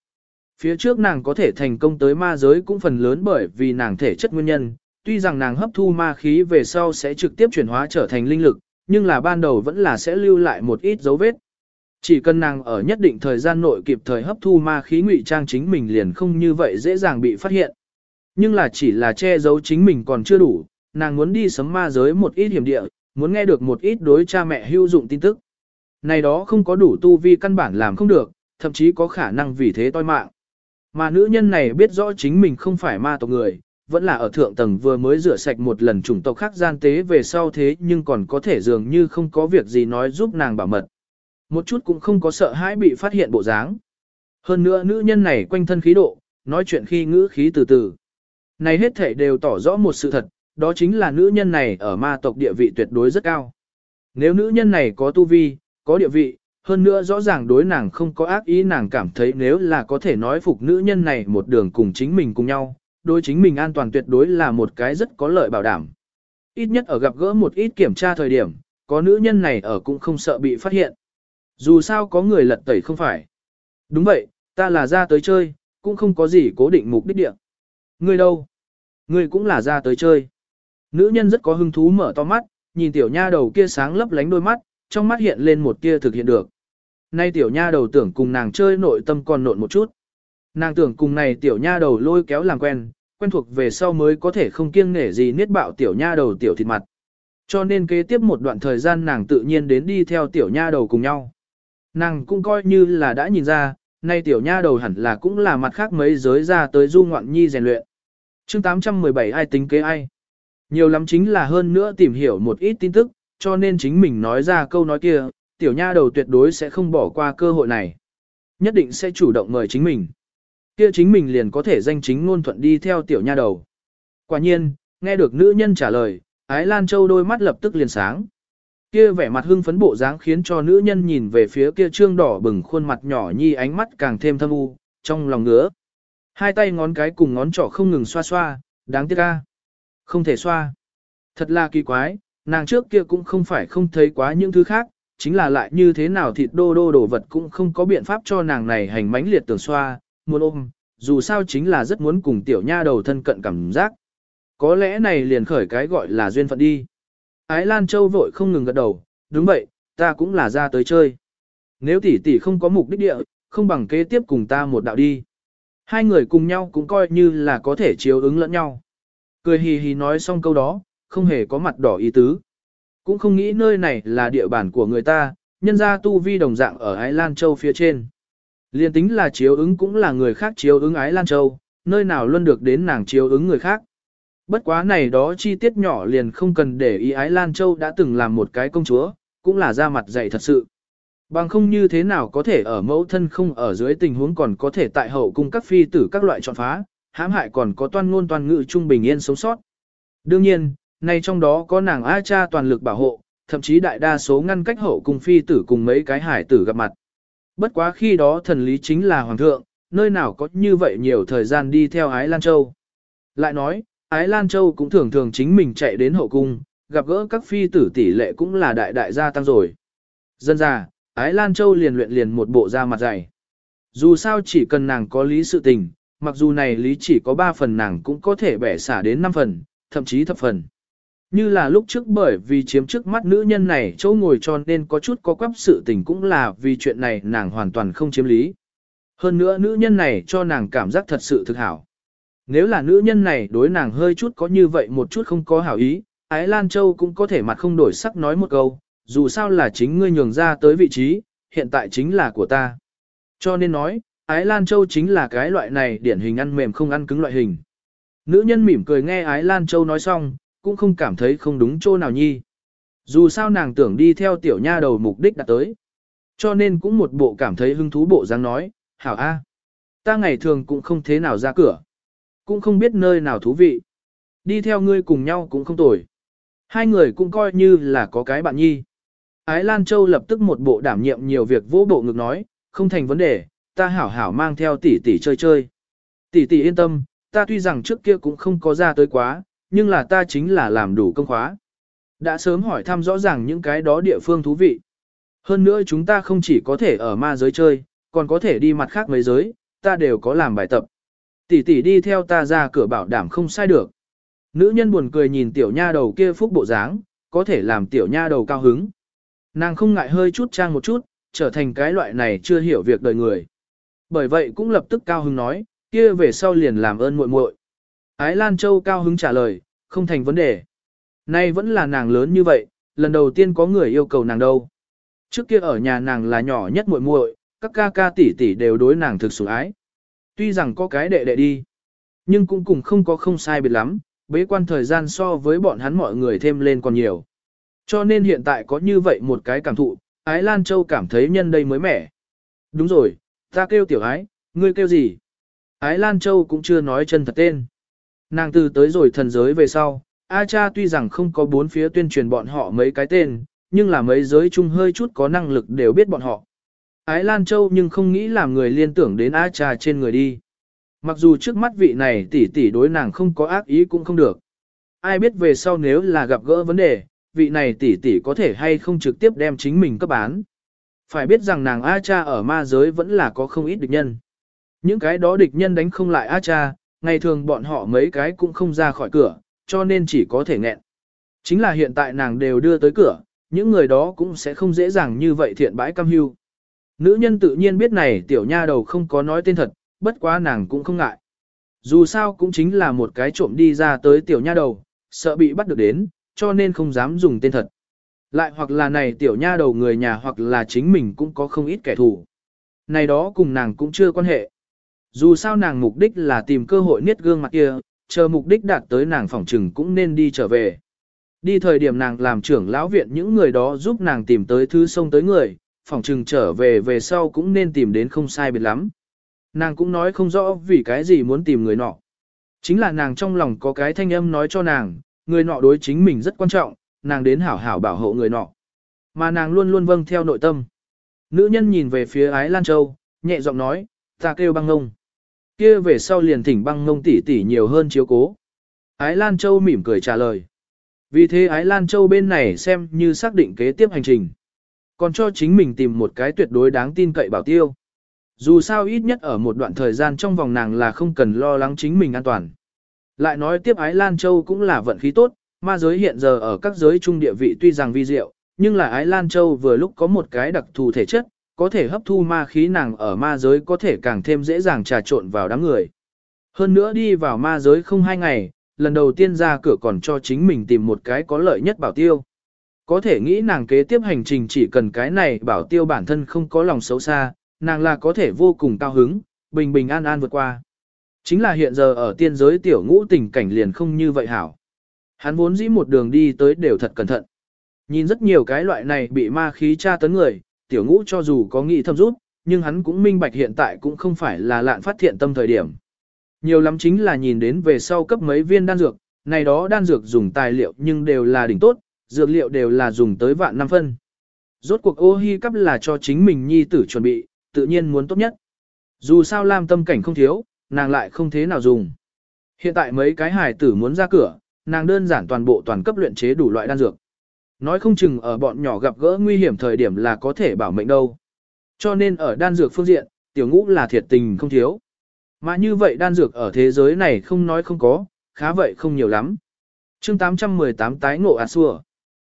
Phía trước nàng có thể thành công tới ma giới cũng phần lớn bởi vì nàng thể chất nguyên nhân, tuy rằng nàng hấp thu ma khí về sau sẽ trực tiếp chuyển hóa trở thành linh lực, nhưng là ban đầu vẫn là sẽ lưu lại một ít dấu vết. Chỉ cần nàng ở nhất định thời gian nội kịp thời hấp thu ma khí ngụy trang chính mình liền không như vậy dễ dàng bị phát hiện. Nhưng là chỉ là che giấu chính mình còn chưa đủ, nàng muốn đi sấm ma giới một ít hiểm địa, muốn nghe được một ít đối cha mẹ hữu dụng tin tức. Này đó không có đủ tu vi căn bản làm không được, thậm chí có khả năng vì thế toi mạng. Mà nữ nhân này biết rõ chính mình không phải ma tộc người, vẫn là ở thượng tầng vừa mới rửa sạch một lần chủng tộc khác gian tế về sau thế nhưng còn có thể dường như không có việc gì nói giúp nàng bảo mật. Một chút cũng không có sợ hãi bị phát hiện bộ dáng. Hơn nữa nữ nhân này quanh thân khí độ, nói chuyện khi ngữ khí từ từ. Này hết thể đều tỏ rõ một sự thật, đó chính là nữ nhân này ở ma tộc địa vị tuyệt đối rất cao. Nếu nữ nhân này có tu vi, có địa vị, hơn nữa rõ ràng đối nàng không có ác ý nàng cảm thấy nếu là có thể nói phục nữ nhân này một đường cùng chính mình cùng nhau, đối chính mình an toàn tuyệt đối là một cái rất có lợi bảo đảm. Ít nhất ở gặp gỡ một ít kiểm tra thời điểm, có nữ nhân này ở cũng không sợ bị phát hiện. Dù sao có người lật tẩy không phải. Đúng vậy, ta là ra tới chơi, cũng không có gì cố định mục đích địa. Ngươi đâu? Ngươi cũng là ra tới chơi. Nữ nhân rất có hứng thú mở to mắt, nhìn tiểu nha đầu kia sáng lấp lánh đôi mắt, trong mắt hiện lên một tia thực hiện được. Nay tiểu nha đầu tưởng cùng nàng chơi nội tâm còn nộn một chút. Nàng tưởng cùng này tiểu nha đầu lôi kéo làm quen, quen thuộc về sau mới có thể không kiêng nể gì niết bạo tiểu nha đầu tiểu thịt mặt. Cho nên kế tiếp một đoạn thời gian nàng tự nhiên đến đi theo tiểu nha đầu cùng nhau. Nàng cũng coi như là đã nhìn ra, nay tiểu nha đầu hẳn là cũng là mặt khác mấy giới ra tới du ngoạn nhi rèn luyện. chương 817 ai tính kế ai. Nhiều lắm chính là hơn nữa tìm hiểu một ít tin tức, cho nên chính mình nói ra câu nói kia, tiểu nha đầu tuyệt đối sẽ không bỏ qua cơ hội này. Nhất định sẽ chủ động mời chính mình. Kia chính mình liền có thể danh chính ngôn thuận đi theo tiểu nha đầu. Quả nhiên, nghe được nữ nhân trả lời, Ái Lan Châu đôi mắt lập tức liền sáng. Kia vẻ mặt hưng phấn bộ dáng khiến cho nữ nhân nhìn về phía kia trương đỏ bừng khuôn mặt nhỏ nhi ánh mắt càng thêm thâm u, trong lòng ngứa. Hai tay ngón cái cùng ngón trỏ không ngừng xoa xoa, đáng tiếc ca. Không thể xoa. Thật là kỳ quái, nàng trước kia cũng không phải không thấy quá những thứ khác, chính là lại như thế nào thịt đô đô đồ vật cũng không có biện pháp cho nàng này hành mãnh liệt tưởng xoa, muốn ôm, dù sao chính là rất muốn cùng tiểu nha đầu thân cận cảm giác. Có lẽ này liền khởi cái gọi là duyên phận đi. Ái Lan Châu vội không ngừng gật đầu, đúng vậy, ta cũng là ra tới chơi. Nếu tỷ tỷ không có mục đích địa, không bằng kế tiếp cùng ta một đạo đi. Hai người cùng nhau cũng coi như là có thể chiếu ứng lẫn nhau. Cười hì hì nói xong câu đó, không hề có mặt đỏ ý tứ. Cũng không nghĩ nơi này là địa bàn của người ta, nhân ra tu vi đồng dạng ở Ái Lan Châu phía trên. Liên tính là chiếu ứng cũng là người khác chiếu ứng Ái Lan Châu, nơi nào luôn được đến nàng chiếu ứng người khác. Bất quá này đó chi tiết nhỏ liền không cần để ý Ái Lan Châu đã từng làm một cái công chúa, cũng là ra mặt dạy thật sự. Bằng không như thế nào có thể ở mẫu thân không ở dưới tình huống còn có thể tại hậu cung các phi tử các loại chọn phá, hãm hại còn có toan ngôn toàn ngữ trung bình yên sống sót. Đương nhiên, nay trong đó có nàng A cha toàn lực bảo hộ, thậm chí đại đa số ngăn cách hậu cung phi tử cùng mấy cái hải tử gặp mặt. Bất quá khi đó thần lý chính là hoàng thượng, nơi nào có như vậy nhiều thời gian đi theo Ái Lan Châu. Lại nói, Ái Lan Châu cũng thường thường chính mình chạy đến hậu cung, gặp gỡ các phi tử tỷ lệ cũng là đại đại gia tăng rồi. Dân ra, Ái Lan Châu liền luyện liền một bộ da mặt dày. Dù sao chỉ cần nàng có lý sự tình, mặc dù này lý chỉ có 3 phần nàng cũng có thể bẻ xả đến 5 phần, thậm chí thập phần. Như là lúc trước bởi vì chiếm trước mắt nữ nhân này chỗ ngồi cho nên có chút có quắp sự tình cũng là vì chuyện này nàng hoàn toàn không chiếm lý. Hơn nữa nữ nhân này cho nàng cảm giác thật sự thực hảo. Nếu là nữ nhân này đối nàng hơi chút có như vậy một chút không có hảo ý, Ái Lan Châu cũng có thể mặt không đổi sắc nói một câu, dù sao là chính ngươi nhường ra tới vị trí, hiện tại chính là của ta. Cho nên nói, Ái Lan Châu chính là cái loại này điển hình ăn mềm không ăn cứng loại hình. Nữ nhân mỉm cười nghe Ái Lan Châu nói xong, cũng không cảm thấy không đúng chỗ nào nhi. Dù sao nàng tưởng đi theo tiểu nha đầu mục đích đã tới. Cho nên cũng một bộ cảm thấy hứng thú bộ dáng nói, hảo a, ta ngày thường cũng không thế nào ra cửa. Cũng không biết nơi nào thú vị. Đi theo ngươi cùng nhau cũng không tồi. Hai người cũng coi như là có cái bạn nhi. Ái Lan Châu lập tức một bộ đảm nhiệm nhiều việc vô bộ ngực nói, không thành vấn đề, ta hảo hảo mang theo tỷ tỷ chơi chơi. Tỷ tỷ yên tâm, ta tuy rằng trước kia cũng không có ra tới quá, nhưng là ta chính là làm đủ công khóa. Đã sớm hỏi thăm rõ ràng những cái đó địa phương thú vị. Hơn nữa chúng ta không chỉ có thể ở ma giới chơi, còn có thể đi mặt khác mấy giới, ta đều có làm bài tập. Tỷ tỷ đi theo ta ra cửa bảo đảm không sai được. Nữ nhân buồn cười nhìn tiểu nha đầu kia phúc bộ dáng, có thể làm tiểu nha đầu cao hứng. Nàng không ngại hơi chút trang một chút, trở thành cái loại này chưa hiểu việc đời người. Bởi vậy cũng lập tức cao hứng nói, kia về sau liền làm ơn muội muội. Ái Lan Châu cao hứng trả lời, không thành vấn đề. Nay vẫn là nàng lớn như vậy, lần đầu tiên có người yêu cầu nàng đâu. Trước kia ở nhà nàng là nhỏ nhất muội muội, các ca ca tỷ tỷ đều đối nàng thực sự ái. Tuy rằng có cái đệ đệ đi, nhưng cũng cùng không có không sai biệt lắm, bế quan thời gian so với bọn hắn mọi người thêm lên còn nhiều. Cho nên hiện tại có như vậy một cái cảm thụ, Ái Lan Châu cảm thấy nhân đây mới mẻ. Đúng rồi, ta kêu tiểu ái, ngươi kêu gì? Ái Lan Châu cũng chưa nói chân thật tên. Nàng từ tới rồi thần giới về sau, A cha tuy rằng không có bốn phía tuyên truyền bọn họ mấy cái tên, nhưng là mấy giới chung hơi chút có năng lực đều biết bọn họ. Ái Lan Châu nhưng không nghĩ làm người liên tưởng đến A cha trên người đi. Mặc dù trước mắt vị này tỷ tỷ đối nàng không có ác ý cũng không được. Ai biết về sau nếu là gặp gỡ vấn đề, vị này tỷ tỷ có thể hay không trực tiếp đem chính mình cấp bán. Phải biết rằng nàng A cha ở ma giới vẫn là có không ít địch nhân. Những cái đó địch nhân đánh không lại A cha, ngày thường bọn họ mấy cái cũng không ra khỏi cửa, cho nên chỉ có thể nghẹn. Chính là hiện tại nàng đều đưa tới cửa, những người đó cũng sẽ không dễ dàng như vậy thiện bãi cam hưu. Nữ nhân tự nhiên biết này tiểu nha đầu không có nói tên thật, bất quá nàng cũng không ngại. Dù sao cũng chính là một cái trộm đi ra tới tiểu nha đầu, sợ bị bắt được đến, cho nên không dám dùng tên thật. Lại hoặc là này tiểu nha đầu người nhà hoặc là chính mình cũng có không ít kẻ thù. Này đó cùng nàng cũng chưa quan hệ. Dù sao nàng mục đích là tìm cơ hội niết gương mặt kia, chờ mục đích đạt tới nàng phỏng trừng cũng nên đi trở về. Đi thời điểm nàng làm trưởng lão viện những người đó giúp nàng tìm tới thứ sông tới người, phòng trừng trở về về sau cũng nên tìm đến không sai biệt lắm. Nàng cũng nói không rõ vì cái gì muốn tìm người nọ. Chính là nàng trong lòng có cái thanh âm nói cho nàng, người nọ đối chính mình rất quan trọng, nàng đến hảo hảo bảo hộ người nọ. Mà nàng luôn luôn vâng theo nội tâm. Nữ nhân nhìn về phía Ái Lan Châu, nhẹ giọng nói, ta kêu băng ngông. kia về sau liền thỉnh băng ngông tỷ tỷ nhiều hơn chiếu cố. Ái Lan Châu mỉm cười trả lời. Vì thế Ái Lan Châu bên này xem như xác định kế tiếp hành trình. Còn cho chính mình tìm một cái tuyệt đối đáng tin cậy bảo tiêu. Dù sao ít nhất ở một đoạn thời gian trong vòng nàng là không cần lo lắng chính mình an toàn. Lại nói tiếp Ái Lan Châu cũng là vận khí tốt, ma giới hiện giờ ở các giới trung địa vị tuy rằng vi diệu, nhưng là Ái Lan Châu vừa lúc có một cái đặc thù thể chất, có thể hấp thu ma khí nàng ở ma giới có thể càng thêm dễ dàng trà trộn vào đám người. Hơn nữa đi vào ma giới không hai ngày, lần đầu tiên ra cửa còn cho chính mình tìm một cái có lợi nhất bảo tiêu. Có thể nghĩ nàng kế tiếp hành trình chỉ cần cái này bảo tiêu bản thân không có lòng xấu xa, nàng là có thể vô cùng cao hứng, bình bình an an vượt qua. Chính là hiện giờ ở tiên giới tiểu ngũ tình cảnh liền không như vậy hảo. Hắn vốn dĩ một đường đi tới đều thật cẩn thận. Nhìn rất nhiều cái loại này bị ma khí tra tấn người, tiểu ngũ cho dù có nghĩ thâm rút, nhưng hắn cũng minh bạch hiện tại cũng không phải là lạn phát thiện tâm thời điểm. Nhiều lắm chính là nhìn đến về sau cấp mấy viên đan dược, này đó đan dược dùng tài liệu nhưng đều là đỉnh tốt, dược liệu đều là dùng tới vạn năm phân. Rốt cuộc ô hi cấp là cho chính mình nhi tử chuẩn bị, tự nhiên muốn tốt nhất. Dù sao Lam tâm cảnh không thiếu, nàng lại không thế nào dùng. Hiện tại mấy cái hải tử muốn ra cửa, nàng đơn giản toàn bộ toàn cấp luyện chế đủ loại đan dược. Nói không chừng ở bọn nhỏ gặp gỡ nguy hiểm thời điểm là có thể bảo mệnh đâu. Cho nên ở đan dược phương diện, tiểu ngũ là thiệt tình không thiếu. Mà như vậy đan dược ở thế giới này không nói không có, khá vậy không nhiều lắm. chương 818 tái ngộ à xua.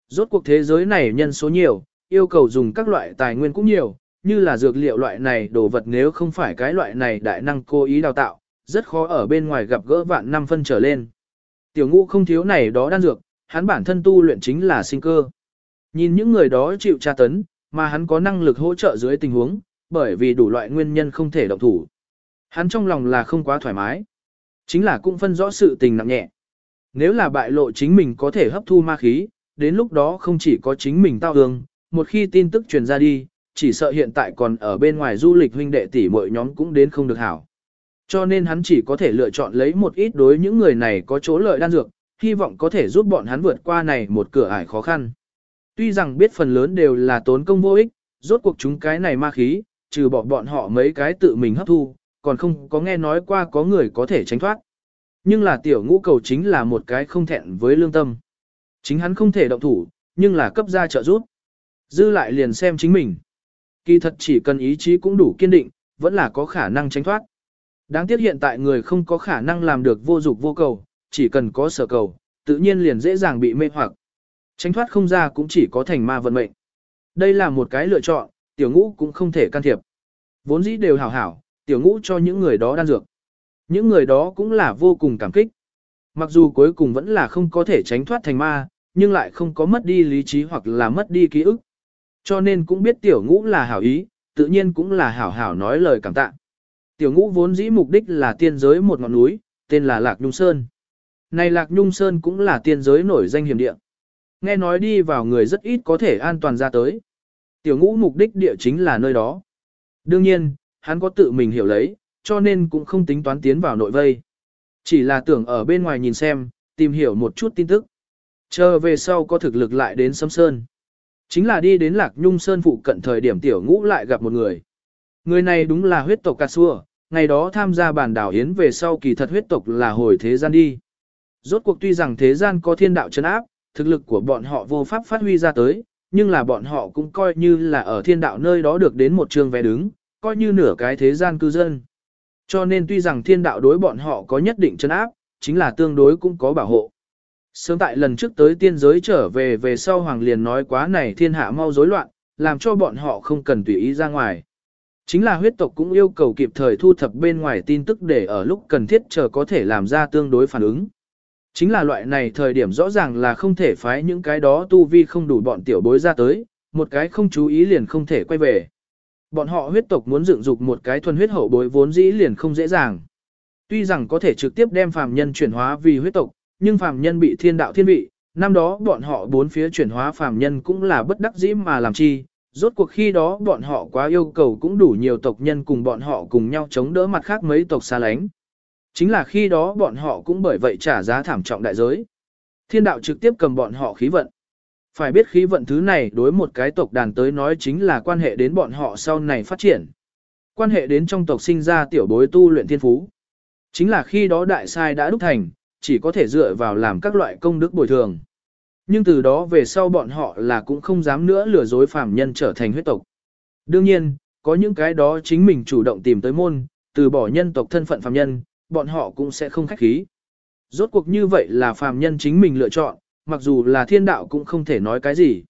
Rốt cuộc thế giới này nhân số nhiều, yêu cầu dùng các loại tài nguyên cũng nhiều, như là dược liệu loại này đồ vật nếu không phải cái loại này đại năng cố ý đào tạo, rất khó ở bên ngoài gặp gỡ vạn năm phân trở lên. Tiểu ngũ không thiếu này đó đan dược, hắn bản thân tu luyện chính là sinh cơ. Nhìn những người đó chịu tra tấn, mà hắn có năng lực hỗ trợ dưới tình huống, bởi vì đủ loại nguyên nhân không thể động thủ. Hắn trong lòng là không quá thoải mái. Chính là cũng phân rõ sự tình nặng nhẹ. Nếu là bại lộ chính mình có thể hấp thu ma khí, đến lúc đó không chỉ có chính mình tao hương, một khi tin tức truyền ra đi, chỉ sợ hiện tại còn ở bên ngoài du lịch huynh đệ tỷ mọi nhóm cũng đến không được hảo. Cho nên hắn chỉ có thể lựa chọn lấy một ít đối những người này có chỗ lợi đan dược, hy vọng có thể giúp bọn hắn vượt qua này một cửa ải khó khăn. Tuy rằng biết phần lớn đều là tốn công vô ích, rốt cuộc chúng cái này ma khí, trừ bỏ bọn họ mấy cái tự mình hấp thu, còn không có nghe nói qua có người có thể tránh thoát. Nhưng là tiểu ngũ cầu chính là một cái không thẹn với lương tâm. Chính hắn không thể động thủ, nhưng là cấp ra trợ giúp. Dư lại liền xem chính mình. Kỳ thật chỉ cần ý chí cũng đủ kiên định, vẫn là có khả năng tránh thoát. Đáng tiếc hiện tại người không có khả năng làm được vô dục vô cầu, chỉ cần có sở cầu, tự nhiên liền dễ dàng bị mê hoặc. Tránh thoát không ra cũng chỉ có thành ma vận mệnh. Đây là một cái lựa chọn, tiểu ngũ cũng không thể can thiệp. Vốn dĩ đều hảo hảo, tiểu ngũ cho những người đó đan dược. Những người đó cũng là vô cùng cảm kích. Mặc dù cuối cùng vẫn là không có thể tránh thoát thành ma, nhưng lại không có mất đi lý trí hoặc là mất đi ký ức. Cho nên cũng biết tiểu ngũ là hảo ý, tự nhiên cũng là hảo hảo nói lời cảm tạ. Tiểu ngũ vốn dĩ mục đích là tiên giới một ngọn núi, tên là Lạc Nhung Sơn. Này Lạc Nhung Sơn cũng là tiên giới nổi danh hiểm địa. Nghe nói đi vào người rất ít có thể an toàn ra tới. Tiểu ngũ mục đích địa chính là nơi đó. Đương nhiên, hắn có tự mình hiểu lấy, cho nên cũng không tính toán tiến vào nội vây. Chỉ là tưởng ở bên ngoài nhìn xem, tìm hiểu một chút tin tức. Chờ về sau có thực lực lại đến Sâm Sơn. Chính là đi đến Lạc Nhung Sơn phụ cận thời điểm tiểu ngũ lại gặp một người. Người này đúng là huyết tộc Cà Xua, ngày đó tham gia bản đảo Yến về sau kỳ thật huyết tộc là hồi thế gian đi. Rốt cuộc tuy rằng thế gian có thiên đạo chấn áp, thực lực của bọn họ vô pháp phát huy ra tới, nhưng là bọn họ cũng coi như là ở thiên đạo nơi đó được đến một trường vé đứng, coi như nửa cái thế gian cư dân. Cho nên tuy rằng thiên đạo đối bọn họ có nhất định chấn áp, chính là tương đối cũng có bảo hộ. Sớm tại lần trước tới tiên giới trở về về sau Hoàng liền nói quá này thiên hạ mau rối loạn, làm cho bọn họ không cần tùy ý ra ngoài. Chính là huyết tộc cũng yêu cầu kịp thời thu thập bên ngoài tin tức để ở lúc cần thiết chờ có thể làm ra tương đối phản ứng. Chính là loại này thời điểm rõ ràng là không thể phái những cái đó tu vi không đủ bọn tiểu bối ra tới, một cái không chú ý liền không thể quay về. Bọn họ huyết tộc muốn dựng dục một cái thuần huyết hậu bối vốn dĩ liền không dễ dàng. Tuy rằng có thể trực tiếp đem phàm nhân chuyển hóa vì huyết tộc, nhưng phàm nhân bị thiên đạo thiên vị, năm đó bọn họ bốn phía chuyển hóa phàm nhân cũng là bất đắc dĩ mà làm chi, rốt cuộc khi đó bọn họ quá yêu cầu cũng đủ nhiều tộc nhân cùng bọn họ cùng nhau chống đỡ mặt khác mấy tộc xa lánh. Chính là khi đó bọn họ cũng bởi vậy trả giá thảm trọng đại giới. Thiên đạo trực tiếp cầm bọn họ khí vận. Phải biết khí vận thứ này đối một cái tộc đàn tới nói chính là quan hệ đến bọn họ sau này phát triển. Quan hệ đến trong tộc sinh ra tiểu bối tu luyện thiên phú. Chính là khi đó đại sai đã đúc thành, chỉ có thể dựa vào làm các loại công đức bồi thường. Nhưng từ đó về sau bọn họ là cũng không dám nữa lừa dối phàm nhân trở thành huyết tộc. Đương nhiên, có những cái đó chính mình chủ động tìm tới môn, từ bỏ nhân tộc thân phận phàm nhân, bọn họ cũng sẽ không khách khí. Rốt cuộc như vậy là phàm nhân chính mình lựa chọn, mặc dù là thiên đạo cũng không thể nói cái gì.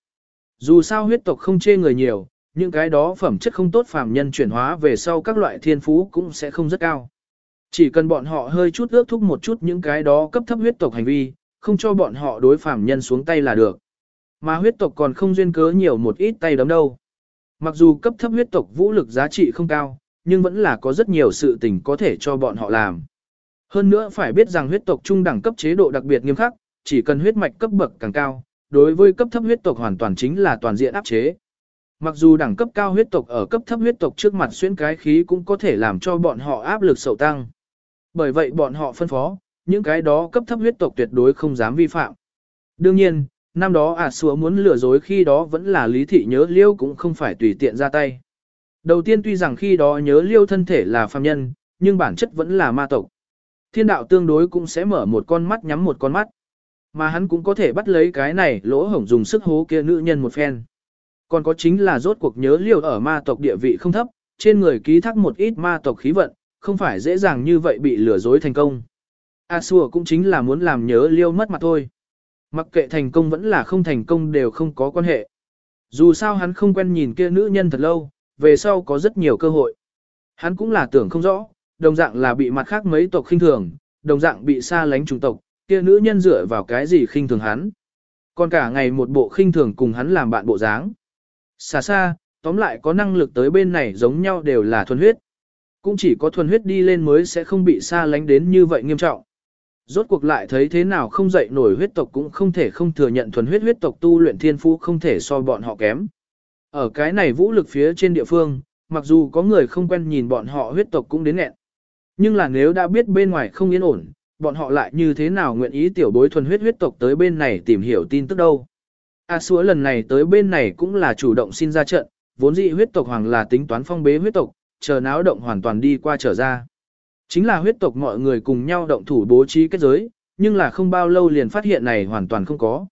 Dù sao huyết tộc không chê người nhiều, những cái đó phẩm chất không tốt phàm nhân chuyển hóa về sau các loại thiên phú cũng sẽ không rất cao. Chỉ cần bọn họ hơi chút ước thúc một chút những cái đó cấp thấp huyết tộc hành vi, không cho bọn họ đối phàm nhân xuống tay là được. Mà huyết tộc còn không duyên cớ nhiều một ít tay đấm đâu. Mặc dù cấp thấp huyết tộc vũ lực giá trị không cao, nhưng vẫn là có rất nhiều sự tình có thể cho bọn họ làm. Hơn nữa phải biết rằng huyết tộc trung đẳng cấp chế độ đặc biệt nghiêm khắc, chỉ cần huyết mạch cấp bậc càng cao, đối với cấp thấp huyết tộc hoàn toàn chính là toàn diện áp chế. Mặc dù đẳng cấp cao huyết tộc ở cấp thấp huyết tộc trước mặt xuyên cái khí cũng có thể làm cho bọn họ áp lực sầu tăng. Bởi vậy bọn họ phân phó, những cái đó cấp thấp huyết tộc tuyệt đối không dám vi phạm. Đương nhiên, năm đó ả à muốn lừa dối khi đó vẫn là lý thị nhớ liêu cũng không phải tùy tiện ra tay. Đầu tiên tuy rằng khi đó nhớ liêu thân thể là phàm nhân, nhưng bản chất vẫn là ma tộc. Thiên đạo tương đối cũng sẽ mở một con mắt nhắm một con mắt. Mà hắn cũng có thể bắt lấy cái này lỗ hổng dùng sức hố kia nữ nhân một phen. Còn có chính là rốt cuộc nhớ liêu ở ma tộc địa vị không thấp, trên người ký thác một ít ma tộc khí vận, không phải dễ dàng như vậy bị lừa dối thành công. A Sùa cũng chính là muốn làm nhớ liêu mất mặt thôi. Mặc kệ thành công vẫn là không thành công đều không có quan hệ. Dù sao hắn không quen nhìn kia nữ nhân thật lâu, về sau có rất nhiều cơ hội. Hắn cũng là tưởng không rõ, đồng dạng là bị mặt khác mấy tộc khinh thường, đồng dạng bị xa lánh chủng tộc, kia nữ nhân dựa vào cái gì khinh thường hắn. Còn cả ngày một bộ khinh thường cùng hắn làm bạn bộ dáng. Xa xa, tóm lại có năng lực tới bên này giống nhau đều là thuần huyết. Cũng chỉ có thuần huyết đi lên mới sẽ không bị xa lánh đến như vậy nghiêm trọng. Rốt cuộc lại thấy thế nào không dậy nổi huyết tộc cũng không thể không thừa nhận thuần huyết huyết tộc tu luyện thiên phú không thể so bọn họ kém. Ở cái này vũ lực phía trên địa phương, mặc dù có người không quen nhìn bọn họ huyết tộc cũng đến nghẹn. Nhưng là nếu đã biết bên ngoài không yên ổn, bọn họ lại như thế nào nguyện ý tiểu bối thuần huyết huyết tộc tới bên này tìm hiểu tin tức đâu. A à, lần này tới bên này cũng là chủ động xin ra trận, vốn dĩ huyết tộc hoàng là tính toán phong bế huyết tộc, chờ náo động hoàn toàn đi qua trở ra. Chính là huyết tộc mọi người cùng nhau động thủ bố trí kết giới, nhưng là không bao lâu liền phát hiện này hoàn toàn không có.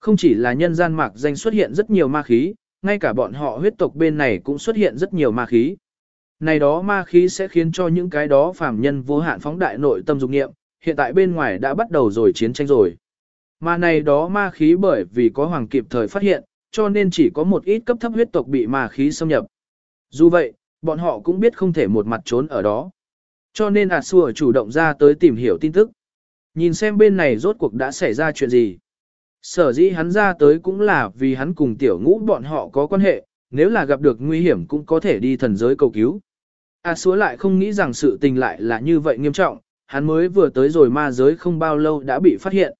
Không chỉ là nhân gian mạc danh xuất hiện rất nhiều ma khí, ngay cả bọn họ huyết tộc bên này cũng xuất hiện rất nhiều ma khí. Này đó ma khí sẽ khiến cho những cái đó phàm nhân vô hạn phóng đại nội tâm dục nghiệm, hiện tại bên ngoài đã bắt đầu rồi chiến tranh rồi. Mà này đó ma khí bởi vì có hoàng kịp thời phát hiện, cho nên chỉ có một ít cấp thấp huyết tộc bị ma khí xâm nhập. Dù vậy, bọn họ cũng biết không thể một mặt trốn ở đó. Cho nên ạt xua chủ động ra tới tìm hiểu tin tức. Nhìn xem bên này rốt cuộc đã xảy ra chuyện gì. Sở dĩ hắn ra tới cũng là vì hắn cùng tiểu ngũ bọn họ có quan hệ, nếu là gặp được nguy hiểm cũng có thể đi thần giới cầu cứu. A xúa lại không nghĩ rằng sự tình lại là như vậy nghiêm trọng, hắn mới vừa tới rồi ma giới không bao lâu đã bị phát hiện.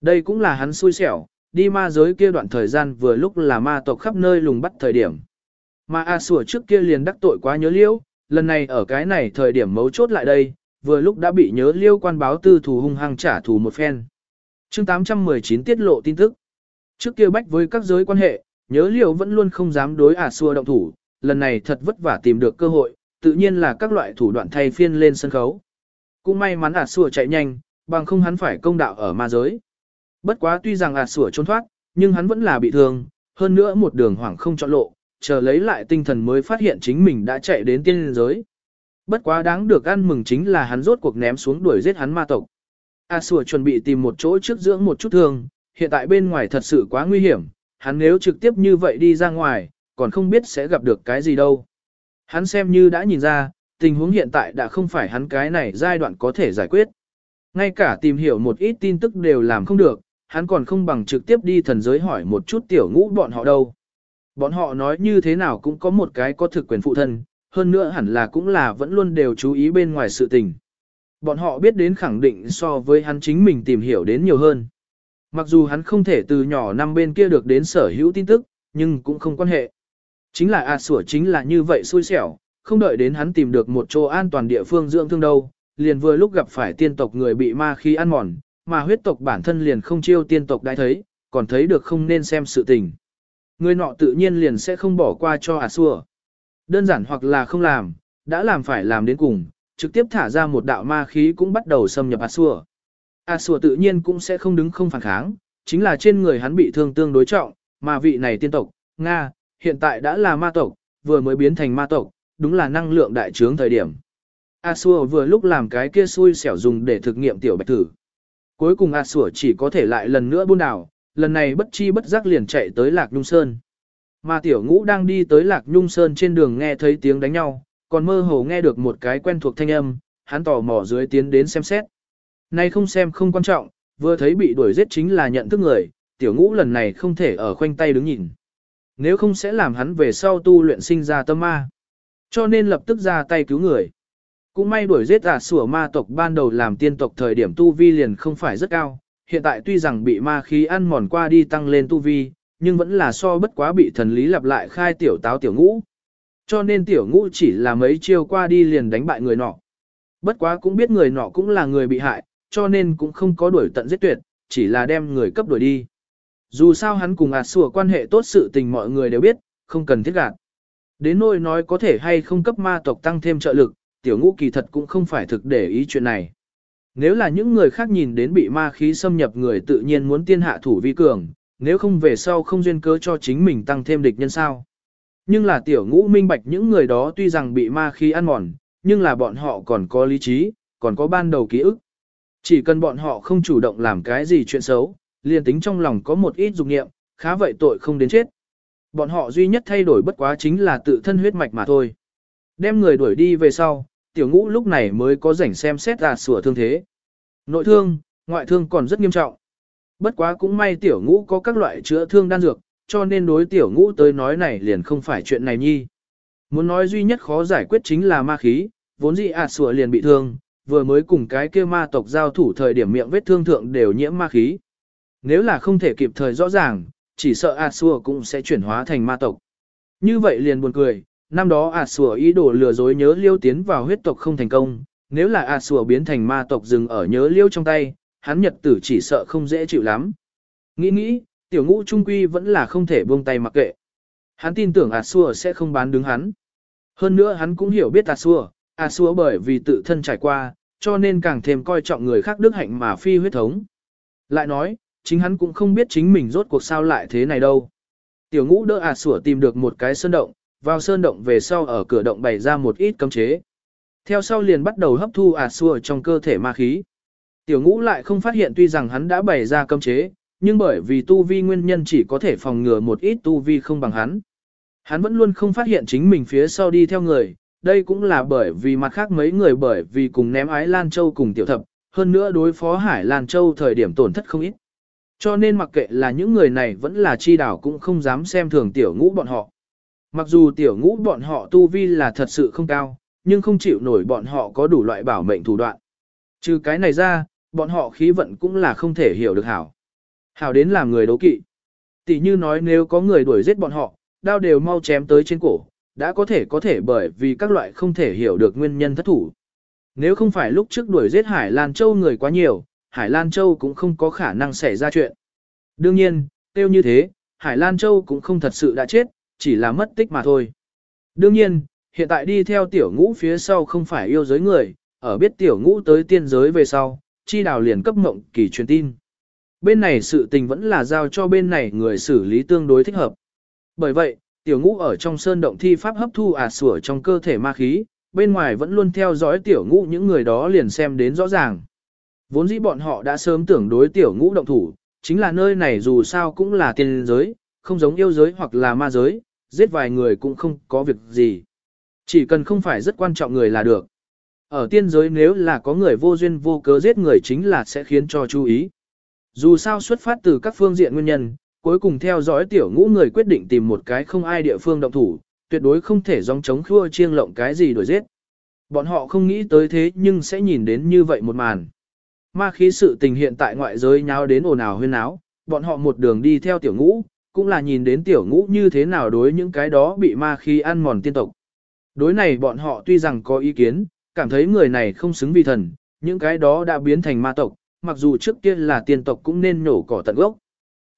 Đây cũng là hắn xui xẻo, đi ma giới kia đoạn thời gian vừa lúc là ma tộc khắp nơi lùng bắt thời điểm. Mà A sủa trước kia liền đắc tội quá nhớ liễu, lần này ở cái này thời điểm mấu chốt lại đây, vừa lúc đã bị nhớ liêu quan báo tư thù hung hăng trả thù một phen. chương 819 tiết lộ tin tức. Trước kia bách với các giới quan hệ, nhớ liêu vẫn luôn không dám đối ả xua động thủ, lần này thật vất vả tìm được cơ hội, tự nhiên là các loại thủ đoạn thay phiên lên sân khấu. Cũng may mắn ả xua chạy nhanh, bằng không hắn phải công đạo ở ma giới. Bất quá tuy rằng ả xua trốn thoát, nhưng hắn vẫn là bị thương, hơn nữa một đường hoảng không chọn lộ, chờ lấy lại tinh thần mới phát hiện chính mình đã chạy đến tiên giới. Bất quá đáng được ăn mừng chính là hắn rốt cuộc ném xuống đuổi giết hắn ma tộc. A Sủa chuẩn bị tìm một chỗ trước dưỡng một chút thương, hiện tại bên ngoài thật sự quá nguy hiểm, hắn nếu trực tiếp như vậy đi ra ngoài, còn không biết sẽ gặp được cái gì đâu. Hắn xem như đã nhìn ra, tình huống hiện tại đã không phải hắn cái này giai đoạn có thể giải quyết. Ngay cả tìm hiểu một ít tin tức đều làm không được, hắn còn không bằng trực tiếp đi thần giới hỏi một chút tiểu ngũ bọn họ đâu. Bọn họ nói như thế nào cũng có một cái có thực quyền phụ thân, hơn nữa hẳn là cũng là vẫn luôn đều chú ý bên ngoài sự tình. Bọn họ biết đến khẳng định so với hắn chính mình tìm hiểu đến nhiều hơn. Mặc dù hắn không thể từ nhỏ năm bên kia được đến sở hữu tin tức, nhưng cũng không quan hệ. Chính là A Sủa chính là như vậy xui xẻo, không đợi đến hắn tìm được một chỗ an toàn địa phương dưỡng thương đâu, liền vừa lúc gặp phải tiên tộc người bị ma khí ăn mòn, mà huyết tộc bản thân liền không chiêu tiên tộc đã thấy, còn thấy được không nên xem sự tình. Người nọ tự nhiên liền sẽ không bỏ qua cho A xua. Đơn giản hoặc là không làm, đã làm phải làm đến cùng, trực tiếp thả ra một đạo ma khí cũng bắt đầu xâm nhập A xua. A xua tự nhiên cũng sẽ không đứng không phản kháng, chính là trên người hắn bị thương tương đối trọng, mà vị này tiên tộc, Nga, hiện tại đã là ma tộc, vừa mới biến thành ma tộc, đúng là năng lượng đại trướng thời điểm. A Sủa vừa lúc làm cái kia xui xẻo dùng để thực nghiệm tiểu bạch thử. Cuối cùng A Sủa chỉ có thể lại lần nữa buôn đảo, lần này bất chi bất giác liền chạy tới Lạc Nhung Sơn. Mà tiểu ngũ đang đi tới Lạc Nhung Sơn trên đường nghe thấy tiếng đánh nhau, còn mơ hồ nghe được một cái quen thuộc thanh âm, hắn tò mò dưới tiến đến xem xét. Nay không xem không quan trọng, vừa thấy bị đuổi giết chính là nhận thức người, tiểu ngũ lần này không thể ở khoanh tay đứng nhìn. Nếu không sẽ làm hắn về sau tu luyện sinh ra tâm ma. Cho nên lập tức ra tay cứu người. Cũng may đuổi giết ả à sủa ma tộc ban đầu làm tiên tộc thời điểm tu vi liền không phải rất cao, hiện tại tuy rằng bị ma khí ăn mòn qua đi tăng lên tu vi, nhưng vẫn là so bất quá bị thần lý lặp lại khai tiểu táo tiểu ngũ. Cho nên tiểu ngũ chỉ là mấy chiêu qua đi liền đánh bại người nọ. Bất quá cũng biết người nọ cũng là người bị hại, cho nên cũng không có đuổi tận giết tuyệt, chỉ là đem người cấp đuổi đi. Dù sao hắn cùng ạt sủa quan hệ tốt sự tình mọi người đều biết, không cần thiết gạt. Đến nỗi nói có thể hay không cấp ma tộc tăng thêm trợ lực, tiểu ngũ kỳ thật cũng không phải thực để ý chuyện này. Nếu là những người khác nhìn đến bị ma khí xâm nhập người tự nhiên muốn tiên hạ thủ vi cường, nếu không về sau không duyên cớ cho chính mình tăng thêm địch nhân sao. Nhưng là tiểu ngũ minh bạch những người đó tuy rằng bị ma khí ăn mòn, nhưng là bọn họ còn có lý trí, còn có ban đầu ký ức. Chỉ cần bọn họ không chủ động làm cái gì chuyện xấu, liền tính trong lòng có một ít dục nghiệm, khá vậy tội không đến chết. Bọn họ duy nhất thay đổi bất quá chính là tự thân huyết mạch mà thôi. Đem người đuổi đi về sau, tiểu ngũ lúc này mới có rảnh xem xét ra sửa thương thế. Nội thương, ngoại thương còn rất nghiêm trọng. Bất quá cũng may tiểu ngũ có các loại chữa thương đan dược, cho nên đối tiểu ngũ tới nói này liền không phải chuyện này nhi. Muốn nói duy nhất khó giải quyết chính là ma khí, vốn dĩ ạt sủa liền bị thương, vừa mới cùng cái kia ma tộc giao thủ thời điểm miệng vết thương thượng đều nhiễm ma khí. Nếu là không thể kịp thời rõ ràng, chỉ sợ ạt sủa cũng sẽ chuyển hóa thành ma tộc. Như vậy liền buồn cười, năm đó ạt sủa ý đồ lừa dối nhớ liêu tiến vào huyết tộc không thành công, nếu là ạt sủa biến thành ma tộc dừng ở nhớ liêu trong tay, hắn nhật tử chỉ sợ không dễ chịu lắm. Nghĩ nghĩ, tiểu ngũ trung quy vẫn là không thể buông tay mặc kệ. Hắn tin tưởng ạt sủa sẽ không bán đứng hắn. Hơn nữa hắn cũng hiểu biết ả sủa, ả sủa bởi vì tự thân trải qua, cho nên càng thêm coi trọng người khác đức hạnh mà phi huyết thống. Lại nói, chính hắn cũng không biết chính mình rốt cuộc sao lại thế này đâu. Tiểu ngũ đỡ ả sủa tìm được một cái sơn động, vào sơn động về sau ở cửa động bày ra một ít cấm chế. Theo sau liền bắt đầu hấp thu ả xua trong cơ thể ma khí. Tiểu ngũ lại không phát hiện tuy rằng hắn đã bày ra cấm chế, nhưng bởi vì tu vi nguyên nhân chỉ có thể phòng ngừa một ít tu vi không bằng hắn. Hắn vẫn luôn không phát hiện chính mình phía sau đi theo người, đây cũng là bởi vì mặt khác mấy người bởi vì cùng ném ái Lan Châu cùng tiểu thập, hơn nữa đối phó Hải Lan Châu thời điểm tổn thất không ít. Cho nên mặc kệ là những người này vẫn là chi đảo cũng không dám xem thường tiểu ngũ bọn họ. Mặc dù tiểu ngũ bọn họ tu vi là thật sự không cao, nhưng không chịu nổi bọn họ có đủ loại bảo mệnh thủ đoạn. Trừ cái này ra, bọn họ khí vận cũng là không thể hiểu được hảo. Hảo đến làm người đấu kỵ. Tỷ như nói nếu có người đuổi giết bọn họ, đao đều mau chém tới trên cổ, đã có thể có thể bởi vì các loại không thể hiểu được nguyên nhân thất thủ. Nếu không phải lúc trước đuổi giết Hải Lan Châu người quá nhiều, Hải Lan Châu cũng không có khả năng xảy ra chuyện. Đương nhiên, tiêu như thế, Hải Lan Châu cũng không thật sự đã chết, chỉ là mất tích mà thôi. Đương nhiên, hiện tại đi theo tiểu ngũ phía sau không phải yêu giới người, ở biết tiểu ngũ tới tiên giới về sau, chi đào liền cấp mộng kỳ truyền tin. Bên này sự tình vẫn là giao cho bên này người xử lý tương đối thích hợp. Bởi vậy, tiểu ngũ ở trong sơn động thi pháp hấp thu ả sủa trong cơ thể ma khí, bên ngoài vẫn luôn theo dõi tiểu ngũ những người đó liền xem đến rõ ràng. Vốn dĩ bọn họ đã sớm tưởng đối tiểu ngũ động thủ, chính là nơi này dù sao cũng là tiên giới, không giống yêu giới hoặc là ma giới, giết vài người cũng không có việc gì. Chỉ cần không phải rất quan trọng người là được. Ở tiên giới nếu là có người vô duyên vô cớ giết người chính là sẽ khiến cho chú ý. Dù sao xuất phát từ các phương diện nguyên nhân, cuối cùng theo dõi tiểu ngũ người quyết định tìm một cái không ai địa phương động thủ, tuyệt đối không thể dòng chống khua chiêng lộng cái gì đổi giết. Bọn họ không nghĩ tới thế nhưng sẽ nhìn đến như vậy một màn. ma khí sự tình hiện tại ngoại giới nháo đến ồn ào huyên náo, bọn họ một đường đi theo tiểu ngũ, cũng là nhìn đến tiểu ngũ như thế nào đối những cái đó bị ma khí ăn mòn tiên tộc. Đối này bọn họ tuy rằng có ý kiến, cảm thấy người này không xứng vì thần, những cái đó đã biến thành ma tộc, mặc dù trước kia là tiên tộc cũng nên nổ cỏ tận gốc.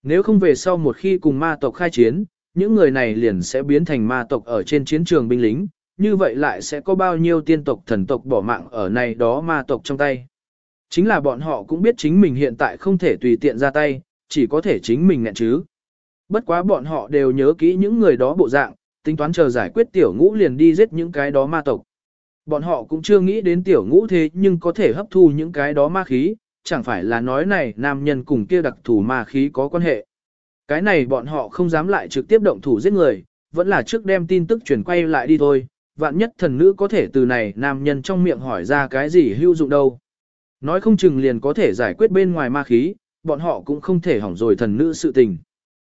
Nếu không về sau một khi cùng ma tộc khai chiến, những người này liền sẽ biến thành ma tộc ở trên chiến trường binh lính, như vậy lại sẽ có bao nhiêu tiên tộc thần tộc bỏ mạng ở này đó ma tộc trong tay. Chính là bọn họ cũng biết chính mình hiện tại không thể tùy tiện ra tay, chỉ có thể chính mình ngẹn chứ. Bất quá bọn họ đều nhớ kỹ những người đó bộ dạng, tính toán chờ giải quyết tiểu ngũ liền đi giết những cái đó ma tộc. Bọn họ cũng chưa nghĩ đến tiểu ngũ thế nhưng có thể hấp thu những cái đó ma khí, chẳng phải là nói này nam nhân cùng kia đặc thù ma khí có quan hệ. Cái này bọn họ không dám lại trực tiếp động thủ giết người, vẫn là trước đem tin tức truyền quay lại đi thôi, vạn nhất thần nữ có thể từ này nam nhân trong miệng hỏi ra cái gì hữu dụng đâu. Nói không chừng liền có thể giải quyết bên ngoài ma khí, bọn họ cũng không thể hỏng rồi thần nữ sự tình.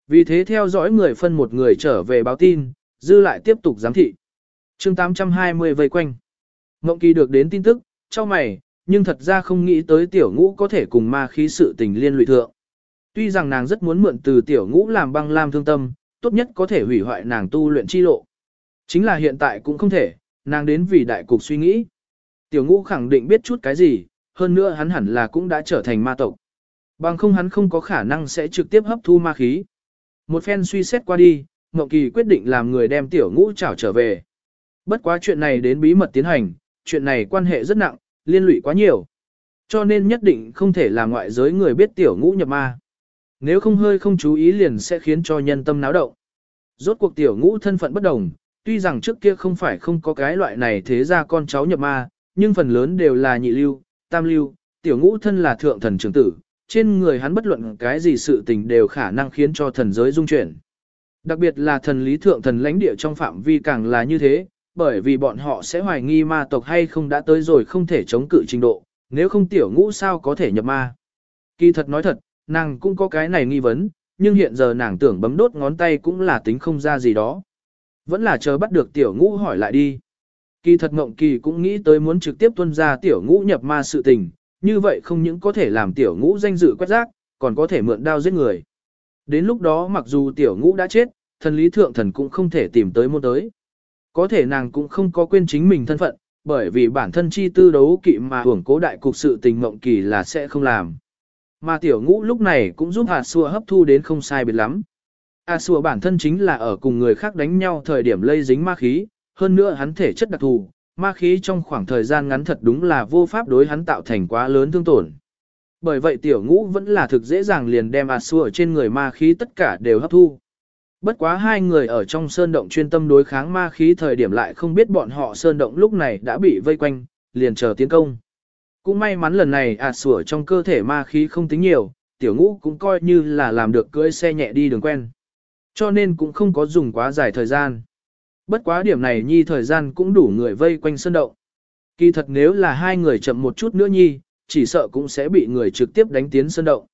Vì thế theo dõi người phân một người trở về báo tin, dư lại tiếp tục giám thị. chương 820 vây quanh. Ngộng kỳ được đến tin tức, cho mày, nhưng thật ra không nghĩ tới tiểu ngũ có thể cùng ma khí sự tình liên lụy thượng. Tuy rằng nàng rất muốn mượn từ tiểu ngũ làm băng lam thương tâm, tốt nhất có thể hủy hoại nàng tu luyện chi lộ. Chính là hiện tại cũng không thể, nàng đến vì đại cục suy nghĩ. Tiểu ngũ khẳng định biết chút cái gì, hơn nữa hắn hẳn là cũng đã trở thành ma tộc. Bằng không hắn không có khả năng sẽ trực tiếp hấp thu ma khí. Một phen suy xét qua đi, Ngọc Kỳ quyết định làm người đem tiểu ngũ trảo trở về. Bất quá chuyện này đến bí mật tiến hành, chuyện này quan hệ rất nặng, liên lụy quá nhiều. Cho nên nhất định không thể làm ngoại giới người biết tiểu ngũ nhập ma. Nếu không hơi không chú ý liền sẽ khiến cho nhân tâm náo động. Rốt cuộc tiểu ngũ thân phận bất đồng, tuy rằng trước kia không phải không có cái loại này thế ra con cháu nhập ma, nhưng phần lớn đều là nhị lưu, tam lưu, tiểu ngũ thân là thượng thần trưởng tử, trên người hắn bất luận cái gì sự tình đều khả năng khiến cho thần giới dung chuyển. Đặc biệt là thần lý thượng thần lãnh địa trong phạm vi càng là như thế, bởi vì bọn họ sẽ hoài nghi ma tộc hay không đã tới rồi không thể chống cự trình độ, nếu không tiểu ngũ sao có thể nhập ma. Kỳ thật nói thật, nàng cũng có cái này nghi vấn, nhưng hiện giờ nàng tưởng bấm đốt ngón tay cũng là tính không ra gì đó. Vẫn là chờ bắt được tiểu ngũ hỏi lại đi. Kỳ thật mộng kỳ cũng nghĩ tới muốn trực tiếp tuân ra tiểu ngũ nhập ma sự tình, như vậy không những có thể làm tiểu ngũ danh dự quét rác, còn có thể mượn đao giết người. Đến lúc đó mặc dù tiểu ngũ đã chết, thần lý thượng thần cũng không thể tìm tới môn tới. Có thể nàng cũng không có quên chính mình thân phận, bởi vì bản thân chi tư đấu kỵ mà hưởng cố đại cục sự tình mộng kỳ là sẽ không làm. Mà tiểu ngũ lúc này cũng giúp hạt xua hấp thu đến không sai biệt lắm. A xua bản thân chính là ở cùng người khác đánh nhau thời điểm lây dính ma khí, hơn nữa hắn thể chất đặc thù, ma khí trong khoảng thời gian ngắn thật đúng là vô pháp đối hắn tạo thành quá lớn thương tổn. Bởi vậy tiểu ngũ vẫn là thực dễ dàng liền đem A xua trên người ma khí tất cả đều hấp thu. Bất quá hai người ở trong sơn động chuyên tâm đối kháng ma khí thời điểm lại không biết bọn họ sơn động lúc này đã bị vây quanh, liền chờ tiến công. Cũng may mắn lần này à sủa trong cơ thể ma khí không tính nhiều, tiểu ngũ cũng coi như là làm được cưỡi xe nhẹ đi đường quen. Cho nên cũng không có dùng quá dài thời gian. Bất quá điểm này nhi thời gian cũng đủ người vây quanh sơn động. Kỳ thật nếu là hai người chậm một chút nữa nhi, chỉ sợ cũng sẽ bị người trực tiếp đánh tiến sơn động.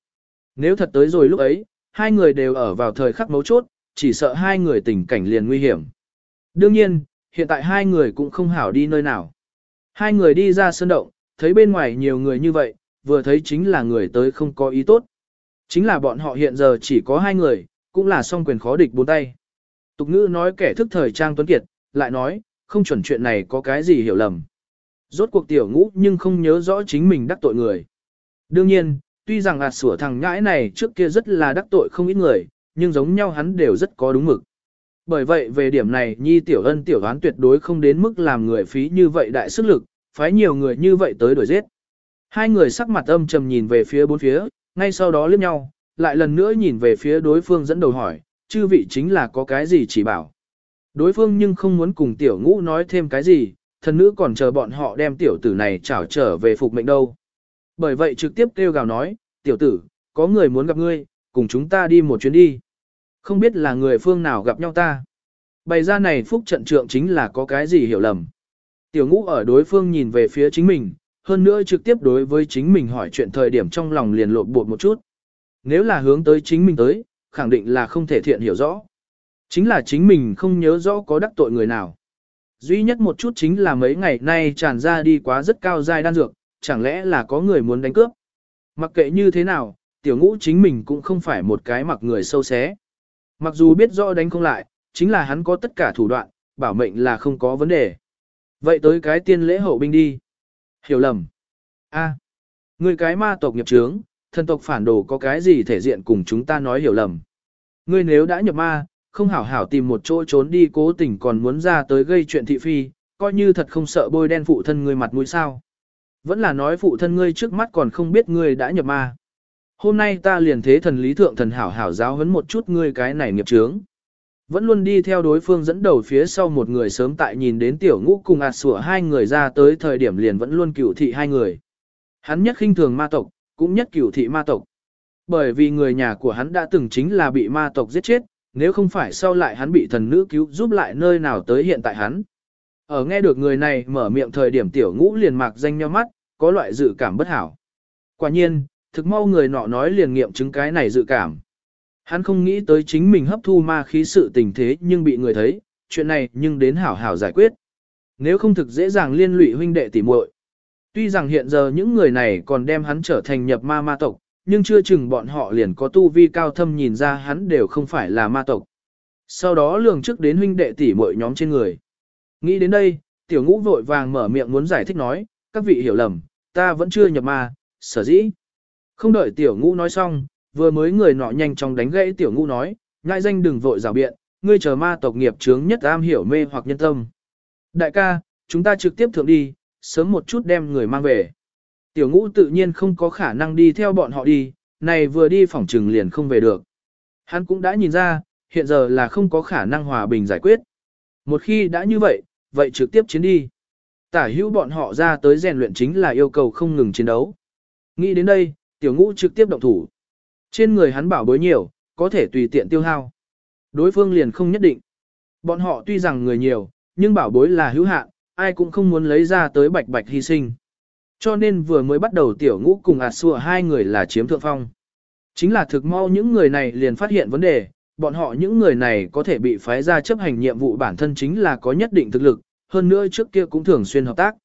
Nếu thật tới rồi lúc ấy, hai người đều ở vào thời khắc mấu chốt, chỉ sợ hai người tình cảnh liền nguy hiểm. Đương nhiên, hiện tại hai người cũng không hảo đi nơi nào. Hai người đi ra sơn động, thấy bên ngoài nhiều người như vậy, vừa thấy chính là người tới không có ý tốt. Chính là bọn họ hiện giờ chỉ có hai người, cũng là song quyền khó địch bốn tay. Tục ngữ nói kẻ thức thời trang tuấn kiệt, lại nói, không chuẩn chuyện này có cái gì hiểu lầm. Rốt cuộc tiểu ngũ nhưng không nhớ rõ chính mình đắc tội người. Đương nhiên, tuy rằng ạt sủa thằng ngãi này trước kia rất là đắc tội không ít người, nhưng giống nhau hắn đều rất có đúng mực. Bởi vậy về điểm này nhi tiểu ân tiểu đoán tuyệt đối không đến mức làm người phí như vậy đại sức lực, phái nhiều người như vậy tới đuổi giết. Hai người sắc mặt âm trầm nhìn về phía bốn phía, ngay sau đó liếc nhau, lại lần nữa nhìn về phía đối phương dẫn đầu hỏi, chư vị chính là có cái gì chỉ bảo. Đối phương nhưng không muốn cùng tiểu ngũ nói thêm cái gì, thần nữ còn chờ bọn họ đem tiểu tử này trảo trở về phục mệnh đâu. Bởi vậy trực tiếp kêu gào nói, tiểu tử, có người muốn gặp ngươi, cùng chúng ta đi một chuyến đi. Không biết là người phương nào gặp nhau ta. Bày ra này phúc trận trượng chính là có cái gì hiểu lầm. Tiểu ngũ ở đối phương nhìn về phía chính mình, hơn nữa trực tiếp đối với chính mình hỏi chuyện thời điểm trong lòng liền lộn bột một chút. Nếu là hướng tới chính mình tới, khẳng định là không thể thiện hiểu rõ. Chính là chính mình không nhớ rõ có đắc tội người nào. Duy nhất một chút chính là mấy ngày nay tràn ra đi quá rất cao dài đan dược, chẳng lẽ là có người muốn đánh cướp. Mặc kệ như thế nào, tiểu ngũ chính mình cũng không phải một cái mặc người sâu xé. Mặc dù biết rõ đánh không lại, chính là hắn có tất cả thủ đoạn, bảo mệnh là không có vấn đề. Vậy tới cái tiên lễ hậu binh đi. Hiểu lầm. a người cái ma tộc nghiệp trướng, thần tộc phản đồ có cái gì thể diện cùng chúng ta nói hiểu lầm. Ngươi nếu đã nhập ma, không hảo hảo tìm một chỗ trốn đi cố tình còn muốn ra tới gây chuyện thị phi, coi như thật không sợ bôi đen phụ thân ngươi mặt mũi sao. Vẫn là nói phụ thân ngươi trước mắt còn không biết ngươi đã nhập ma. Hôm nay ta liền thế thần lý thượng thần hảo hảo giáo huấn một chút ngươi cái này nghiệp trướng. Vẫn luôn đi theo đối phương dẫn đầu phía sau một người sớm tại nhìn đến tiểu ngũ cùng ạt sủa hai người ra tới thời điểm liền vẫn luôn cửu thị hai người. Hắn nhất khinh thường ma tộc, cũng nhất cửu thị ma tộc. Bởi vì người nhà của hắn đã từng chính là bị ma tộc giết chết, nếu không phải sau lại hắn bị thần nữ cứu giúp lại nơi nào tới hiện tại hắn. Ở nghe được người này mở miệng thời điểm tiểu ngũ liền mạc danh nhau mắt, có loại dự cảm bất hảo. Quả nhiên, thực mau người nọ nói liền nghiệm chứng cái này dự cảm. Hắn không nghĩ tới chính mình hấp thu ma khí sự tình thế nhưng bị người thấy, chuyện này nhưng đến hảo hảo giải quyết. Nếu không thực dễ dàng liên lụy huynh đệ tỉ muội. Tuy rằng hiện giờ những người này còn đem hắn trở thành nhập ma ma tộc, nhưng chưa chừng bọn họ liền có tu vi cao thâm nhìn ra hắn đều không phải là ma tộc. Sau đó lường trước đến huynh đệ tỷ muội nhóm trên người. Nghĩ đến đây, tiểu ngũ vội vàng mở miệng muốn giải thích nói, các vị hiểu lầm, ta vẫn chưa nhập ma, sở dĩ. Không đợi tiểu ngũ nói xong, vừa mới người nọ nhanh chóng đánh gãy tiểu ngũ nói, ngại danh đừng vội rào biện, ngươi chờ ma tộc nghiệp chướng nhất am hiểu mê hoặc nhân tâm. Đại ca, chúng ta trực tiếp thượng đi, sớm một chút đem người mang về. Tiểu ngũ tự nhiên không có khả năng đi theo bọn họ đi, này vừa đi phòng trừng liền không về được. Hắn cũng đã nhìn ra, hiện giờ là không có khả năng hòa bình giải quyết. Một khi đã như vậy, vậy trực tiếp chiến đi. Tả hữu bọn họ ra tới rèn luyện chính là yêu cầu không ngừng chiến đấu. Nghĩ đến đây, tiểu ngũ trực tiếp động thủ. Trên người hắn bảo bối nhiều, có thể tùy tiện tiêu hao. Đối phương liền không nhất định. Bọn họ tuy rằng người nhiều, nhưng bảo bối là hữu hạn, ai cũng không muốn lấy ra tới bạch bạch hy sinh. Cho nên vừa mới bắt đầu tiểu ngũ cùng ạt sùa hai người là chiếm thượng phong. Chính là thực mau những người này liền phát hiện vấn đề, bọn họ những người này có thể bị phái ra chấp hành nhiệm vụ bản thân chính là có nhất định thực lực, hơn nữa trước kia cũng thường xuyên hợp tác.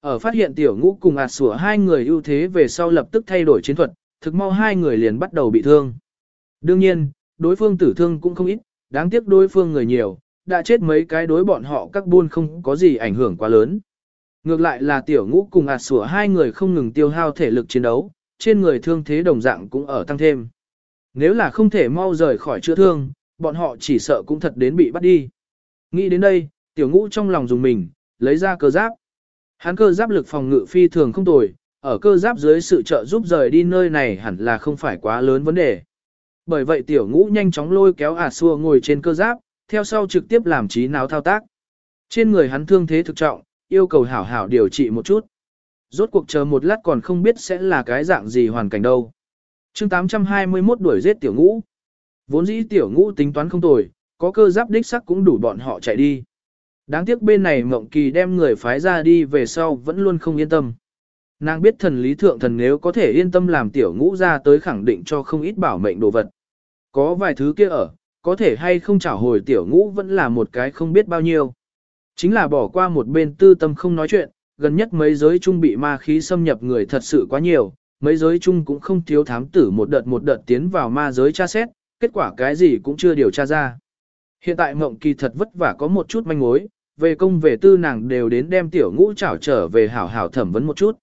Ở phát hiện tiểu ngũ cùng ạt sủa hai người ưu thế về sau lập tức thay đổi chiến thuật, thực mau hai người liền bắt đầu bị thương. Đương nhiên, đối phương tử thương cũng không ít, đáng tiếc đối phương người nhiều, đã chết mấy cái đối bọn họ các buôn không có gì ảnh hưởng quá lớn. Ngược lại là tiểu ngũ cùng ạt sủa hai người không ngừng tiêu hao thể lực chiến đấu, trên người thương thế đồng dạng cũng ở tăng thêm. Nếu là không thể mau rời khỏi chữa thương, bọn họ chỉ sợ cũng thật đến bị bắt đi. Nghĩ đến đây, tiểu ngũ trong lòng dùng mình, lấy ra cơ giáp. Hắn cơ giáp lực phòng ngự phi thường không tồi, ở cơ giáp dưới sự trợ giúp rời đi nơi này hẳn là không phải quá lớn vấn đề. Bởi vậy tiểu ngũ nhanh chóng lôi kéo ả xua ngồi trên cơ giáp, theo sau trực tiếp làm trí não thao tác. Trên người hắn thương thế thực trọng, yêu cầu hảo hảo điều trị một chút. Rốt cuộc chờ một lát còn không biết sẽ là cái dạng gì hoàn cảnh đâu. chương 821 đuổi giết tiểu ngũ. Vốn dĩ tiểu ngũ tính toán không tồi, có cơ giáp đích sắc cũng đủ bọn họ chạy đi. Đáng tiếc bên này Mộng Kỳ đem người phái ra đi về sau vẫn luôn không yên tâm. Nàng biết thần lý thượng thần nếu có thể yên tâm làm tiểu ngũ ra tới khẳng định cho không ít bảo mệnh đồ vật. Có vài thứ kia ở, có thể hay không trả hồi tiểu ngũ vẫn là một cái không biết bao nhiêu. Chính là bỏ qua một bên tư tâm không nói chuyện, gần nhất mấy giới chung bị ma khí xâm nhập người thật sự quá nhiều, mấy giới chung cũng không thiếu thám tử một đợt một đợt tiến vào ma giới tra xét, kết quả cái gì cũng chưa điều tra ra. Hiện tại mộng kỳ thật vất vả có một chút manh mối, về công về tư nàng đều đến đem tiểu ngũ trảo trở về hảo hảo thẩm vấn một chút.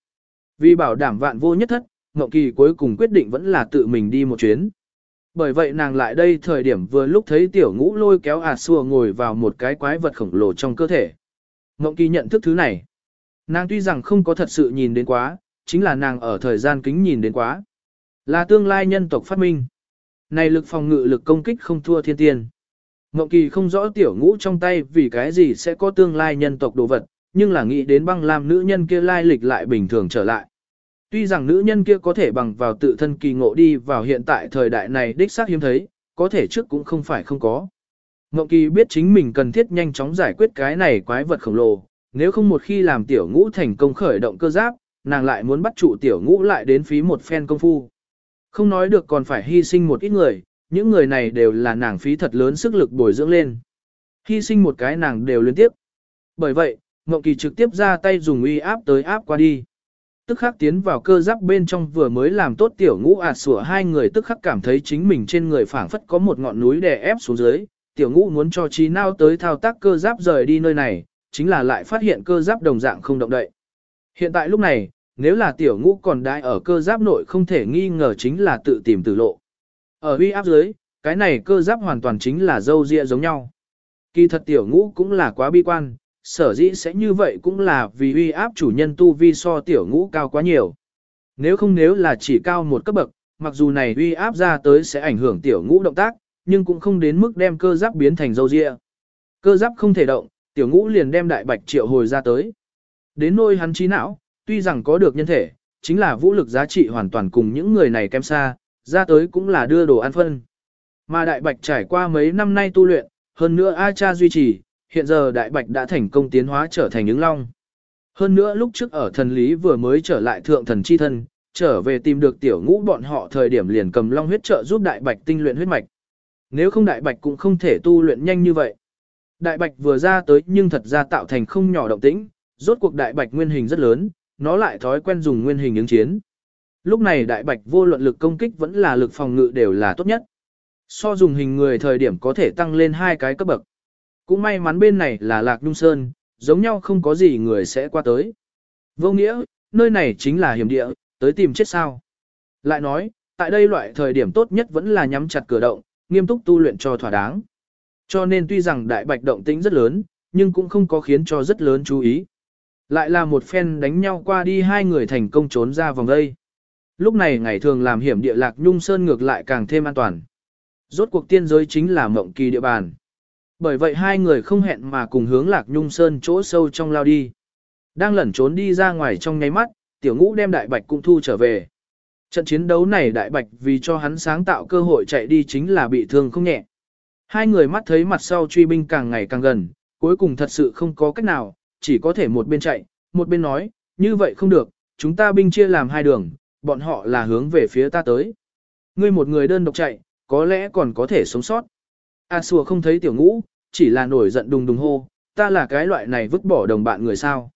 Vì bảo đảm vạn vô nhất thất, Mộng Kỳ cuối cùng quyết định vẫn là tự mình đi một chuyến. Bởi vậy nàng lại đây thời điểm vừa lúc thấy tiểu ngũ lôi kéo ạt à xua ngồi vào một cái quái vật khổng lồ trong cơ thể. Ngọc Kỳ nhận thức thứ này. Nàng tuy rằng không có thật sự nhìn đến quá, chính là nàng ở thời gian kính nhìn đến quá. Là tương lai nhân tộc phát minh. Này lực phòng ngự lực công kích không thua thiên tiên. Ngọc Kỳ không rõ tiểu ngũ trong tay vì cái gì sẽ có tương lai nhân tộc đồ vật, nhưng là nghĩ đến băng lam nữ nhân kia lai lịch lại bình thường trở lại. Tuy rằng nữ nhân kia có thể bằng vào tự thân kỳ ngộ đi vào hiện tại thời đại này đích xác hiếm thấy, có thể trước cũng không phải không có. Ngộng Kỳ biết chính mình cần thiết nhanh chóng giải quyết cái này quái vật khổng lồ, nếu không một khi làm tiểu ngũ thành công khởi động cơ giáp, nàng lại muốn bắt trụ tiểu ngũ lại đến phí một phen công phu. Không nói được còn phải hy sinh một ít người, những người này đều là nàng phí thật lớn sức lực bồi dưỡng lên. Hy sinh một cái nàng đều liên tiếp. Bởi vậy, Ngộng Kỳ trực tiếp ra tay dùng uy áp tới áp qua đi tức khắc tiến vào cơ giáp bên trong vừa mới làm tốt tiểu ngũ ạt sủa hai người tức khắc cảm thấy chính mình trên người phảng phất có một ngọn núi đè ép xuống dưới, tiểu ngũ muốn cho trí nao tới thao tác cơ giáp rời đi nơi này, chính là lại phát hiện cơ giáp đồng dạng không động đậy. Hiện tại lúc này, nếu là tiểu ngũ còn đại ở cơ giáp nội không thể nghi ngờ chính là tự tìm tử lộ. Ở uy áp dưới, cái này cơ giáp hoàn toàn chính là dâu ria giống nhau. Kỳ thật tiểu ngũ cũng là quá bi quan, sở dĩ sẽ như vậy cũng là vì uy áp chủ nhân tu vi so tiểu ngũ cao quá nhiều. Nếu không nếu là chỉ cao một cấp bậc, mặc dù này uy áp ra tới sẽ ảnh hưởng tiểu ngũ động tác, nhưng cũng không đến mức đem cơ giáp biến thành dâu ria. Cơ giáp không thể động, tiểu ngũ liền đem đại bạch triệu hồi ra tới. Đến nôi hắn trí não, tuy rằng có được nhân thể, chính là vũ lực giá trị hoàn toàn cùng những người này kém xa, ra tới cũng là đưa đồ ăn phân. Mà đại bạch trải qua mấy năm nay tu luyện, hơn nữa A cha duy trì, hiện giờ đại bạch đã thành công tiến hóa trở thành ứng long. Hơn nữa lúc trước ở thần lý vừa mới trở lại thượng thần chi thân, trở về tìm được tiểu ngũ bọn họ thời điểm liền cầm long huyết trợ giúp đại bạch tinh luyện huyết mạch. Nếu không đại bạch cũng không thể tu luyện nhanh như vậy. Đại bạch vừa ra tới nhưng thật ra tạo thành không nhỏ động tĩnh, rốt cuộc đại bạch nguyên hình rất lớn, nó lại thói quen dùng nguyên hình ứng chiến. Lúc này đại bạch vô luận lực công kích vẫn là lực phòng ngự đều là tốt nhất. So dùng hình người thời điểm có thể tăng lên hai cái cấp bậc. Cũng may mắn bên này là Lạc Nhung Sơn, giống nhau không có gì người sẽ qua tới. Vô nghĩa, nơi này chính là hiểm địa, tới tìm chết sao. Lại nói, tại đây loại thời điểm tốt nhất vẫn là nhắm chặt cửa động, nghiêm túc tu luyện cho thỏa đáng. Cho nên tuy rằng đại bạch động tĩnh rất lớn, nhưng cũng không có khiến cho rất lớn chú ý. Lại là một phen đánh nhau qua đi hai người thành công trốn ra vòng đây. Lúc này ngày thường làm hiểm địa lạc nhung sơn ngược lại càng thêm an toàn. Rốt cuộc tiên giới chính là mộng kỳ địa bàn. Bởi vậy hai người không hẹn mà cùng hướng lạc nhung sơn chỗ sâu trong lao đi. Đang lẩn trốn đi ra ngoài trong nháy mắt, tiểu ngũ đem đại bạch cũng thu trở về. Trận chiến đấu này đại bạch vì cho hắn sáng tạo cơ hội chạy đi chính là bị thương không nhẹ. Hai người mắt thấy mặt sau truy binh càng ngày càng gần, cuối cùng thật sự không có cách nào, chỉ có thể một bên chạy, một bên nói, như vậy không được, chúng ta binh chia làm hai đường, bọn họ là hướng về phía ta tới. Ngươi một người đơn độc chạy, có lẽ còn có thể sống sót. A sùa không thấy tiểu ngũ, chỉ là nổi giận đùng đùng hô, ta là cái loại này vứt bỏ đồng bạn người sao.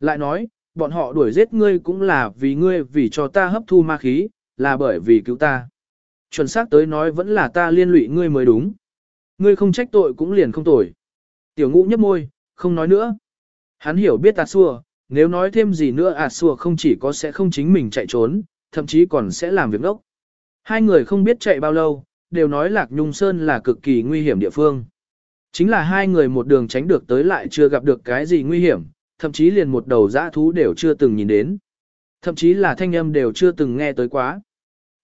Lại nói, bọn họ đuổi giết ngươi cũng là vì ngươi vì cho ta hấp thu ma khí, là bởi vì cứu ta. Chuẩn xác tới nói vẫn là ta liên lụy ngươi mới đúng. Ngươi không trách tội cũng liền không tội. Tiểu ngũ nhấp môi, không nói nữa. Hắn hiểu biết A xua, nếu nói thêm gì nữa A xua không chỉ có sẽ không chính mình chạy trốn, thậm chí còn sẽ làm việc đốc. Hai người không biết chạy bao lâu, đều nói Lạc Nhung Sơn là cực kỳ nguy hiểm địa phương. Chính là hai người một đường tránh được tới lại chưa gặp được cái gì nguy hiểm, thậm chí liền một đầu dã thú đều chưa từng nhìn đến. Thậm chí là thanh âm đều chưa từng nghe tới quá.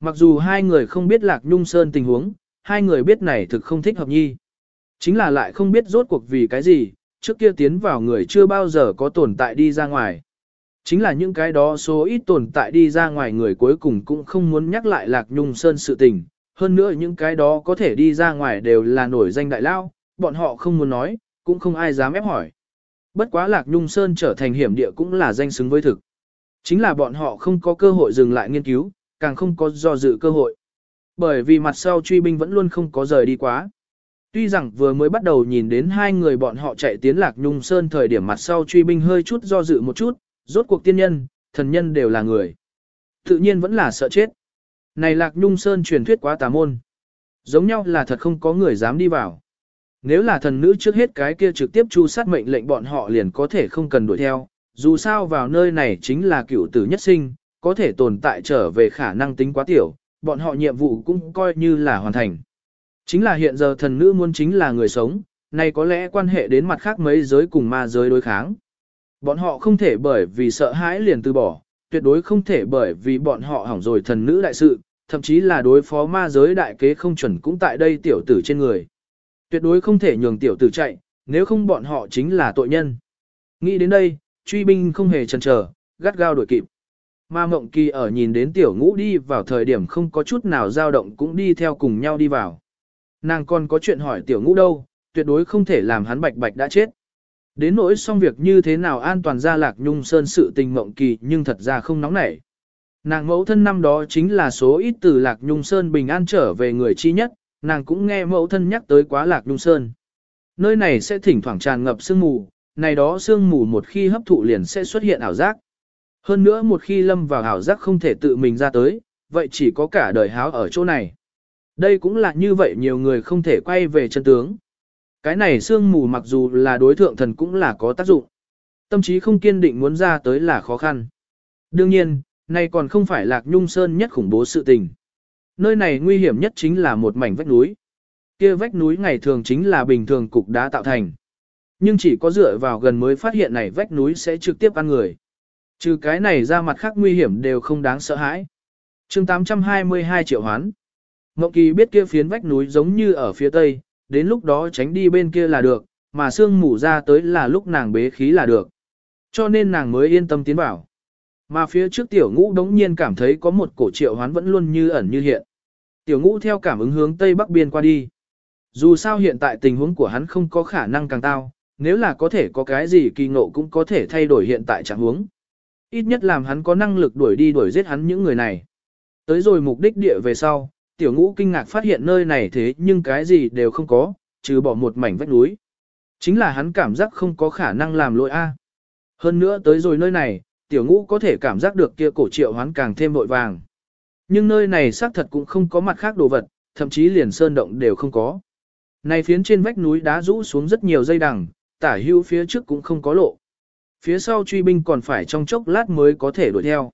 Mặc dù hai người không biết Lạc Nhung Sơn tình huống, hai người biết này thực không thích hợp nhi. Chính là lại không biết rốt cuộc vì cái gì, trước kia tiến vào người chưa bao giờ có tồn tại đi ra ngoài. Chính là những cái đó số ít tồn tại đi ra ngoài người cuối cùng cũng không muốn nhắc lại Lạc Nhung Sơn sự tình, hơn nữa những cái đó có thể đi ra ngoài đều là nổi danh đại lao, bọn họ không muốn nói, cũng không ai dám ép hỏi. Bất quá Lạc Nhung Sơn trở thành hiểm địa cũng là danh xứng với thực. Chính là bọn họ không có cơ hội dừng lại nghiên cứu, càng không có do dự cơ hội. Bởi vì mặt sau truy binh vẫn luôn không có rời đi quá. Tuy rằng vừa mới bắt đầu nhìn đến hai người bọn họ chạy tiến Lạc Nhung Sơn thời điểm mặt sau truy binh hơi chút do dự một chút, rốt cuộc tiên nhân, thần nhân đều là người. Tự nhiên vẫn là sợ chết. Này Lạc Nhung Sơn truyền thuyết quá tà môn. Giống nhau là thật không có người dám đi vào. Nếu là thần nữ trước hết cái kia trực tiếp chu sát mệnh lệnh bọn họ liền có thể không cần đuổi theo, dù sao vào nơi này chính là cựu tử nhất sinh, có thể tồn tại trở về khả năng tính quá tiểu, bọn họ nhiệm vụ cũng coi như là hoàn thành. Chính là hiện giờ thần nữ muốn chính là người sống, này có lẽ quan hệ đến mặt khác mấy giới cùng ma giới đối kháng. Bọn họ không thể bởi vì sợ hãi liền từ bỏ, tuyệt đối không thể bởi vì bọn họ hỏng rồi thần nữ đại sự, thậm chí là đối phó ma giới đại kế không chuẩn cũng tại đây tiểu tử trên người. Tuyệt đối không thể nhường tiểu tử chạy, nếu không bọn họ chính là tội nhân. Nghĩ đến đây, truy binh không hề chần chờ, gắt gao đuổi kịp. Ma Mộng Kỳ ở nhìn đến tiểu ngũ đi vào thời điểm không có chút nào dao động cũng đi theo cùng nhau đi vào. Nàng còn có chuyện hỏi tiểu ngũ đâu, tuyệt đối không thể làm hắn bạch bạch đã chết. Đến nỗi xong việc như thế nào an toàn ra lạc nhung sơn sự tình mộng kỳ nhưng thật ra không nóng nảy. Nàng mẫu thân năm đó chính là số ít từ lạc nhung sơn bình an trở về người chi nhất, nàng cũng nghe mẫu thân nhắc tới quá lạc nhung sơn. Nơi này sẽ thỉnh thoảng tràn ngập sương mù, này đó sương mù một khi hấp thụ liền sẽ xuất hiện ảo giác. Hơn nữa một khi lâm vào ảo giác không thể tự mình ra tới, vậy chỉ có cả đời háo ở chỗ này. Đây cũng là như vậy nhiều người không thể quay về chân tướng. Cái này sương mù mặc dù là đối thượng thần cũng là có tác dụng. Tâm trí không kiên định muốn ra tới là khó khăn. Đương nhiên, này còn không phải lạc nhung sơn nhất khủng bố sự tình. Nơi này nguy hiểm nhất chính là một mảnh vách núi. Kia vách núi ngày thường chính là bình thường cục đá tạo thành. Nhưng chỉ có dựa vào gần mới phát hiện này vách núi sẽ trực tiếp ăn người. Trừ cái này ra mặt khác nguy hiểm đều không đáng sợ hãi. chương 822 triệu hoán. Ngọc Kỳ biết kia phiến vách núi giống như ở phía tây, đến lúc đó tránh đi bên kia là được, mà sương mù ra tới là lúc nàng bế khí là được. Cho nên nàng mới yên tâm tiến vào. Mà phía trước tiểu ngũ đống nhiên cảm thấy có một cổ triệu hoán vẫn luôn như ẩn như hiện. Tiểu ngũ theo cảm ứng hướng tây bắc biên qua đi. Dù sao hiện tại tình huống của hắn không có khả năng càng tao, nếu là có thể có cái gì kỳ ngộ cũng có thể thay đổi hiện tại trạng huống. Ít nhất làm hắn có năng lực đuổi đi đuổi giết hắn những người này. Tới rồi mục đích địa về sau, tiểu ngũ kinh ngạc phát hiện nơi này thế nhưng cái gì đều không có, trừ bỏ một mảnh vách núi. Chính là hắn cảm giác không có khả năng làm lỗi A. Hơn nữa tới rồi nơi này, tiểu ngũ có thể cảm giác được kia cổ triệu hoán càng thêm vội vàng. Nhưng nơi này xác thật cũng không có mặt khác đồ vật, thậm chí liền sơn động đều không có. Này phiến trên vách núi đá rũ xuống rất nhiều dây đằng, tả hưu phía trước cũng không có lộ. Phía sau truy binh còn phải trong chốc lát mới có thể đuổi theo.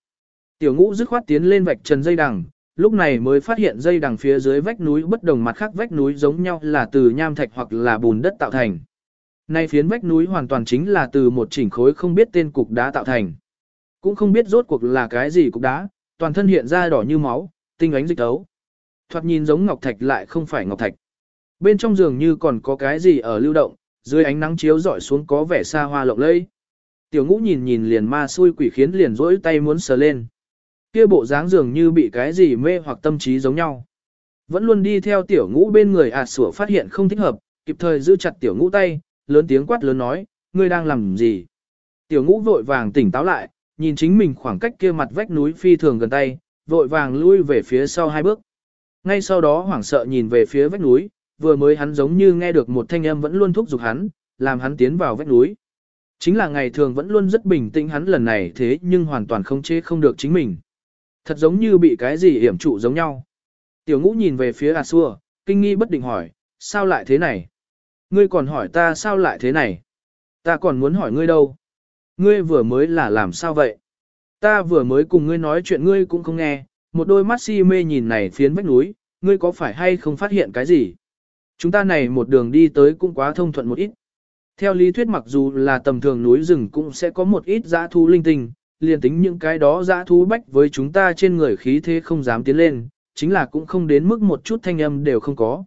Tiểu ngũ dứt khoát tiến lên vạch trần dây đằng, lúc này mới phát hiện dây đằng phía dưới vách núi bất đồng mặt khác vách núi giống nhau là từ nham thạch hoặc là bùn đất tạo thành. Nay phiến vách núi hoàn toàn chính là từ một chỉnh khối không biết tên cục đá tạo thành. Cũng không biết rốt cuộc là cái gì cục đá, toàn thân hiện ra đỏ như máu, tinh ánh dịch tấu. Thoạt nhìn giống ngọc thạch lại không phải ngọc thạch. Bên trong giường như còn có cái gì ở lưu động, dưới ánh nắng chiếu rọi xuống có vẻ xa hoa lộng lẫy. Tiểu ngũ nhìn nhìn liền ma xui quỷ khiến liền rỗi tay muốn sờ lên. Kia bộ dáng dường như bị cái gì mê hoặc tâm trí giống nhau. Vẫn luôn đi theo tiểu ngũ bên người ạt à sủa phát hiện không thích hợp, kịp thời giữ chặt tiểu ngũ tay, lớn tiếng quát lớn nói, ngươi đang làm gì? Tiểu ngũ vội vàng tỉnh táo lại, nhìn chính mình khoảng cách kia mặt vách núi phi thường gần tay, vội vàng lui về phía sau hai bước. Ngay sau đó hoảng sợ nhìn về phía vách núi, vừa mới hắn giống như nghe được một thanh âm vẫn luôn thúc giục hắn, làm hắn tiến vào vách núi. Chính là ngày thường vẫn luôn rất bình tĩnh hắn lần này thế nhưng hoàn toàn không chế không được chính mình. Thật giống như bị cái gì hiểm trụ giống nhau. Tiểu ngũ nhìn về phía A Xua, kinh nghi bất định hỏi, sao lại thế này? Ngươi còn hỏi ta sao lại thế này? Ta còn muốn hỏi ngươi đâu? Ngươi vừa mới là làm sao vậy? Ta vừa mới cùng ngươi nói chuyện ngươi cũng không nghe, một đôi mắt si mê nhìn này phiến vách núi, ngươi có phải hay không phát hiện cái gì? Chúng ta này một đường đi tới cũng quá thông thuận một ít. Theo lý thuyết mặc dù là tầm thường núi rừng cũng sẽ có một ít dã thu linh tinh, liền tính những cái đó dã thú bách với chúng ta trên người khí thế không dám tiến lên, chính là cũng không đến mức một chút thanh âm đều không có.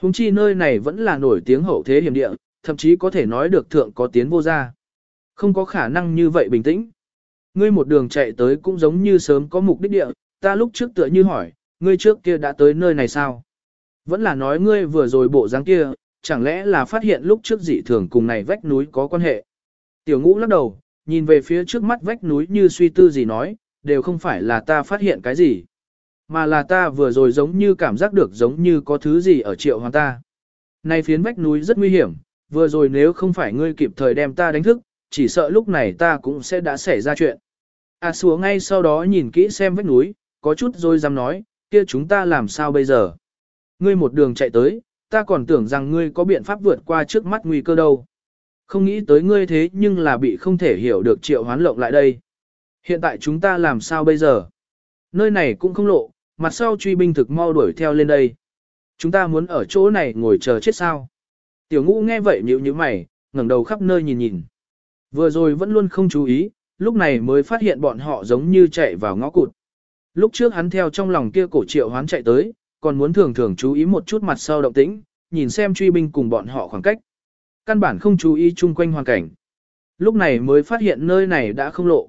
Hùng chi nơi này vẫn là nổi tiếng hậu thế hiểm địa, thậm chí có thể nói được thượng có tiến vô ra. Không có khả năng như vậy bình tĩnh. Ngươi một đường chạy tới cũng giống như sớm có mục đích địa, ta lúc trước tựa như hỏi, ngươi trước kia đã tới nơi này sao? Vẫn là nói ngươi vừa rồi bộ dáng kia, chẳng lẽ là phát hiện lúc trước dị thường cùng này vách núi có quan hệ? Tiểu ngũ lắc đầu, nhìn về phía trước mắt vách núi như suy tư gì nói, đều không phải là ta phát hiện cái gì. Mà là ta vừa rồi giống như cảm giác được giống như có thứ gì ở triệu hoàng ta. Này phiến vách núi rất nguy hiểm, vừa rồi nếu không phải ngươi kịp thời đem ta đánh thức, chỉ sợ lúc này ta cũng sẽ đã xảy ra chuyện. À xuống ngay sau đó nhìn kỹ xem vách núi, có chút rồi dám nói, kia chúng ta làm sao bây giờ? Ngươi một đường chạy tới, ta còn tưởng rằng ngươi có biện pháp vượt qua trước mắt nguy cơ đâu. Không nghĩ tới ngươi thế nhưng là bị không thể hiểu được triệu hoán lộng lại đây. Hiện tại chúng ta làm sao bây giờ? Nơi này cũng không lộ, mặt sau truy binh thực mau đuổi theo lên đây. Chúng ta muốn ở chỗ này ngồi chờ chết sao? Tiểu ngũ nghe vậy nhíu nhíu mày, ngẩng đầu khắp nơi nhìn nhìn. Vừa rồi vẫn luôn không chú ý, lúc này mới phát hiện bọn họ giống như chạy vào ngõ cụt. Lúc trước hắn theo trong lòng kia cổ triệu hoán chạy tới, còn muốn thường thường chú ý một chút mặt sau động tĩnh, nhìn xem truy binh cùng bọn họ khoảng cách. Căn bản không chú ý chung quanh hoàn cảnh. Lúc này mới phát hiện nơi này đã không lộ.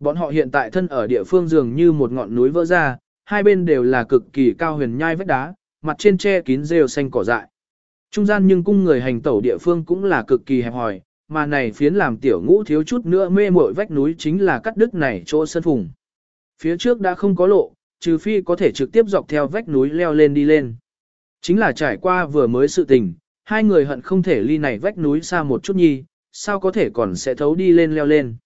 Bọn họ hiện tại thân ở địa phương dường như một ngọn núi vỡ ra, hai bên đều là cực kỳ cao huyền nhai vách đá, mặt trên che kín rêu xanh cỏ dại. Trung gian nhưng cung người hành tẩu địa phương cũng là cực kỳ hẹp hòi, mà này phiến làm tiểu ngũ thiếu chút nữa mê mội vách núi chính là cắt đứt này chỗ sân phùng. Phía trước đã không có lộ, trừ phi có thể trực tiếp dọc theo vách núi leo lên đi lên. Chính là trải qua vừa mới sự tình, hai người hận không thể ly này vách núi xa một chút nhi, sao có thể còn sẽ thấu đi lên leo lên.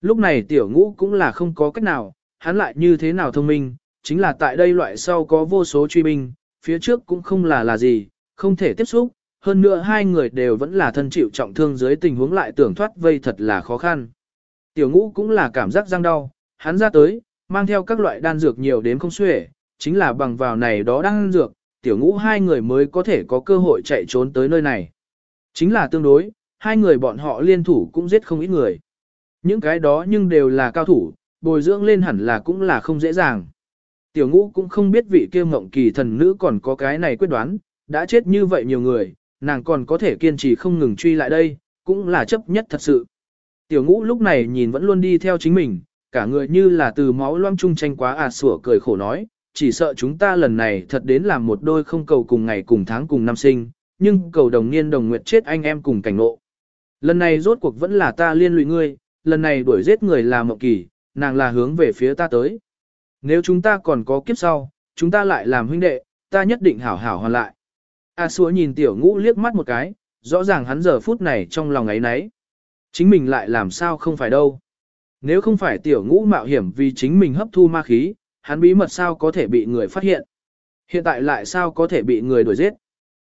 Lúc này tiểu ngũ cũng là không có cách nào, hắn lại như thế nào thông minh, chính là tại đây loại sau có vô số truy binh, phía trước cũng không là là gì, không thể tiếp xúc, hơn nữa hai người đều vẫn là thân chịu trọng thương dưới tình huống lại tưởng thoát vây thật là khó khăn. Tiểu ngũ cũng là cảm giác răng đau, hắn ra tới, mang theo các loại đan dược nhiều đến không xuể, chính là bằng vào này đó đan dược, tiểu ngũ hai người mới có thể có cơ hội chạy trốn tới nơi này. Chính là tương đối, hai người bọn họ liên thủ cũng giết không ít người. Những cái đó nhưng đều là cao thủ, bồi dưỡng lên hẳn là cũng là không dễ dàng. Tiểu ngũ cũng không biết vị kia mộng kỳ thần nữ còn có cái này quyết đoán, đã chết như vậy nhiều người, nàng còn có thể kiên trì không ngừng truy lại đây, cũng là chấp nhất thật sự. Tiểu ngũ lúc này nhìn vẫn luôn đi theo chính mình, cả người như là từ máu loang chung tranh quá à sủa cười khổ nói, chỉ sợ chúng ta lần này thật đến làm một đôi không cầu cùng ngày cùng tháng cùng năm sinh, nhưng cầu đồng niên đồng nguyệt chết anh em cùng cảnh ngộ. Lần này rốt cuộc vẫn là ta liên lụy ngươi, lần này đuổi giết người là mộng kỳ, nàng là hướng về phía ta tới. Nếu chúng ta còn có kiếp sau, chúng ta lại làm huynh đệ, ta nhất định hảo hảo hoàn lại. A xúa nhìn tiểu ngũ liếc mắt một cái, rõ ràng hắn giờ phút này trong lòng ấy nấy. Chính mình lại làm sao không phải đâu. Nếu không phải tiểu ngũ mạo hiểm vì chính mình hấp thu ma khí, hắn bí mật sao có thể bị người phát hiện. Hiện tại lại sao có thể bị người đuổi giết.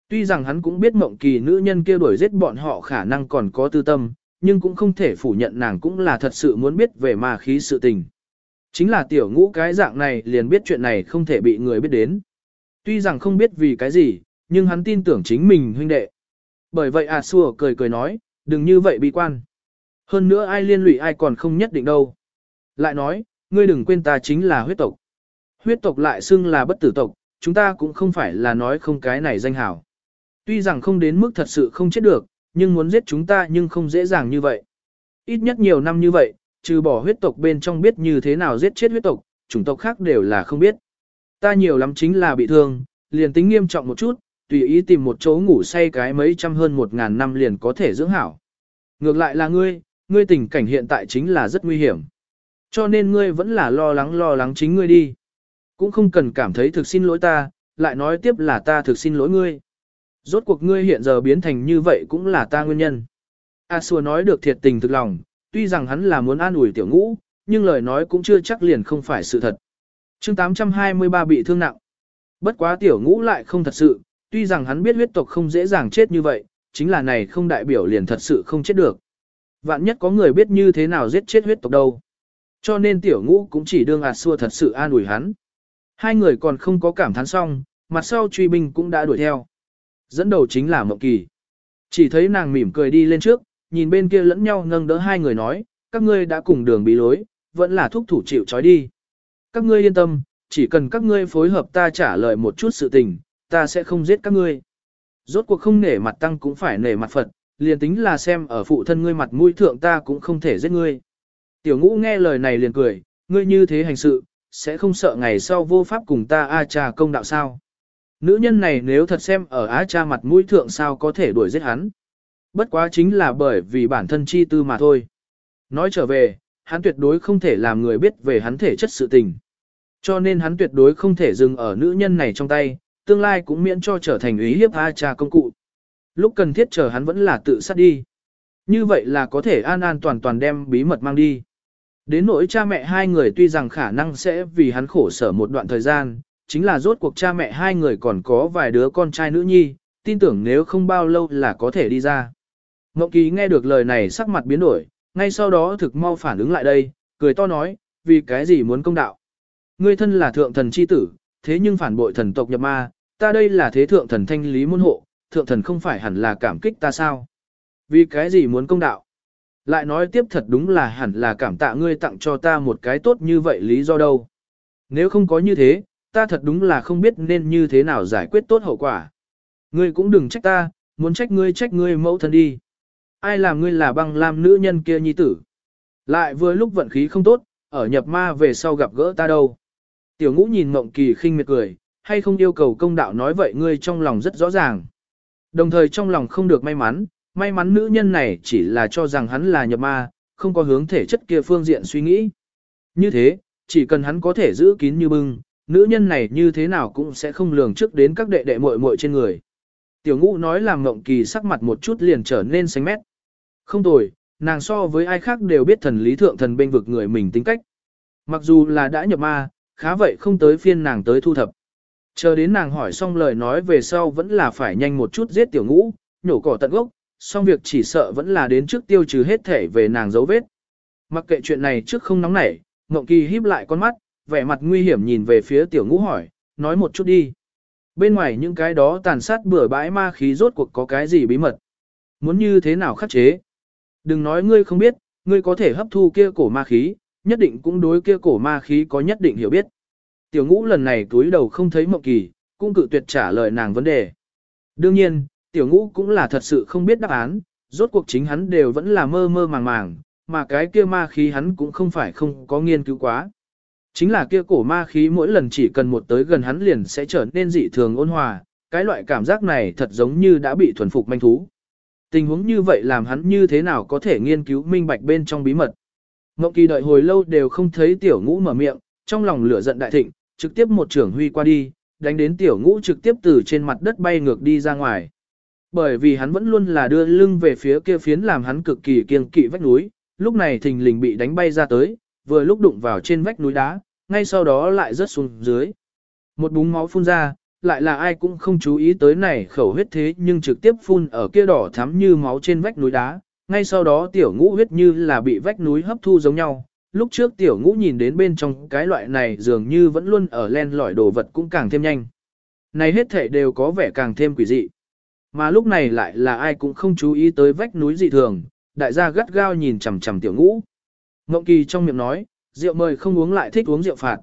Tuy rằng hắn cũng biết mộng kỳ nữ nhân kia đuổi giết bọn họ khả năng còn có tư tâm, nhưng cũng không thể phủ nhận nàng cũng là thật sự muốn biết về ma khí sự tình. Chính là tiểu ngũ cái dạng này liền biết chuyện này không thể bị người biết đến. Tuy rằng không biết vì cái gì, nhưng hắn tin tưởng chính mình huynh đệ. Bởi vậy à xua cười cười nói, đừng như vậy bi quan. Hơn nữa ai liên lụy ai còn không nhất định đâu. Lại nói, ngươi đừng quên ta chính là huyết tộc. Huyết tộc lại xưng là bất tử tộc, chúng ta cũng không phải là nói không cái này danh hảo. Tuy rằng không đến mức thật sự không chết được, nhưng muốn giết chúng ta nhưng không dễ dàng như vậy. Ít nhất nhiều năm như vậy, trừ bỏ huyết tộc bên trong biết như thế nào giết chết huyết tộc, chủng tộc khác đều là không biết. Ta nhiều lắm chính là bị thương, liền tính nghiêm trọng một chút, tùy ý tìm một chỗ ngủ say cái mấy trăm hơn một ngàn năm liền có thể dưỡng hảo. Ngược lại là ngươi, ngươi tình cảnh hiện tại chính là rất nguy hiểm. Cho nên ngươi vẫn là lo lắng lo lắng chính ngươi đi. Cũng không cần cảm thấy thực xin lỗi ta, lại nói tiếp là ta thực xin lỗi ngươi. Rốt cuộc ngươi hiện giờ biến thành như vậy cũng là ta nguyên nhân. A xua nói được thiệt tình thực lòng, tuy rằng hắn là muốn an ủi tiểu ngũ, nhưng lời nói cũng chưa chắc liền không phải sự thật. chương 823 bị thương nặng. Bất quá tiểu ngũ lại không thật sự, tuy rằng hắn biết huyết tộc không dễ dàng chết như vậy, chính là này không đại biểu liền thật sự không chết được. Vạn nhất có người biết như thế nào giết chết huyết tộc đâu. Cho nên tiểu ngũ cũng chỉ đương a xua thật sự an ủi hắn. Hai người còn không có cảm thán xong, mặt sau truy binh cũng đã đuổi theo. Dẫn đầu chính là Mộng Kỳ. Chỉ thấy nàng mỉm cười đi lên trước, nhìn bên kia lẫn nhau nâng đỡ hai người nói, các ngươi đã cùng đường bí lối, vẫn là thúc thủ chịu trói đi. Các ngươi yên tâm, chỉ cần các ngươi phối hợp ta trả lời một chút sự tình, ta sẽ không giết các ngươi. Rốt cuộc không nể mặt tăng cũng phải nể mặt Phật, liền tính là xem ở phụ thân ngươi mặt mũi thượng ta cũng không thể giết ngươi. Tiểu ngũ nghe lời này liền cười, ngươi như thế hành sự, sẽ không sợ ngày sau vô pháp cùng ta a cha công đạo sao. Nữ nhân này nếu thật xem ở A cha mặt mũi thượng sao có thể đuổi giết hắn. Bất quá chính là bởi vì bản thân chi tư mà thôi. Nói trở về, hắn tuyệt đối không thể làm người biết về hắn thể chất sự tình. Cho nên hắn tuyệt đối không thể dừng ở nữ nhân này trong tay, tương lai cũng miễn cho trở thành ý hiếp A cha công cụ. Lúc cần thiết chờ hắn vẫn là tự sát đi. Như vậy là có thể an an toàn toàn đem bí mật mang đi. Đến nỗi cha mẹ hai người tuy rằng khả năng sẽ vì hắn khổ sở một đoạn thời gian, chính là rốt cuộc cha mẹ hai người còn có vài đứa con trai nữ nhi, tin tưởng nếu không bao lâu là có thể đi ra. ngọc Kỳ nghe được lời này sắc mặt biến đổi, ngay sau đó thực mau phản ứng lại đây, cười to nói, vì cái gì muốn công đạo. Ngươi thân là thượng thần chi tử, thế nhưng phản bội thần tộc nhập ma, ta đây là thế thượng thần thanh lý môn hộ, thượng thần không phải hẳn là cảm kích ta sao? Vì cái gì muốn công đạo? Lại nói tiếp thật đúng là hẳn là cảm tạ ngươi tặng cho ta một cái tốt như vậy lý do đâu. Nếu không có như thế, ta thật đúng là không biết nên như thế nào giải quyết tốt hậu quả. Ngươi cũng đừng trách ta, muốn trách ngươi trách ngươi mẫu thân đi. Ai làm ngươi là băng lam nữ nhân kia nhi tử. Lại vừa lúc vận khí không tốt, ở nhập ma về sau gặp gỡ ta đâu. Tiểu ngũ nhìn mộng kỳ khinh miệt cười, hay không yêu cầu công đạo nói vậy ngươi trong lòng rất rõ ràng. Đồng thời trong lòng không được may mắn, may mắn nữ nhân này chỉ là cho rằng hắn là nhập ma, không có hướng thể chất kia phương diện suy nghĩ. Như thế, chỉ cần hắn có thể giữ kín như bưng, nữ nhân này như thế nào cũng sẽ không lường trước đến các đệ đệ muội muội trên người. Tiểu ngũ nói làm mộng kỳ sắc mặt một chút liền trở nên xanh mét. Không tồi, Nàng so với ai khác đều biết thần lý thượng thần bên vực người mình tính cách. Mặc dù là đã nhập ma, khá vậy không tới phiên nàng tới thu thập. Chờ đến nàng hỏi xong lời nói về sau vẫn là phải nhanh một chút giết tiểu ngũ, nhổ cỏ tận gốc, xong việc chỉ sợ vẫn là đến trước tiêu trừ hết thể về nàng dấu vết. Mặc kệ chuyện này trước không nóng nảy, Ngộng Kỳ híp lại con mắt, vẻ mặt nguy hiểm nhìn về phía tiểu ngũ hỏi, nói một chút đi. Bên ngoài những cái đó tàn sát bừa bãi ma khí rốt cuộc có cái gì bí mật. Muốn như thế nào khắc chế. Đừng nói ngươi không biết, ngươi có thể hấp thu kia cổ ma khí, nhất định cũng đối kia cổ ma khí có nhất định hiểu biết. Tiểu ngũ lần này túi đầu không thấy mộng kỳ, cũng cự tuyệt trả lời nàng vấn đề. Đương nhiên, tiểu ngũ cũng là thật sự không biết đáp án, rốt cuộc chính hắn đều vẫn là mơ mơ màng màng, mà cái kia ma khí hắn cũng không phải không có nghiên cứu quá. Chính là kia cổ ma khí mỗi lần chỉ cần một tới gần hắn liền sẽ trở nên dị thường ôn hòa, cái loại cảm giác này thật giống như đã bị thuần phục manh thú. Tình huống như vậy làm hắn như thế nào có thể nghiên cứu minh bạch bên trong bí mật. Mộng kỳ đợi hồi lâu đều không thấy tiểu ngũ mở miệng, trong lòng lửa giận đại thịnh, trực tiếp một trưởng huy qua đi, đánh đến tiểu ngũ trực tiếp từ trên mặt đất bay ngược đi ra ngoài. Bởi vì hắn vẫn luôn là đưa lưng về phía kia phiến làm hắn cực kỳ kiêng kỵ vách núi, lúc này thình lình bị đánh bay ra tới, vừa lúc đụng vào trên vách núi đá, ngay sau đó lại rớt xuống dưới. Một búng máu phun ra, lại là ai cũng không chú ý tới này khẩu huyết thế nhưng trực tiếp phun ở kia đỏ thắm như máu trên vách núi đá, ngay sau đó tiểu ngũ huyết như là bị vách núi hấp thu giống nhau. Lúc trước tiểu ngũ nhìn đến bên trong cái loại này dường như vẫn luôn ở len lỏi đồ vật cũng càng thêm nhanh. Này hết thể đều có vẻ càng thêm quỷ dị. Mà lúc này lại là ai cũng không chú ý tới vách núi dị thường, đại gia gắt gao nhìn chằm chằm tiểu ngũ. Ngộng kỳ trong miệng nói, rượu mời không uống lại thích uống rượu phạt.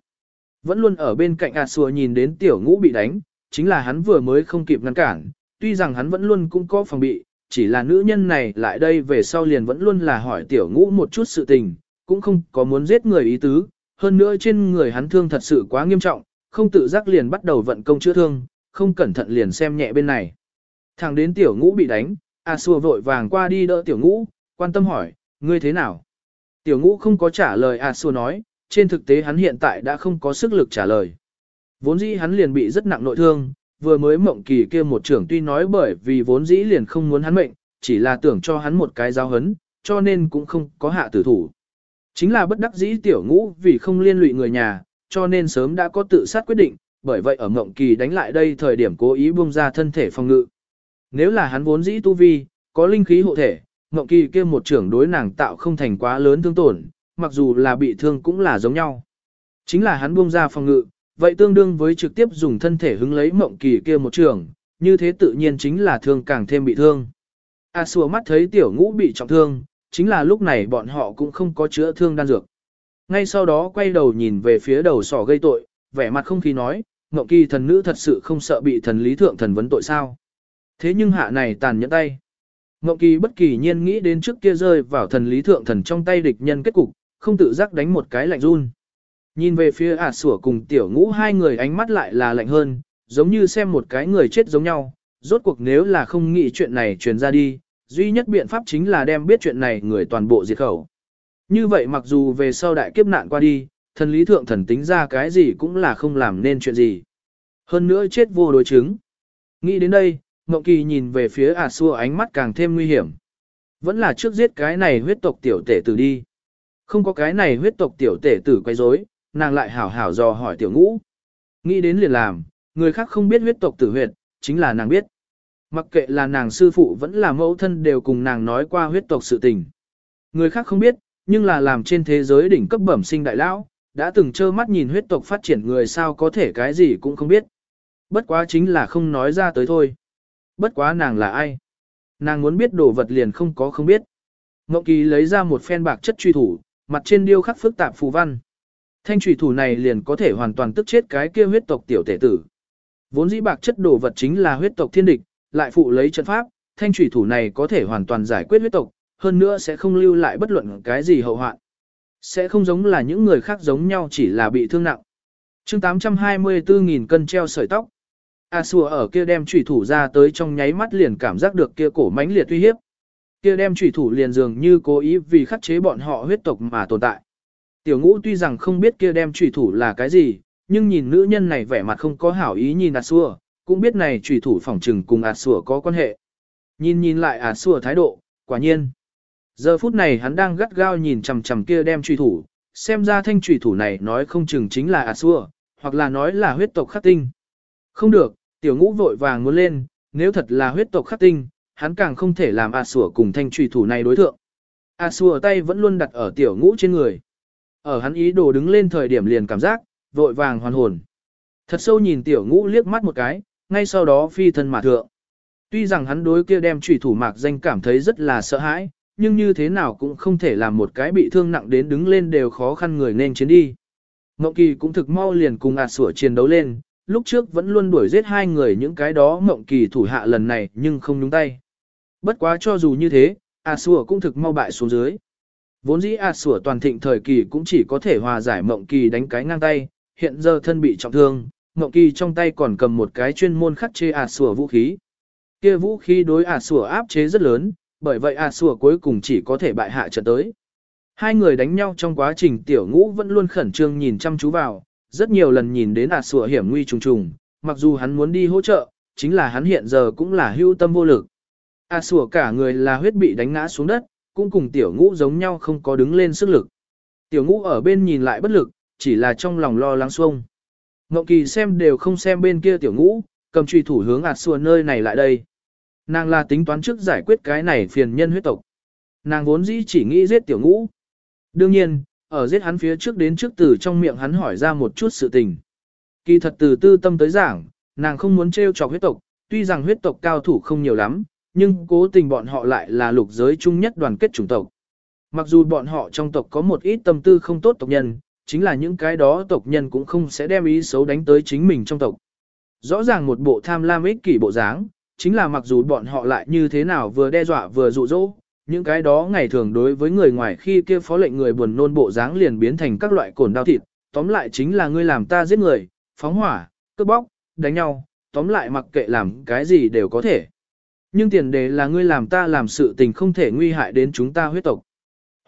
Vẫn luôn ở bên cạnh ạt xùa nhìn đến tiểu ngũ bị đánh, chính là hắn vừa mới không kịp ngăn cản, tuy rằng hắn vẫn luôn cũng có phòng bị, chỉ là nữ nhân này lại đây về sau liền vẫn luôn là hỏi tiểu ngũ một chút sự tình, cũng không có muốn giết người ý tứ, hơn nữa trên người hắn thương thật sự quá nghiêm trọng, không tự giác liền bắt đầu vận công chữa thương, không cẩn thận liền xem nhẹ bên này. Thẳng đến tiểu ngũ bị đánh, A xua vội vàng qua đi đỡ tiểu ngũ, quan tâm hỏi, ngươi thế nào? Tiểu ngũ không có trả lời A xua nói, trên thực tế hắn hiện tại đã không có sức lực trả lời. Vốn dĩ hắn liền bị rất nặng nội thương, vừa mới mộng kỳ kia một trưởng tuy nói bởi vì vốn dĩ liền không muốn hắn mệnh, chỉ là tưởng cho hắn một cái giáo hấn, cho nên cũng không có hạ tử thủ. Chính là bất đắc dĩ tiểu ngũ vì không liên lụy người nhà, cho nên sớm đã có tự sát quyết định, bởi vậy ở mộng kỳ đánh lại đây thời điểm cố ý buông ra thân thể phòng ngự. Nếu là hắn vốn dĩ tu vi, có linh khí hộ thể, mộng kỳ kia một trưởng đối nàng tạo không thành quá lớn thương tổn, mặc dù là bị thương cũng là giống nhau. Chính là hắn buông ra phòng ngự, vậy tương đương với trực tiếp dùng thân thể hứng lấy mộng kỳ kia một trưởng, như thế tự nhiên chính là thương càng thêm bị thương. A à, mắt thấy tiểu ngũ bị trọng thương, chính là lúc này bọn họ cũng không có chữa thương đan dược. Ngay sau đó quay đầu nhìn về phía đầu sỏ gây tội, vẻ mặt không khí nói, mộng kỳ thần nữ thật sự không sợ bị thần lý thượng thần vấn tội sao. Thế nhưng hạ này tàn nhẫn tay. Mộng kỳ bất kỳ nhiên nghĩ đến trước kia rơi vào thần lý thượng thần trong tay địch nhân kết cục, không tự giác đánh một cái lạnh run. Nhìn về phía ả sủa cùng tiểu ngũ hai người ánh mắt lại là lạnh hơn, giống như xem một cái người chết giống nhau. Rốt cuộc nếu là không nghĩ chuyện này truyền ra đi, duy nhất biện pháp chính là đem biết chuyện này người toàn bộ diệt khẩu. Như vậy mặc dù về sau đại kiếp nạn qua đi, thần lý thượng thần tính ra cái gì cũng là không làm nên chuyện gì. Hơn nữa chết vô đối chứng. Nghĩ đến đây, Ngộng Kỳ nhìn về phía À Xưa, ánh mắt càng thêm nguy hiểm. Vẫn là trước giết cái này huyết tộc tiểu tể tử đi. Không có cái này huyết tộc tiểu tể tử quay rối, nàng lại hảo hảo dò hỏi tiểu ngũ. Nghĩ đến liền làm, người khác không biết huyết tộc tử huyệt, chính là nàng biết. Mặc kệ là nàng sư phụ vẫn là mẫu thân đều cùng nàng nói qua huyết tộc sự tình. Người khác không biết, nhưng là làm trên thế giới đỉnh cấp bẩm sinh đại lão, đã từng trơ mắt nhìn huyết tộc phát triển người sao có thể cái gì cũng không biết. Bất quá chính là không nói ra tới thôi. Bất quá nàng là ai? Nàng muốn biết đồ vật liền không có không biết. Ngọc Kỳ lấy ra một phen bạc chất truy thủ, mặt trên điêu khắc phức tạp phù văn. Thanh truy thủ này liền có thể hoàn toàn tức chết cái kia huyết tộc tiểu tể tử. Vốn dĩ bạc chất đồ vật chính là huyết tộc thiên địch, lại phụ lấy trận pháp, thanh truy thủ này có thể hoàn toàn giải quyết huyết tộc, hơn nữa sẽ không lưu lại bất luận cái gì hậu hoạn. Sẽ không giống là những người khác giống nhau chỉ là bị thương nặng. chương 824.000 cân treo sợi tóc. A Sùa ở kia đem trùy thủ ra tới trong nháy mắt liền cảm giác được kia cổ mãnh liệt uy hiếp. Kia đem trùy thủ liền dường như cố ý vì khắc chế bọn họ huyết tộc mà tồn tại. Tiểu ngũ tuy rằng không biết kia đem trùy thủ là cái gì, nhưng nhìn nữ nhân này vẻ mặt không có hảo ý nhìn A xua, cũng biết này trùy thủ phỏng trừng cùng A xua có quan hệ. Nhìn nhìn lại A xua thái độ, quả nhiên. Giờ phút này hắn đang gắt gao nhìn chằm chằm kia đem chủy thủ, xem ra thanh chủy thủ này nói không chừng chính là A Sùa, hoặc là nói là huyết tộc khắc tinh. Không được, tiểu ngũ vội vàng muốn lên, nếu thật là huyết tộc khắc tinh, hắn càng không thể làm a Asua cùng thanh truy thủ này đối thượng. Asua tay vẫn luôn đặt ở tiểu ngũ trên người. Ở hắn ý đồ đứng lên thời điểm liền cảm giác, vội vàng hoàn hồn. Thật sâu nhìn tiểu ngũ liếc mắt một cái, ngay sau đó phi thân mà thượng. Tuy rằng hắn đối kia đem trùy thủ mạc danh cảm thấy rất là sợ hãi, nhưng như thế nào cũng không thể làm một cái bị thương nặng đến đứng lên đều khó khăn người nên chiến đi. Ngọc kỳ cũng thực mau liền cùng ạt sủa chiến đấu lên, lúc trước vẫn luôn đuổi giết hai người những cái đó mộng kỳ thủ hạ lần này nhưng không nhúng tay. Bất quá cho dù như thế, a sủa cũng thực mau bại xuống dưới. Vốn dĩ a sủa toàn thịnh thời kỳ cũng chỉ có thể hòa giải mộng kỳ đánh cái ngang tay, hiện giờ thân bị trọng thương, mộng kỳ trong tay còn cầm một cái chuyên môn khắc chế a sủa vũ khí. Kia vũ khí đối a sủa áp chế rất lớn, bởi vậy a sủa cuối cùng chỉ có thể bại hạ trận tới. Hai người đánh nhau trong quá trình tiểu ngũ vẫn luôn khẩn trương nhìn chăm chú vào, rất nhiều lần nhìn đến ạt sủa hiểm nguy trùng trùng, mặc dù hắn muốn đi hỗ trợ, chính là hắn hiện giờ cũng là hưu tâm vô lực. ạt sủa cả người là huyết bị đánh ngã xuống đất, cũng cùng tiểu ngũ giống nhau không có đứng lên sức lực. Tiểu ngũ ở bên nhìn lại bất lực, chỉ là trong lòng lo lắng xuông. Ngọc kỳ xem đều không xem bên kia tiểu ngũ, cầm truy thủ hướng ạt xua nơi này lại đây. Nàng là tính toán trước giải quyết cái này phiền nhân huyết tộc. Nàng vốn dĩ chỉ nghĩ giết tiểu ngũ. Đương nhiên, ở giết hắn phía trước đến trước từ trong miệng hắn hỏi ra một chút sự tình. Kỳ thật từ tư tâm tới giảng, nàng không muốn trêu chọc huyết tộc, tuy rằng huyết tộc cao thủ không nhiều lắm, nhưng cố tình bọn họ lại là lục giới chung nhất đoàn kết chủng tộc. Mặc dù bọn họ trong tộc có một ít tâm tư không tốt tộc nhân, chính là những cái đó tộc nhân cũng không sẽ đem ý xấu đánh tới chính mình trong tộc. Rõ ràng một bộ tham lam ích kỷ bộ dáng, chính là mặc dù bọn họ lại như thế nào vừa đe dọa vừa dụ dỗ, những cái đó ngày thường đối với người ngoài khi kia phó lệnh người buồn nôn bộ dáng liền biến thành các loại cồn đau thịt, tóm lại chính là ngươi làm ta giết người, phóng hỏa, cướp bóc, đánh nhau, tóm lại mặc kệ làm cái gì đều có thể. Nhưng tiền đề là ngươi làm ta làm sự tình không thể nguy hại đến chúng ta huyết tộc.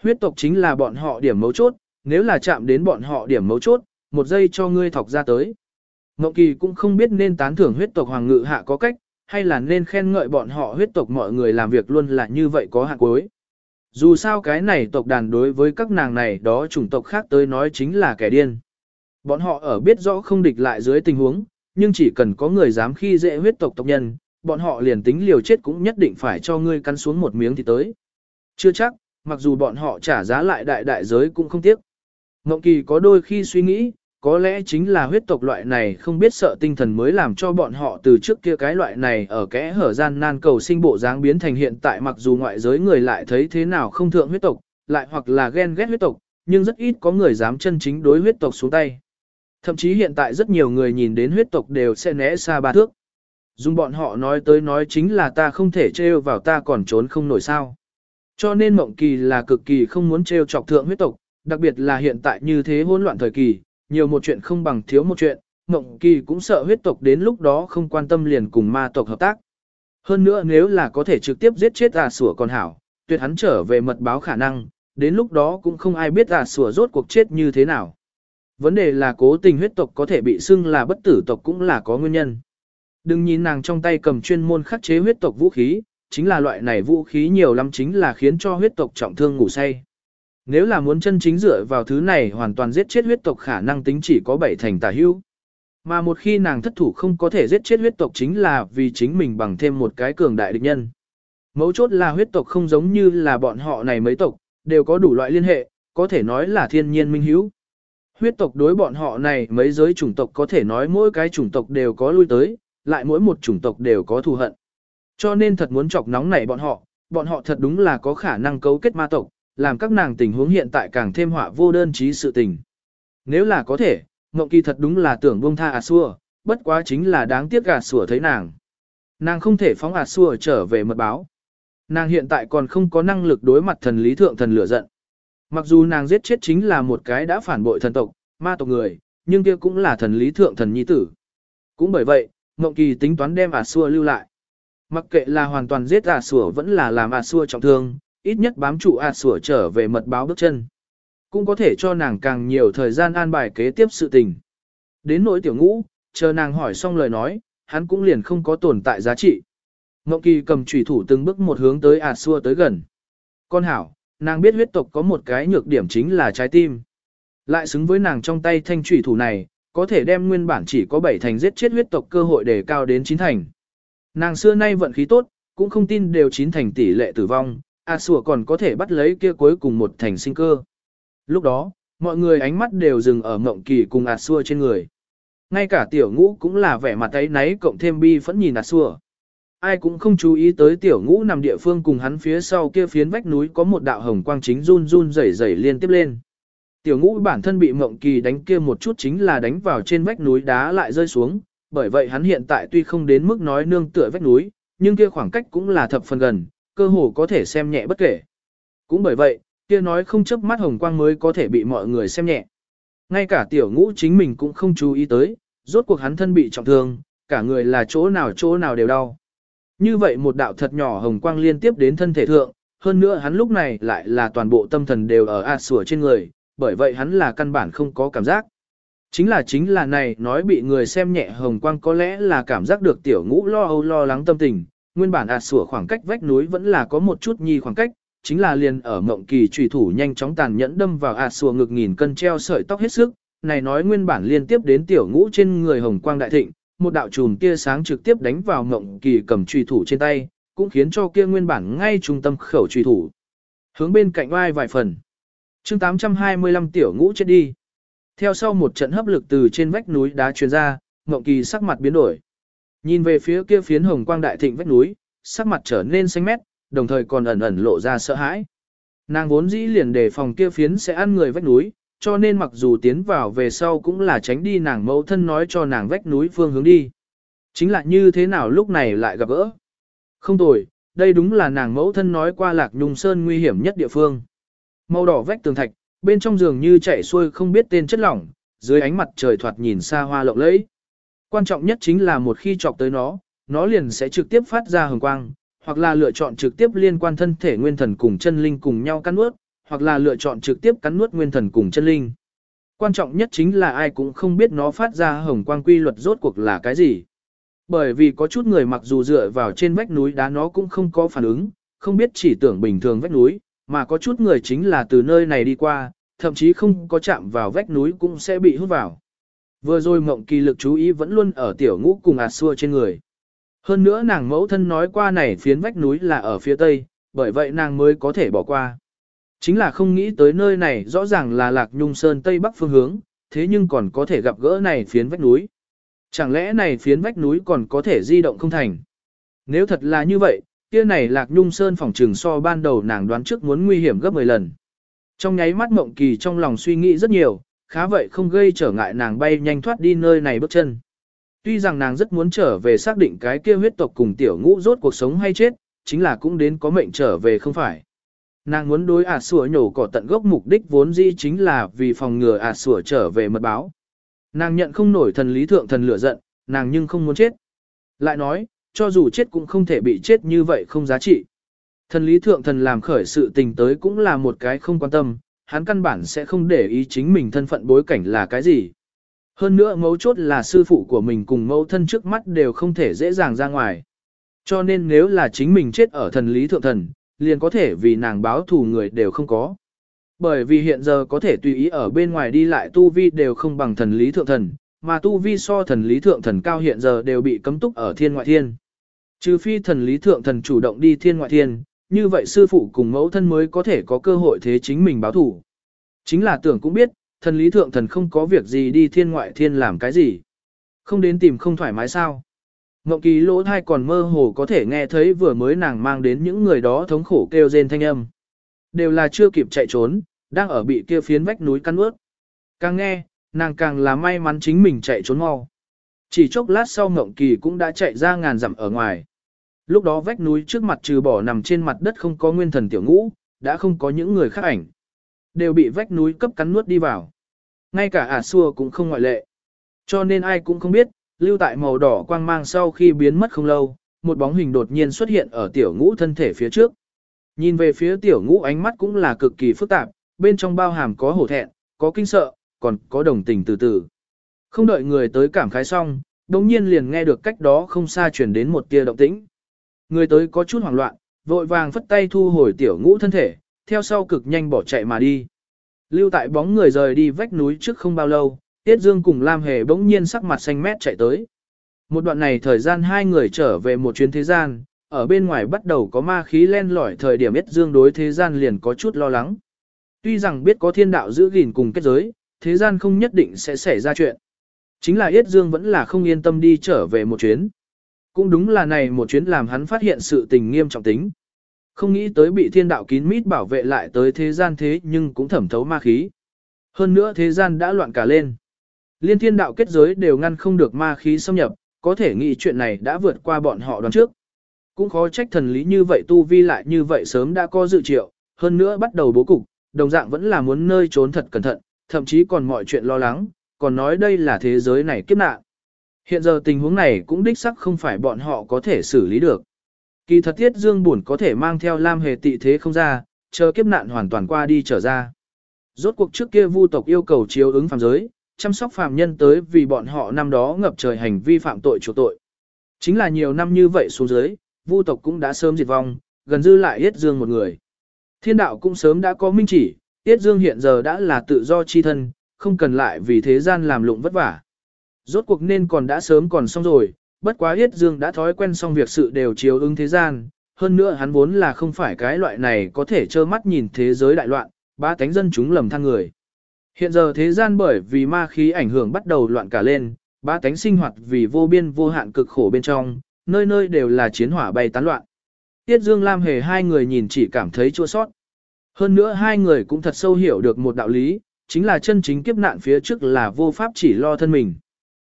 Huyết tộc chính là bọn họ điểm mấu chốt, nếu là chạm đến bọn họ điểm mấu chốt, một giây cho ngươi thọc ra tới. Ngọc Kỳ cũng không biết nên tán thưởng huyết tộc hoàng ngự hạ có cách, hay là nên khen ngợi bọn họ huyết tộc mọi người làm việc luôn là như vậy có hạn cuối. Dù sao cái này tộc đàn đối với các nàng này đó chủng tộc khác tới nói chính là kẻ điên. Bọn họ ở biết rõ không địch lại dưới tình huống, nhưng chỉ cần có người dám khi dễ huyết tộc tộc nhân, bọn họ liền tính liều chết cũng nhất định phải cho ngươi cắn xuống một miếng thì tới. Chưa chắc, mặc dù bọn họ trả giá lại đại đại giới cũng không tiếc. Ngộng Kỳ có đôi khi suy nghĩ, có lẽ chính là huyết tộc loại này không biết sợ tinh thần mới làm cho bọn họ từ trước kia cái loại này ở kẽ hở gian nan cầu sinh bộ dáng biến thành hiện tại mặc dù ngoại giới người lại thấy thế nào không thượng huyết tộc, lại hoặc là ghen ghét huyết tộc, nhưng rất ít có người dám chân chính đối huyết tộc xuống tay. Thậm chí hiện tại rất nhiều người nhìn đến huyết tộc đều sẽ né xa ba thước. Dùng bọn họ nói tới nói chính là ta không thể trêu vào ta còn trốn không nổi sao. Cho nên mộng kỳ là cực kỳ không muốn trêu chọc thượng huyết tộc, đặc biệt là hiện tại như thế hỗn loạn thời kỳ, nhiều một chuyện không bằng thiếu một chuyện, Mộng Kỳ cũng sợ huyết tộc đến lúc đó không quan tâm liền cùng ma tộc hợp tác. Hơn nữa nếu là có thể trực tiếp giết chết à sủa còn hảo, tuyệt hắn trở về mật báo khả năng, đến lúc đó cũng không ai biết à sủa rốt cuộc chết như thế nào. Vấn đề là cố tình huyết tộc có thể bị xưng là bất tử tộc cũng là có nguyên nhân. Đừng nhìn nàng trong tay cầm chuyên môn khắc chế huyết tộc vũ khí, chính là loại này vũ khí nhiều lắm chính là khiến cho huyết tộc trọng thương ngủ say. Nếu là muốn chân chính dựa vào thứ này hoàn toàn giết chết huyết tộc khả năng tính chỉ có bảy thành tà hưu. Mà một khi nàng thất thủ không có thể giết chết huyết tộc chính là vì chính mình bằng thêm một cái cường đại địch nhân. Mấu chốt là huyết tộc không giống như là bọn họ này mấy tộc, đều có đủ loại liên hệ, có thể nói là thiên nhiên minh hữu. Huyết tộc đối bọn họ này mấy giới chủng tộc có thể nói mỗi cái chủng tộc đều có lui tới, lại mỗi một chủng tộc đều có thù hận. Cho nên thật muốn chọc nóng nảy bọn họ, bọn họ thật đúng là có khả năng cấu kết ma tộc, làm các nàng tình huống hiện tại càng thêm họa vô đơn trí sự tình. Nếu là có thể, Ngộng Kỳ thật đúng là tưởng buông tha à xua, bất quá chính là đáng tiếc gà sủa thấy nàng. Nàng không thể phóng à xua trở về mật báo. Nàng hiện tại còn không có năng lực đối mặt thần lý thượng thần lửa giận. Mặc dù nàng giết chết chính là một cái đã phản bội thần tộc, ma tộc người, nhưng kia cũng là thần lý thượng thần nhi tử. Cũng bởi vậy, Ngộng Kỳ tính toán đem à xua lưu lại. Mặc kệ là hoàn toàn giết à xua vẫn là làm à xua trọng thương, ít nhất bám trụ à sủa trở về mật báo bước chân. Cũng có thể cho nàng càng nhiều thời gian an bài kế tiếp sự tình. Đến nỗi tiểu ngũ, chờ nàng hỏi xong lời nói, hắn cũng liền không có tồn tại giá trị. Ngọc Kỳ cầm chủy thủ từng bước một hướng tới à xua tới gần. Con hảo, nàng biết huyết tộc có một cái nhược điểm chính là trái tim. Lại xứng với nàng trong tay thanh trùy thủ này, có thể đem nguyên bản chỉ có 7 thành giết chết huyết tộc cơ hội để cao đến 9 thành. Nàng xưa nay vận khí tốt, cũng không tin đều 9 thành tỷ lệ tử vong, A Sủa còn có thể bắt lấy kia cuối cùng một thành sinh cơ. Lúc đó, mọi người ánh mắt đều dừng ở Ngộng Kỳ cùng A Sủa trên người. Ngay cả tiểu ngũ cũng là vẻ mặt ấy náy cộng thêm bi phẫn nhìn A Sủa. Ai cũng không chú ý tới tiểu ngũ nằm địa phương cùng hắn phía sau kia phiến vách núi có một đạo hồng quang chính run run rẩy rẩy liên tiếp lên. Tiểu ngũ bản thân bị mộng kỳ đánh kia một chút chính là đánh vào trên vách núi đá lại rơi xuống, bởi vậy hắn hiện tại tuy không đến mức nói nương tựa vách núi, nhưng kia khoảng cách cũng là thập phần gần, cơ hồ có thể xem nhẹ bất kể. Cũng bởi vậy, kia nói không chấp mắt hồng quang mới có thể bị mọi người xem nhẹ. Ngay cả tiểu ngũ chính mình cũng không chú ý tới, rốt cuộc hắn thân bị trọng thương, cả người là chỗ nào chỗ nào đều đau. Như vậy một đạo thật nhỏ hồng quang liên tiếp đến thân thể thượng, hơn nữa hắn lúc này lại là toàn bộ tâm thần đều ở A sủa trên người, bởi vậy hắn là căn bản không có cảm giác. Chính là chính là này nói bị người xem nhẹ hồng quang có lẽ là cảm giác được tiểu ngũ lo âu lo lắng tâm tình, nguyên bản ạt sủa khoảng cách vách núi vẫn là có một chút nhi khoảng cách, chính là liền ở mộng kỳ trùy thủ nhanh chóng tàn nhẫn đâm vào ạt sủa ngực nghìn cân treo sợi tóc hết sức, này nói nguyên bản liên tiếp đến tiểu ngũ trên người hồng quang đại thịnh, một đạo chùm tia sáng trực tiếp đánh vào mộng kỳ cầm trùy thủ trên tay, cũng khiến cho kia nguyên bản ngay trung tâm khẩu trùy thủ. Hướng bên cạnh oai vài phần. chương 825 tiểu ngũ chết đi. Theo sau một trận hấp lực từ trên vách núi đá truyền ra, Ngộng Kỳ sắc mặt biến đổi. Nhìn về phía kia phiến hồng quang đại thịnh vách núi, sắc mặt trở nên xanh mét, đồng thời còn ẩn ẩn lộ ra sợ hãi. Nàng vốn dĩ liền đề phòng kia phiến sẽ ăn người vách núi, cho nên mặc dù tiến vào về sau cũng là tránh đi nàng mẫu thân nói cho nàng vách núi phương hướng đi. Chính là như thế nào lúc này lại gặp gỡ. Không tồi, đây đúng là nàng mẫu thân nói qua lạc nhung sơn nguy hiểm nhất địa phương. Màu đỏ vách tường thạch, bên trong giường như chảy xuôi không biết tên chất lỏng, dưới ánh mặt trời thoạt nhìn xa hoa lộng lẫy. Quan trọng nhất chính là một khi chọc tới nó, nó liền sẽ trực tiếp phát ra hồng quang, hoặc là lựa chọn trực tiếp liên quan thân thể nguyên thần cùng chân linh cùng nhau cắn nuốt, hoặc là lựa chọn trực tiếp cắn nuốt nguyên thần cùng chân linh. Quan trọng nhất chính là ai cũng không biết nó phát ra hồng quang quy luật rốt cuộc là cái gì. Bởi vì có chút người mặc dù dựa vào trên vách núi đá nó cũng không có phản ứng, không biết chỉ tưởng bình thường vách núi, mà có chút người chính là từ nơi này đi qua, thậm chí không có chạm vào vách núi cũng sẽ bị hút vào. Vừa rồi mộng kỳ lực chú ý vẫn luôn ở tiểu ngũ cùng ạt xua trên người. Hơn nữa nàng mẫu thân nói qua này phiến vách núi là ở phía tây, bởi vậy nàng mới có thể bỏ qua. Chính là không nghĩ tới nơi này rõ ràng là lạc nhung sơn tây bắc phương hướng, thế nhưng còn có thể gặp gỡ này phiến vách núi. Chẳng lẽ này phiến vách núi còn có thể di động không thành? Nếu thật là như vậy, kia này lạc nhung sơn phòng trừng so ban đầu nàng đoán trước muốn nguy hiểm gấp 10 lần. Trong nháy mắt mộng kỳ trong lòng suy nghĩ rất nhiều, khá vậy không gây trở ngại nàng bay nhanh thoát đi nơi này bước chân. Tuy rằng nàng rất muốn trở về xác định cái kia huyết tộc cùng tiểu ngũ rốt cuộc sống hay chết, chính là cũng đến có mệnh trở về không phải. Nàng muốn đối ả à sủa nhổ cỏ tận gốc mục đích vốn dĩ chính là vì phòng ngừa ả à sủa trở về mật báo. Nàng nhận không nổi thần lý thượng thần lửa giận, nàng nhưng không muốn chết. Lại nói, cho dù chết cũng không thể bị chết như vậy không giá trị. Thần lý thượng thần làm khởi sự tình tới cũng là một cái không quan tâm, hắn căn bản sẽ không để ý chính mình thân phận bối cảnh là cái gì. Hơn nữa mấu chốt là sư phụ của mình cùng mẫu thân trước mắt đều không thể dễ dàng ra ngoài. Cho nên nếu là chính mình chết ở thần lý thượng thần, liền có thể vì nàng báo thù người đều không có. Bởi vì hiện giờ có thể tùy ý ở bên ngoài đi lại tu vi đều không bằng thần lý thượng thần, mà tu vi so thần lý thượng thần cao hiện giờ đều bị cấm túc ở thiên ngoại thiên. Trừ phi thần lý thượng thần chủ động đi thiên ngoại thiên, như vậy sư phụ cùng mẫu thân mới có thể có cơ hội thế chính mình báo thủ. Chính là tưởng cũng biết, thần lý thượng thần không có việc gì đi thiên ngoại thiên làm cái gì. Không đến tìm không thoải mái sao. Ngọc kỳ lỗ thai còn mơ hồ có thể nghe thấy vừa mới nàng mang đến những người đó thống khổ kêu rên thanh âm. Đều là chưa kịp chạy trốn, đang ở bị kia phiến vách núi cắn ướt. Càng nghe, nàng càng là may mắn chính mình chạy trốn mau. Chỉ chốc lát sau Ngộng Kỳ cũng đã chạy ra ngàn dặm ở ngoài. Lúc đó vách núi trước mặt trừ bỏ nằm trên mặt đất không có nguyên thần tiểu ngũ, đã không có những người khác ảnh. Đều bị vách núi cấp cắn nuốt đi vào. Ngay cả ả xua cũng không ngoại lệ. Cho nên ai cũng không biết, lưu tại màu đỏ quang mang sau khi biến mất không lâu, một bóng hình đột nhiên xuất hiện ở tiểu ngũ thân thể phía trước. Nhìn về phía tiểu ngũ ánh mắt cũng là cực kỳ phức tạp, bên trong bao hàm có hổ thẹn, có kinh sợ, còn có đồng tình từ từ. Không đợi người tới cảm khái xong, đồng nhiên liền nghe được cách đó không xa chuyển đến một tia động tĩnh. Người tới có chút hoảng loạn, vội vàng phất tay thu hồi tiểu ngũ thân thể, theo sau cực nhanh bỏ chạy mà đi. Lưu tại bóng người rời đi vách núi trước không bao lâu, Tiết Dương cùng Lam Hề bỗng nhiên sắc mặt xanh mét chạy tới. Một đoạn này thời gian hai người trở về một chuyến thế gian, ở bên ngoài bắt đầu có ma khí len lỏi thời điểm Tiết Dương đối thế gian liền có chút lo lắng. Tuy rằng biết có thiên đạo giữ gìn cùng kết giới, thế gian không nhất định sẽ xảy ra chuyện. Chính là Yết Dương vẫn là không yên tâm đi trở về một chuyến. Cũng đúng là này một chuyến làm hắn phát hiện sự tình nghiêm trọng tính. Không nghĩ tới bị thiên đạo kín mít bảo vệ lại tới thế gian thế nhưng cũng thẩm thấu ma khí. Hơn nữa thế gian đã loạn cả lên. Liên thiên đạo kết giới đều ngăn không được ma khí xâm nhập, có thể nghĩ chuyện này đã vượt qua bọn họ đoán trước. Cũng khó trách thần lý như vậy tu vi lại như vậy sớm đã có dự triệu, hơn nữa bắt đầu bố cục, đồng dạng vẫn là muốn nơi trốn thật cẩn thận, thậm chí còn mọi chuyện lo lắng, còn nói đây là thế giới này kiếp nạn. Hiện giờ tình huống này cũng đích sắc không phải bọn họ có thể xử lý được. Kỳ thật tiết dương buồn có thể mang theo Lam hề tị thế không ra, chờ kiếp nạn hoàn toàn qua đi trở ra. Rốt cuộc trước kia vu tộc yêu cầu chiếu ứng phàm giới, chăm sóc phàm nhân tới vì bọn họ năm đó ngập trời hành vi phạm tội chủ tội. Chính là nhiều năm như vậy xuống dưới, vu tộc cũng đã sớm diệt vong, gần dư lại yết dương một người. Thiên đạo cũng sớm đã có minh chỉ, yết dương hiện giờ đã là tự do chi thân, không cần lại vì thế gian làm lụng vất vả. Rốt cuộc nên còn đã sớm còn xong rồi, bất quá Yết Dương đã thói quen xong việc sự đều chiếu ứng thế gian, hơn nữa hắn vốn là không phải cái loại này có thể trơ mắt nhìn thế giới đại loạn, ba tánh dân chúng lầm than người. Hiện giờ thế gian bởi vì ma khí ảnh hưởng bắt đầu loạn cả lên, ba tánh sinh hoạt vì vô biên vô hạn cực khổ bên trong, nơi nơi đều là chiến hỏa bay tán loạn. Tiết Dương Lam hề hai người nhìn chỉ cảm thấy chua sót. Hơn nữa hai người cũng thật sâu hiểu được một đạo lý, chính là chân chính kiếp nạn phía trước là vô pháp chỉ lo thân mình.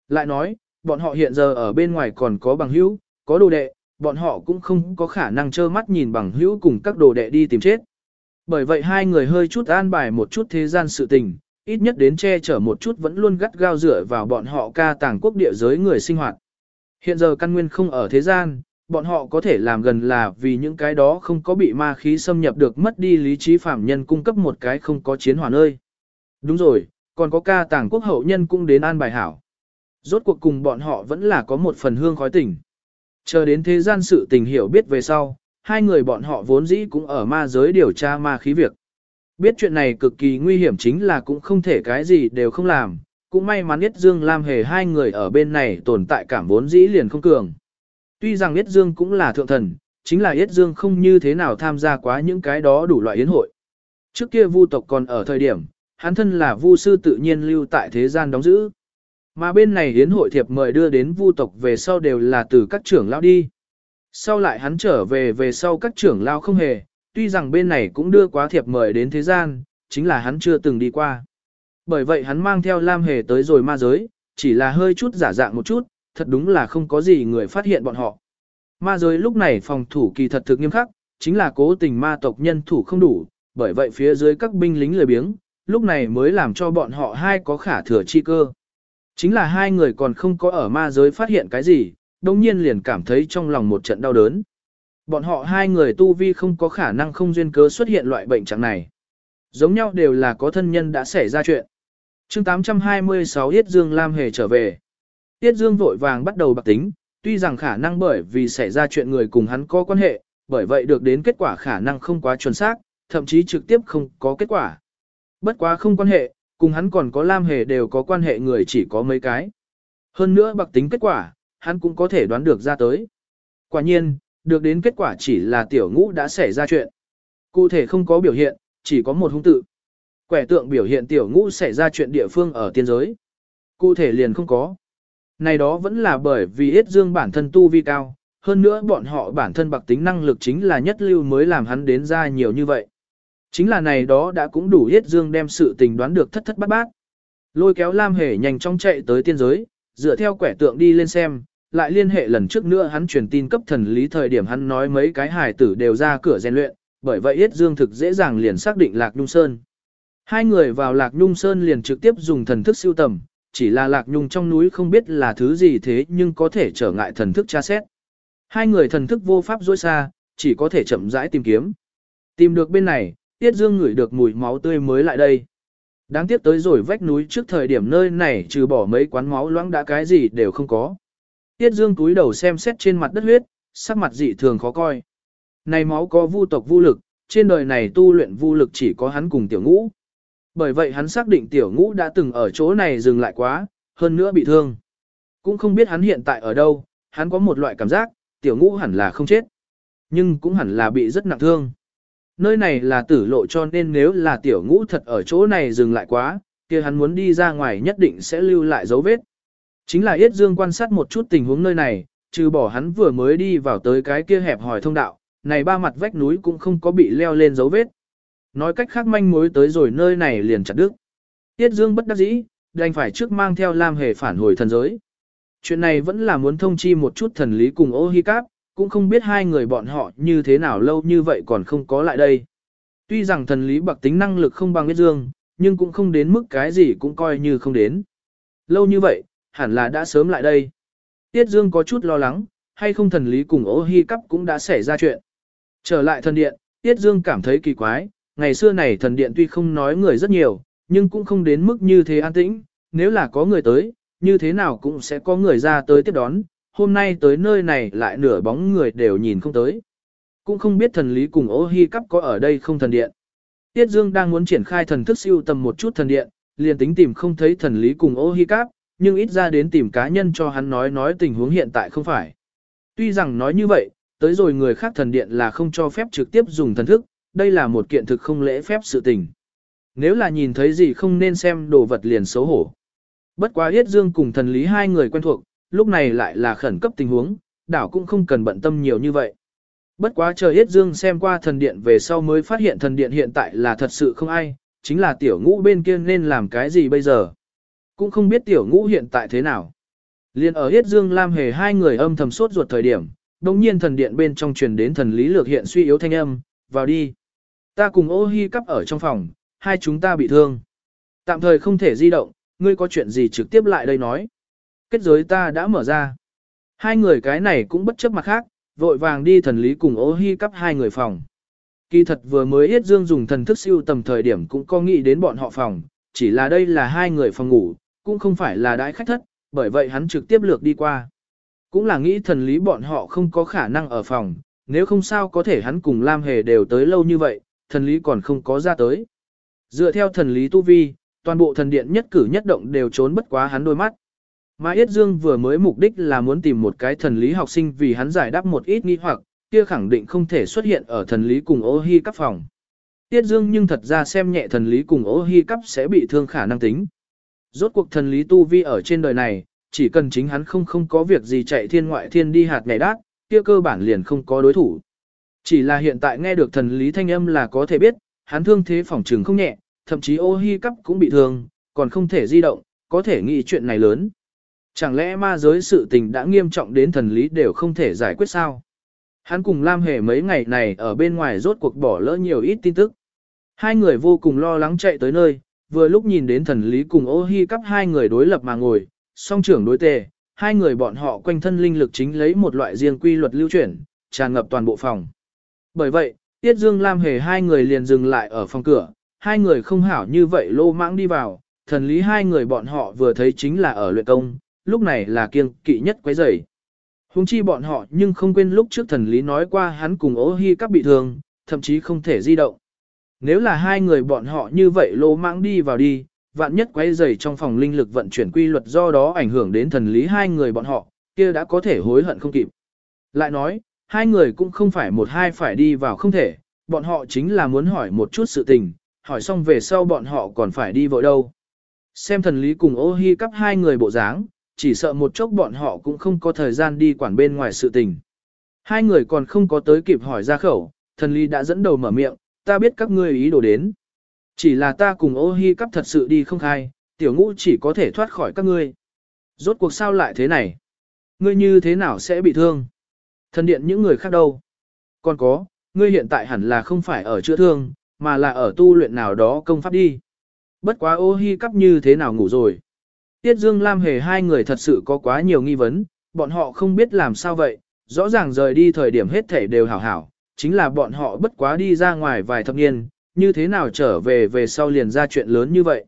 Lại nói, bọn họ hiện giờ ở bên ngoài còn có bằng hữu, có đồ đệ, bọn họ cũng không có khả năng trơ mắt nhìn bằng hữu cùng các đồ đệ đi tìm chết. Bởi vậy hai người hơi chút an bài một chút thế gian sự tình, ít nhất đến che chở một chút vẫn luôn gắt gao dựa vào bọn họ ca tàng quốc địa giới người sinh hoạt. Hiện giờ căn nguyên không ở thế gian, bọn họ có thể làm gần là vì những cái đó không có bị ma khí xâm nhập được mất đi lý trí phạm nhân cung cấp một cái không có chiến hỏa nơi. Đúng rồi, còn có ca tàng quốc hậu nhân cũng đến an bài hảo. Rốt cuộc cùng bọn họ vẫn là có một phần hương khói tình. Chờ đến thế gian sự tình hiểu biết về sau, hai người bọn họ vốn dĩ cũng ở ma giới điều tra ma khí việc. Biết chuyện này cực kỳ nguy hiểm chính là cũng không thể cái gì đều không làm, cũng may mắn Yết Dương Lam hề hai người ở bên này tồn tại cảm vốn dĩ liền không cường. Tuy rằng Yết Dương cũng là thượng thần, chính là Yết Dương không như thế nào tham gia quá những cái đó đủ loại yến hội. Trước kia vu tộc còn ở thời điểm, hắn thân là vu sư tự nhiên lưu tại thế gian đóng giữ. Mà bên này hiến hội thiệp mời đưa đến vu tộc về sau đều là từ các trưởng lao đi. Sau lại hắn trở về về sau các trưởng lao không hề, tuy rằng bên này cũng đưa quá thiệp mời đến thế gian, chính là hắn chưa từng đi qua. Bởi vậy hắn mang theo Lam Hề tới rồi ma giới, chỉ là hơi chút giả dạng một chút, thật đúng là không có gì người phát hiện bọn họ. Ma giới lúc này phòng thủ kỳ thật thực nghiêm khắc, chính là cố tình ma tộc nhân thủ không đủ, bởi vậy phía dưới các binh lính lười biếng, lúc này mới làm cho bọn họ hai có khả thừa chi cơ. Chính là hai người còn không có ở ma giới phát hiện cái gì, đồng nhiên liền cảm thấy trong lòng một trận đau đớn. Bọn họ hai người tu vi không có khả năng không duyên cớ xuất hiện loại bệnh trạng này. Giống nhau đều là có thân nhân đã xảy ra chuyện. chương 826 Yết Dương Lam Hề trở về. Yết Dương vội vàng bắt đầu bạc tính, tuy rằng khả năng bởi vì xảy ra chuyện người cùng hắn có quan hệ, bởi vậy được đến kết quả khả năng không quá chuẩn xác, thậm chí trực tiếp không có kết quả. Bất quá không quan hệ, cùng hắn còn có Lam Hề đều có quan hệ người chỉ có mấy cái. Hơn nữa bạc tính kết quả, hắn cũng có thể đoán được ra tới. Quả nhiên, được đến kết quả chỉ là tiểu ngũ đã xảy ra chuyện. Cụ thể không có biểu hiện, chỉ có một hung tự. Quẻ tượng biểu hiện tiểu ngũ xảy ra chuyện địa phương ở tiên giới. Cụ thể liền không có. Này đó vẫn là bởi vì Yết Dương bản thân tu vi cao, hơn nữa bọn họ bản thân bạc tính năng lực chính là nhất lưu mới làm hắn đến ra nhiều như vậy. Chính là này đó đã cũng đủ Yết Dương đem sự tình đoán được thất thất bát bát. Lôi kéo Lam Hề nhanh chóng chạy tới tiên giới, dựa theo quẻ tượng đi lên xem, lại liên hệ lần trước nữa hắn truyền tin cấp thần lý thời điểm hắn nói mấy cái hài tử đều ra cửa rèn luyện, bởi vậy Yết Dương thực dễ dàng liền xác định Lạc Nhung Sơn. Hai người vào Lạc Nhung Sơn liền trực tiếp dùng thần thức siêu tầm, chỉ là Lạc Nhung trong núi không biết là thứ gì thế nhưng có thể trở ngại thần thức tra xét. Hai người thần thức vô pháp dối xa, chỉ có thể chậm rãi tìm kiếm. Tìm được bên này, Tiết Dương ngửi được mùi máu tươi mới lại đây. Đáng tiếc tới rồi vách núi trước thời điểm nơi này trừ bỏ mấy quán máu loãng đã cái gì đều không có. Tiết Dương túi đầu xem xét trên mặt đất huyết, sắc mặt dị thường khó coi. Này máu có vu tộc vu lực, trên đời này tu luyện vu lực chỉ có hắn cùng tiểu ngũ. Bởi vậy hắn xác định tiểu ngũ đã từng ở chỗ này dừng lại quá, hơn nữa bị thương. Cũng không biết hắn hiện tại ở đâu, hắn có một loại cảm giác, tiểu ngũ hẳn là không chết. Nhưng cũng hẳn là bị rất nặng thương. Nơi này là tử lộ cho nên nếu là tiểu ngũ thật ở chỗ này dừng lại quá, kia hắn muốn đi ra ngoài nhất định sẽ lưu lại dấu vết. Chính là Yết Dương quan sát một chút tình huống nơi này, trừ bỏ hắn vừa mới đi vào tới cái kia hẹp hỏi thông đạo, này ba mặt vách núi cũng không có bị leo lên dấu vết. Nói cách khác manh mối tới rồi nơi này liền chặt đứt. Tiết Dương bất đắc dĩ, đành phải trước mang theo Lam Hề phản hồi thần giới. Chuyện này vẫn là muốn thông chi một chút thần lý cùng ô hi cáp, cũng không biết hai người bọn họ như thế nào lâu như vậy còn không có lại đây. Tuy rằng thần lý bạc tính năng lực không bằng Tiết Dương, nhưng cũng không đến mức cái gì cũng coi như không đến. Lâu như vậy, hẳn là đã sớm lại đây. Tiết Dương có chút lo lắng, hay không thần lý cùng ô hi cắp cũng đã xảy ra chuyện. Trở lại thần điện, Tiết Dương cảm thấy kỳ quái, ngày xưa này thần điện tuy không nói người rất nhiều, nhưng cũng không đến mức như thế an tĩnh, nếu là có người tới, như thế nào cũng sẽ có người ra tới tiếp đón, hôm nay tới nơi này lại nửa bóng người đều nhìn không tới. Cũng không biết thần lý cùng ô hi cắp có ở đây không thần điện. Tiết Dương đang muốn triển khai thần thức siêu tầm một chút thần điện, liền tính tìm không thấy thần lý cùng ô hi cắp, nhưng ít ra đến tìm cá nhân cho hắn nói nói tình huống hiện tại không phải. Tuy rằng nói như vậy, tới rồi người khác thần điện là không cho phép trực tiếp dùng thần thức, đây là một kiện thực không lễ phép sự tình. Nếu là nhìn thấy gì không nên xem đồ vật liền xấu hổ. Bất quá Yết Dương cùng thần lý hai người quen thuộc, lúc này lại là khẩn cấp tình huống, đảo cũng không cần bận tâm nhiều như vậy. Bất quá chờ Yết Dương xem qua thần điện về sau mới phát hiện thần điện hiện tại là thật sự không ai, chính là tiểu ngũ bên kia nên làm cái gì bây giờ. Cũng không biết tiểu ngũ hiện tại thế nào. Liên ở Yết Dương Lam hề hai người âm thầm sốt ruột thời điểm, đồng nhiên thần điện bên trong truyền đến thần lý lược hiện suy yếu thanh âm, vào đi. Ta cùng ô hi cắp ở trong phòng, hai chúng ta bị thương. Tạm thời không thể di động, ngươi có chuyện gì trực tiếp lại đây nói. Kết giới ta đã mở ra. Hai người cái này cũng bất chấp mặt khác, vội vàng đi thần lý cùng ô hi cắp hai người phòng. Kỳ thật vừa mới Yết Dương dùng thần thức siêu tầm thời điểm cũng có nghĩ đến bọn họ phòng, chỉ là đây là hai người phòng ngủ, cũng không phải là đãi khách thất, bởi vậy hắn trực tiếp lược đi qua. Cũng là nghĩ thần lý bọn họ không có khả năng ở phòng, nếu không sao có thể hắn cùng Lam Hề đều tới lâu như vậy, thần lý còn không có ra tới. Dựa theo thần lý tu vi, toàn bộ thần điện nhất cử nhất động đều trốn bất quá hắn đôi mắt. Mà Yết Dương vừa mới mục đích là muốn tìm một cái thần lý học sinh vì hắn giải đáp một ít nghi hoặc, kia khẳng định không thể xuất hiện ở thần lý cùng ô hi cấp phòng. Yết Dương nhưng thật ra xem nhẹ thần lý cùng ô hi cấp sẽ bị thương khả năng tính. Rốt cuộc thần lý tu vi ở trên đời này, chỉ cần chính hắn không không có việc gì chạy thiên ngoại thiên đi hạt ngày đát, kia cơ bản liền không có đối thủ. Chỉ là hiện tại nghe được thần lý thanh âm là có thể biết, hắn thương thế phòng trường không nhẹ, thậm chí ô hi cắp cũng bị thương, còn không thể di động, có thể nghĩ chuyện này lớn. Chẳng lẽ ma giới sự tình đã nghiêm trọng đến thần lý đều không thể giải quyết sao? Hắn cùng Lam Hề mấy ngày này ở bên ngoài rốt cuộc bỏ lỡ nhiều ít tin tức. Hai người vô cùng lo lắng chạy tới nơi, vừa lúc nhìn đến thần lý cùng ô hi cắp hai người đối lập mà ngồi, song trưởng đối tề, hai người bọn họ quanh thân linh lực chính lấy một loại riêng quy luật lưu chuyển, tràn ngập toàn bộ phòng. Bởi vậy, Tiết Dương Lam hề hai người liền dừng lại ở phòng cửa, hai người không hảo như vậy lô mãng đi vào, thần lý hai người bọn họ vừa thấy chính là ở luyện công, lúc này là kiêng kỵ nhất quấy rầy. Hùng chi bọn họ nhưng không quên lúc trước thần lý nói qua hắn cùng ố hy các bị thương, thậm chí không thể di động. Nếu là hai người bọn họ như vậy lô mãng đi vào đi, vạn nhất quay dày trong phòng linh lực vận chuyển quy luật do đó ảnh hưởng đến thần lý hai người bọn họ, kia đã có thể hối hận không kịp. Lại nói, hai người cũng không phải một hai phải đi vào không thể, bọn họ chính là muốn hỏi một chút sự tình, hỏi xong về sau bọn họ còn phải đi vội đâu. Xem thần lý cùng ô hi cắp hai người bộ dáng, chỉ sợ một chốc bọn họ cũng không có thời gian đi quản bên ngoài sự tình. Hai người còn không có tới kịp hỏi ra khẩu, thần ly đã dẫn đầu mở miệng, ta biết các ngươi ý đồ đến. Chỉ là ta cùng ô hi cắp thật sự đi không khai, tiểu ngũ chỉ có thể thoát khỏi các ngươi. Rốt cuộc sao lại thế này? Ngươi như thế nào sẽ bị thương? Thần điện những người khác đâu? Còn có, ngươi hiện tại hẳn là không phải ở chữa thương, mà là ở tu luyện nào đó công pháp đi. Bất quá ô hi cắp như thế nào ngủ rồi? Tiết Dương Lam hề hai người thật sự có quá nhiều nghi vấn, bọn họ không biết làm sao vậy, rõ ràng rời đi thời điểm hết thể đều hảo hảo, chính là bọn họ bất quá đi ra ngoài vài thập niên, như thế nào trở về về sau liền ra chuyện lớn như vậy.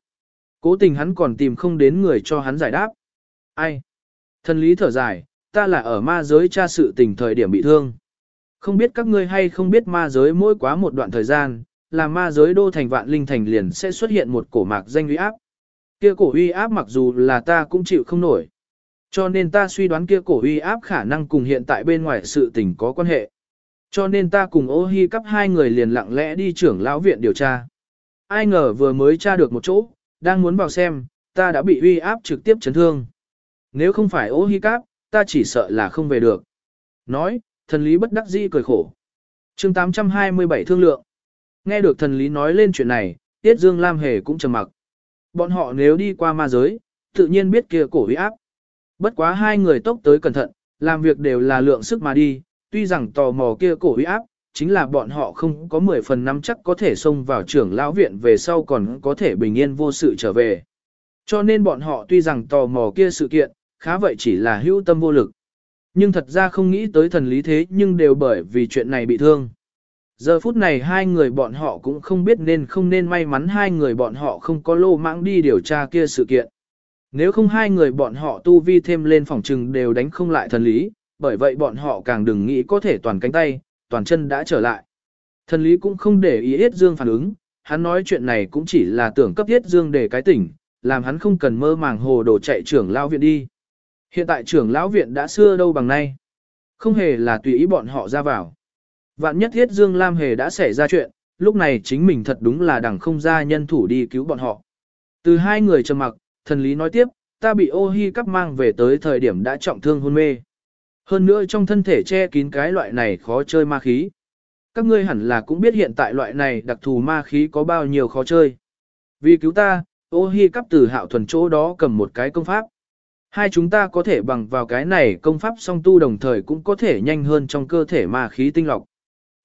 Cố tình hắn còn tìm không đến người cho hắn giải đáp. Ai? Thần lý thở dài, ta là ở ma giới tra sự tình thời điểm bị thương. Không biết các ngươi hay không biết ma giới mỗi quá một đoạn thời gian, là ma giới đô thành vạn linh thành liền sẽ xuất hiện một cổ mạc danh uy áp. Kia cổ uy áp mặc dù là ta cũng chịu không nổi. Cho nên ta suy đoán kia cổ uy áp khả năng cùng hiện tại bên ngoài sự tình có quan hệ. Cho nên ta cùng ô hi cắp hai người liền lặng lẽ đi trưởng lão viện điều tra. Ai ngờ vừa mới tra được một chỗ, đang muốn vào xem, ta đã bị uy áp trực tiếp chấn thương. Nếu không phải ô hi cắp, ta chỉ sợ là không về được. Nói, thần lý bất đắc dĩ cười khổ. chương 827 thương lượng. Nghe được thần lý nói lên chuyện này, Tiết Dương Lam Hề cũng trầm mặc. Bọn họ nếu đi qua ma giới, tự nhiên biết kia cổ uy áp. Bất quá hai người tốc tới cẩn thận, làm việc đều là lượng sức mà đi, tuy rằng tò mò kia cổ uy áp, chính là bọn họ không có 10 phần năm chắc có thể xông vào trưởng lão viện về sau còn có thể bình yên vô sự trở về. Cho nên bọn họ tuy rằng tò mò kia sự kiện, khá vậy chỉ là hữu tâm vô lực. Nhưng thật ra không nghĩ tới thần lý thế nhưng đều bởi vì chuyện này bị thương. Giờ phút này hai người bọn họ cũng không biết nên không nên may mắn hai người bọn họ không có lô mãng đi điều tra kia sự kiện. Nếu không hai người bọn họ tu vi thêm lên phòng trừng đều đánh không lại thần lý, bởi vậy bọn họ càng đừng nghĩ có thể toàn cánh tay, toàn chân đã trở lại. Thần lý cũng không để ý Yết Dương phản ứng, hắn nói chuyện này cũng chỉ là tưởng cấp Yết Dương để cái tỉnh, làm hắn không cần mơ màng hồ đồ chạy trưởng lão viện đi. Hiện tại trưởng lão viện đã xưa đâu bằng nay. Không hề là tùy ý bọn họ ra vào. Vạn nhất thiết Dương Lam hề đã xảy ra chuyện, lúc này chính mình thật đúng là đằng không ra nhân thủ đi cứu bọn họ. Từ hai người trầm mặc, thần lý nói tiếp, ta bị ô hi cắp mang về tới thời điểm đã trọng thương hôn mê. Hơn nữa trong thân thể che kín cái loại này khó chơi ma khí. Các ngươi hẳn là cũng biết hiện tại loại này đặc thù ma khí có bao nhiêu khó chơi. Vì cứu ta, ô hi cắp từ hạo thuần chỗ đó cầm một cái công pháp. Hai chúng ta có thể bằng vào cái này công pháp song tu đồng thời cũng có thể nhanh hơn trong cơ thể ma khí tinh lọc.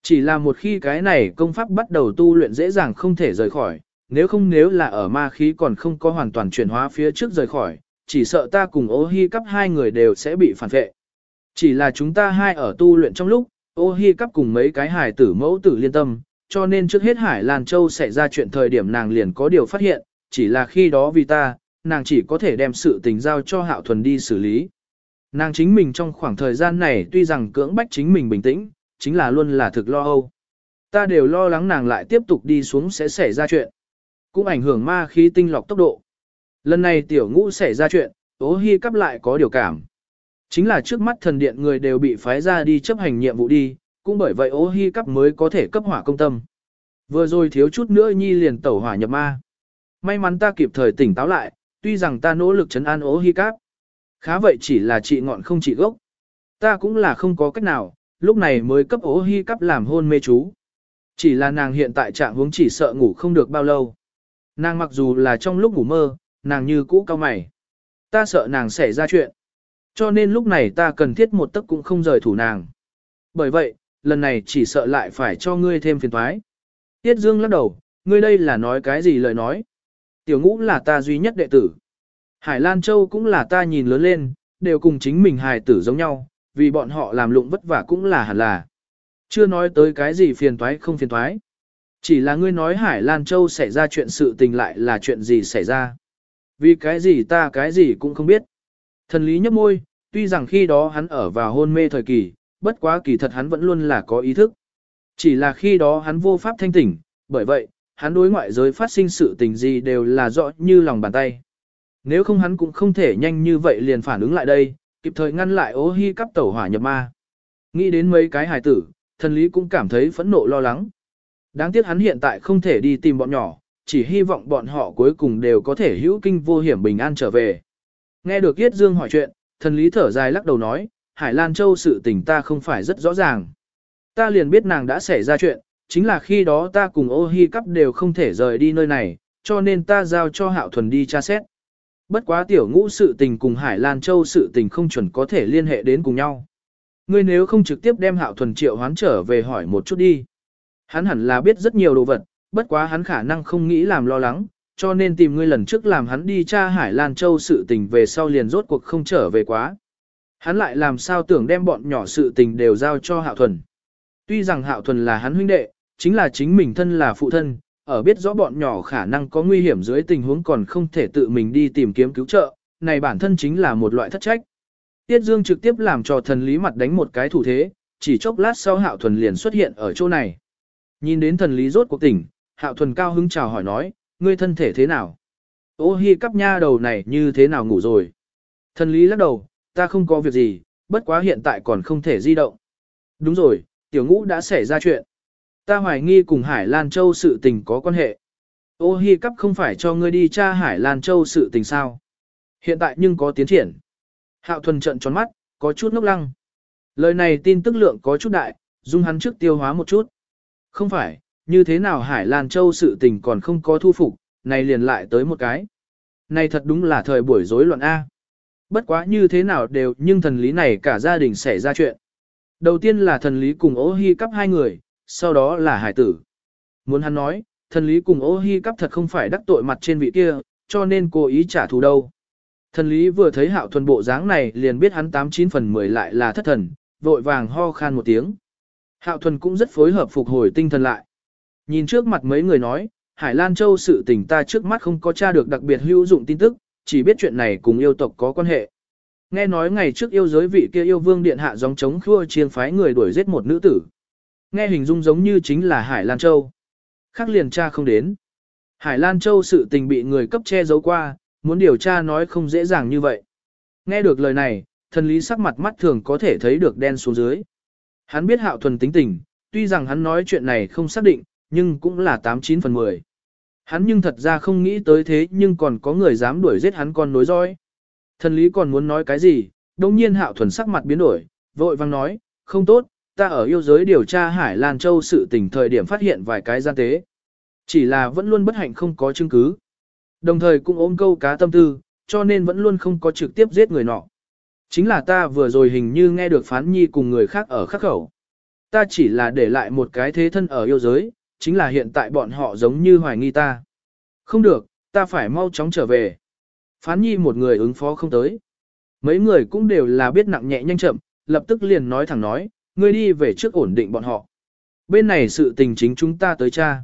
Chỉ là một khi cái này công pháp bắt đầu tu luyện dễ dàng không thể rời khỏi, nếu không nếu là ở ma khí còn không có hoàn toàn chuyển hóa phía trước rời khỏi, chỉ sợ ta cùng ô hi cắp hai người đều sẽ bị phản vệ. Chỉ là chúng ta hai ở tu luyện trong lúc, ô hi cắp cùng mấy cái hải tử mẫu tử liên tâm, cho nên trước hết Hải Lan Châu xảy ra chuyện thời điểm nàng liền có điều phát hiện, chỉ là khi đó vì ta, nàng chỉ có thể đem sự tình giao cho Hạo Thuần đi xử lý. Nàng chính mình trong khoảng thời gian này tuy rằng cưỡng bách chính mình bình tĩnh, chính là luôn là thực lo âu. Ta đều lo lắng nàng lại tiếp tục đi xuống sẽ xảy ra chuyện. Cũng ảnh hưởng ma khí tinh lọc tốc độ. Lần này tiểu ngũ xảy ra chuyện, ố hy cắp lại có điều cảm. Chính là trước mắt thần điện người đều bị phái ra đi chấp hành nhiệm vụ đi, cũng bởi vậy ố hy cắp mới có thể cấp hỏa công tâm. Vừa rồi thiếu chút nữa nhi liền tẩu hỏa nhập ma. May mắn ta kịp thời tỉnh táo lại, tuy rằng ta nỗ lực chấn an ố hy cắp. Khá vậy chỉ là trị ngọn không trị gốc. Ta cũng là không có cách nào, lúc này mới cấp ố hy cắp làm hôn mê chú. Chỉ là nàng hiện tại trạng huống chỉ sợ ngủ không được bao lâu. Nàng mặc dù là trong lúc ngủ mơ, nàng như cũ cao mày. Ta sợ nàng xảy ra chuyện. Cho nên lúc này ta cần thiết một tấc cũng không rời thủ nàng. Bởi vậy, lần này chỉ sợ lại phải cho ngươi thêm phiền toái. Tiết Dương lắc đầu, ngươi đây là nói cái gì lời nói. Tiểu ngũ là ta duy nhất đệ tử. Hải Lan Châu cũng là ta nhìn lớn lên, đều cùng chính mình hài tử giống nhau, vì bọn họ làm lụng vất vả cũng là hẳn là. Chưa nói tới cái gì phiền toái không phiền toái. Chỉ là ngươi nói Hải Lan Châu xảy ra chuyện sự tình lại là chuyện gì xảy ra. Vì cái gì ta cái gì cũng không biết. Thần lý nhấp môi, tuy rằng khi đó hắn ở vào hôn mê thời kỳ, bất quá kỳ thật hắn vẫn luôn là có ý thức. Chỉ là khi đó hắn vô pháp thanh tỉnh, bởi vậy, hắn đối ngoại giới phát sinh sự tình gì đều là rõ như lòng bàn tay. Nếu không hắn cũng không thể nhanh như vậy liền phản ứng lại đây, kịp thời ngăn lại ố hy cắp tẩu hỏa nhập ma. Nghĩ đến mấy cái hài tử, thần lý cũng cảm thấy phẫn nộ lo lắng. Đáng tiếc hắn hiện tại không thể đi tìm bọn nhỏ, chỉ hy vọng bọn họ cuối cùng đều có thể hữu kinh vô hiểm bình an trở về. Nghe được Yết Dương hỏi chuyện, thần lý thở dài lắc đầu nói, Hải Lan Châu sự tình ta không phải rất rõ ràng. Ta liền biết nàng đã xảy ra chuyện, chính là khi đó ta cùng ô hi cắp đều không thể rời đi nơi này, cho nên ta giao cho Hạo Thuần đi tra xét. Bất quá tiểu ngũ sự tình cùng Hải Lan Châu sự tình không chuẩn có thể liên hệ đến cùng nhau. Ngươi nếu không trực tiếp đem Hạo Thuần triệu hoán trở về hỏi một chút đi. Hắn hẳn là biết rất nhiều đồ vật, bất quá hắn khả năng không nghĩ làm lo lắng, cho nên tìm ngươi lần trước làm hắn đi tra Hải Lan Châu sự tình về sau liền rốt cuộc không trở về quá. Hắn lại làm sao tưởng đem bọn nhỏ sự tình đều giao cho Hạo Thuần. Tuy rằng Hạo Thuần là hắn huynh đệ, chính là chính mình thân là phụ thân, ở biết rõ bọn nhỏ khả năng có nguy hiểm dưới tình huống còn không thể tự mình đi tìm kiếm cứu trợ, này bản thân chính là một loại thất trách. Tiết Dương trực tiếp làm cho thần lý mặt đánh một cái thủ thế, chỉ chốc lát sau Hạo Thuần liền xuất hiện ở chỗ này. Nhìn đến thần lý rốt cuộc tỉnh, Hạo Thuần cao hứng chào hỏi nói, ngươi thân thể thế nào? Ô hi cắp nha đầu này như thế nào ngủ rồi? Thần lý lắc đầu, ta không có việc gì, bất quá hiện tại còn không thể di động. Đúng rồi, tiểu ngũ đã xảy ra chuyện. Ta hoài nghi cùng Hải Lan Châu sự tình có quan hệ. Ô hi cắp không phải cho ngươi đi tra Hải Lan Châu sự tình sao. Hiện tại nhưng có tiến triển. Hạo thuần trận tròn mắt, có chút ngốc lăng. Lời này tin tức lượng có chút đại, dung hắn trước tiêu hóa một chút. Không phải, như thế nào Hải Lan Châu sự tình còn không có thu phục, này liền lại tới một cái. Này thật đúng là thời buổi rối loạn A. Bất quá như thế nào đều nhưng thần lý này cả gia đình xảy ra chuyện. Đầu tiên là thần lý cùng ô hy cắp hai người, sau đó là hải tử. Muốn hắn nói, thần lý cùng ô hi cắp thật không phải đắc tội mặt trên vị kia, cho nên cố ý trả thù đâu. Thần lý vừa thấy hạo thuần bộ dáng này liền biết hắn 89 phần 10 lại là thất thần, vội vàng ho khan một tiếng. Hạo thuần cũng rất phối hợp phục hồi tinh thần lại. Nhìn trước mặt mấy người nói, Hải Lan Châu sự tình ta trước mắt không có tra được đặc biệt hữu dụng tin tức, chỉ biết chuyện này cùng yêu tộc có quan hệ. Nghe nói ngày trước yêu giới vị kia yêu vương điện hạ gióng chống khua chiên phái người đuổi giết một nữ tử. Nghe hình dung giống như chính là Hải Lan Châu. Khác liền tra không đến. Hải Lan Châu sự tình bị người cấp che giấu qua, muốn điều tra nói không dễ dàng như vậy. Nghe được lời này, thần lý sắc mặt mắt thường có thể thấy được đen xuống dưới. Hắn biết hạo thuần tính tình, tuy rằng hắn nói chuyện này không xác định, nhưng cũng là 89 phần 10. Hắn nhưng thật ra không nghĩ tới thế nhưng còn có người dám đuổi giết hắn con nối roi. Thần lý còn muốn nói cái gì, đồng nhiên hạo thuần sắc mặt biến đổi, vội vang nói, không tốt, ta ở yêu giới điều tra Hải Lan Châu sự tình thời điểm phát hiện vài cái gian tế. Chỉ là vẫn luôn bất hạnh không có chứng cứ. Đồng thời cũng ôm câu cá tâm tư, cho nên vẫn luôn không có trực tiếp giết người nọ. Chính là ta vừa rồi hình như nghe được phán nhi cùng người khác ở khắc khẩu. Ta chỉ là để lại một cái thế thân ở yêu giới, chính là hiện tại bọn họ giống như hoài nghi ta. Không được, ta phải mau chóng trở về. Phán nhi một người ứng phó không tới. Mấy người cũng đều là biết nặng nhẹ nhanh chậm, lập tức liền nói thẳng nói, ngươi đi về trước ổn định bọn họ. Bên này sự tình chính chúng ta tới cha.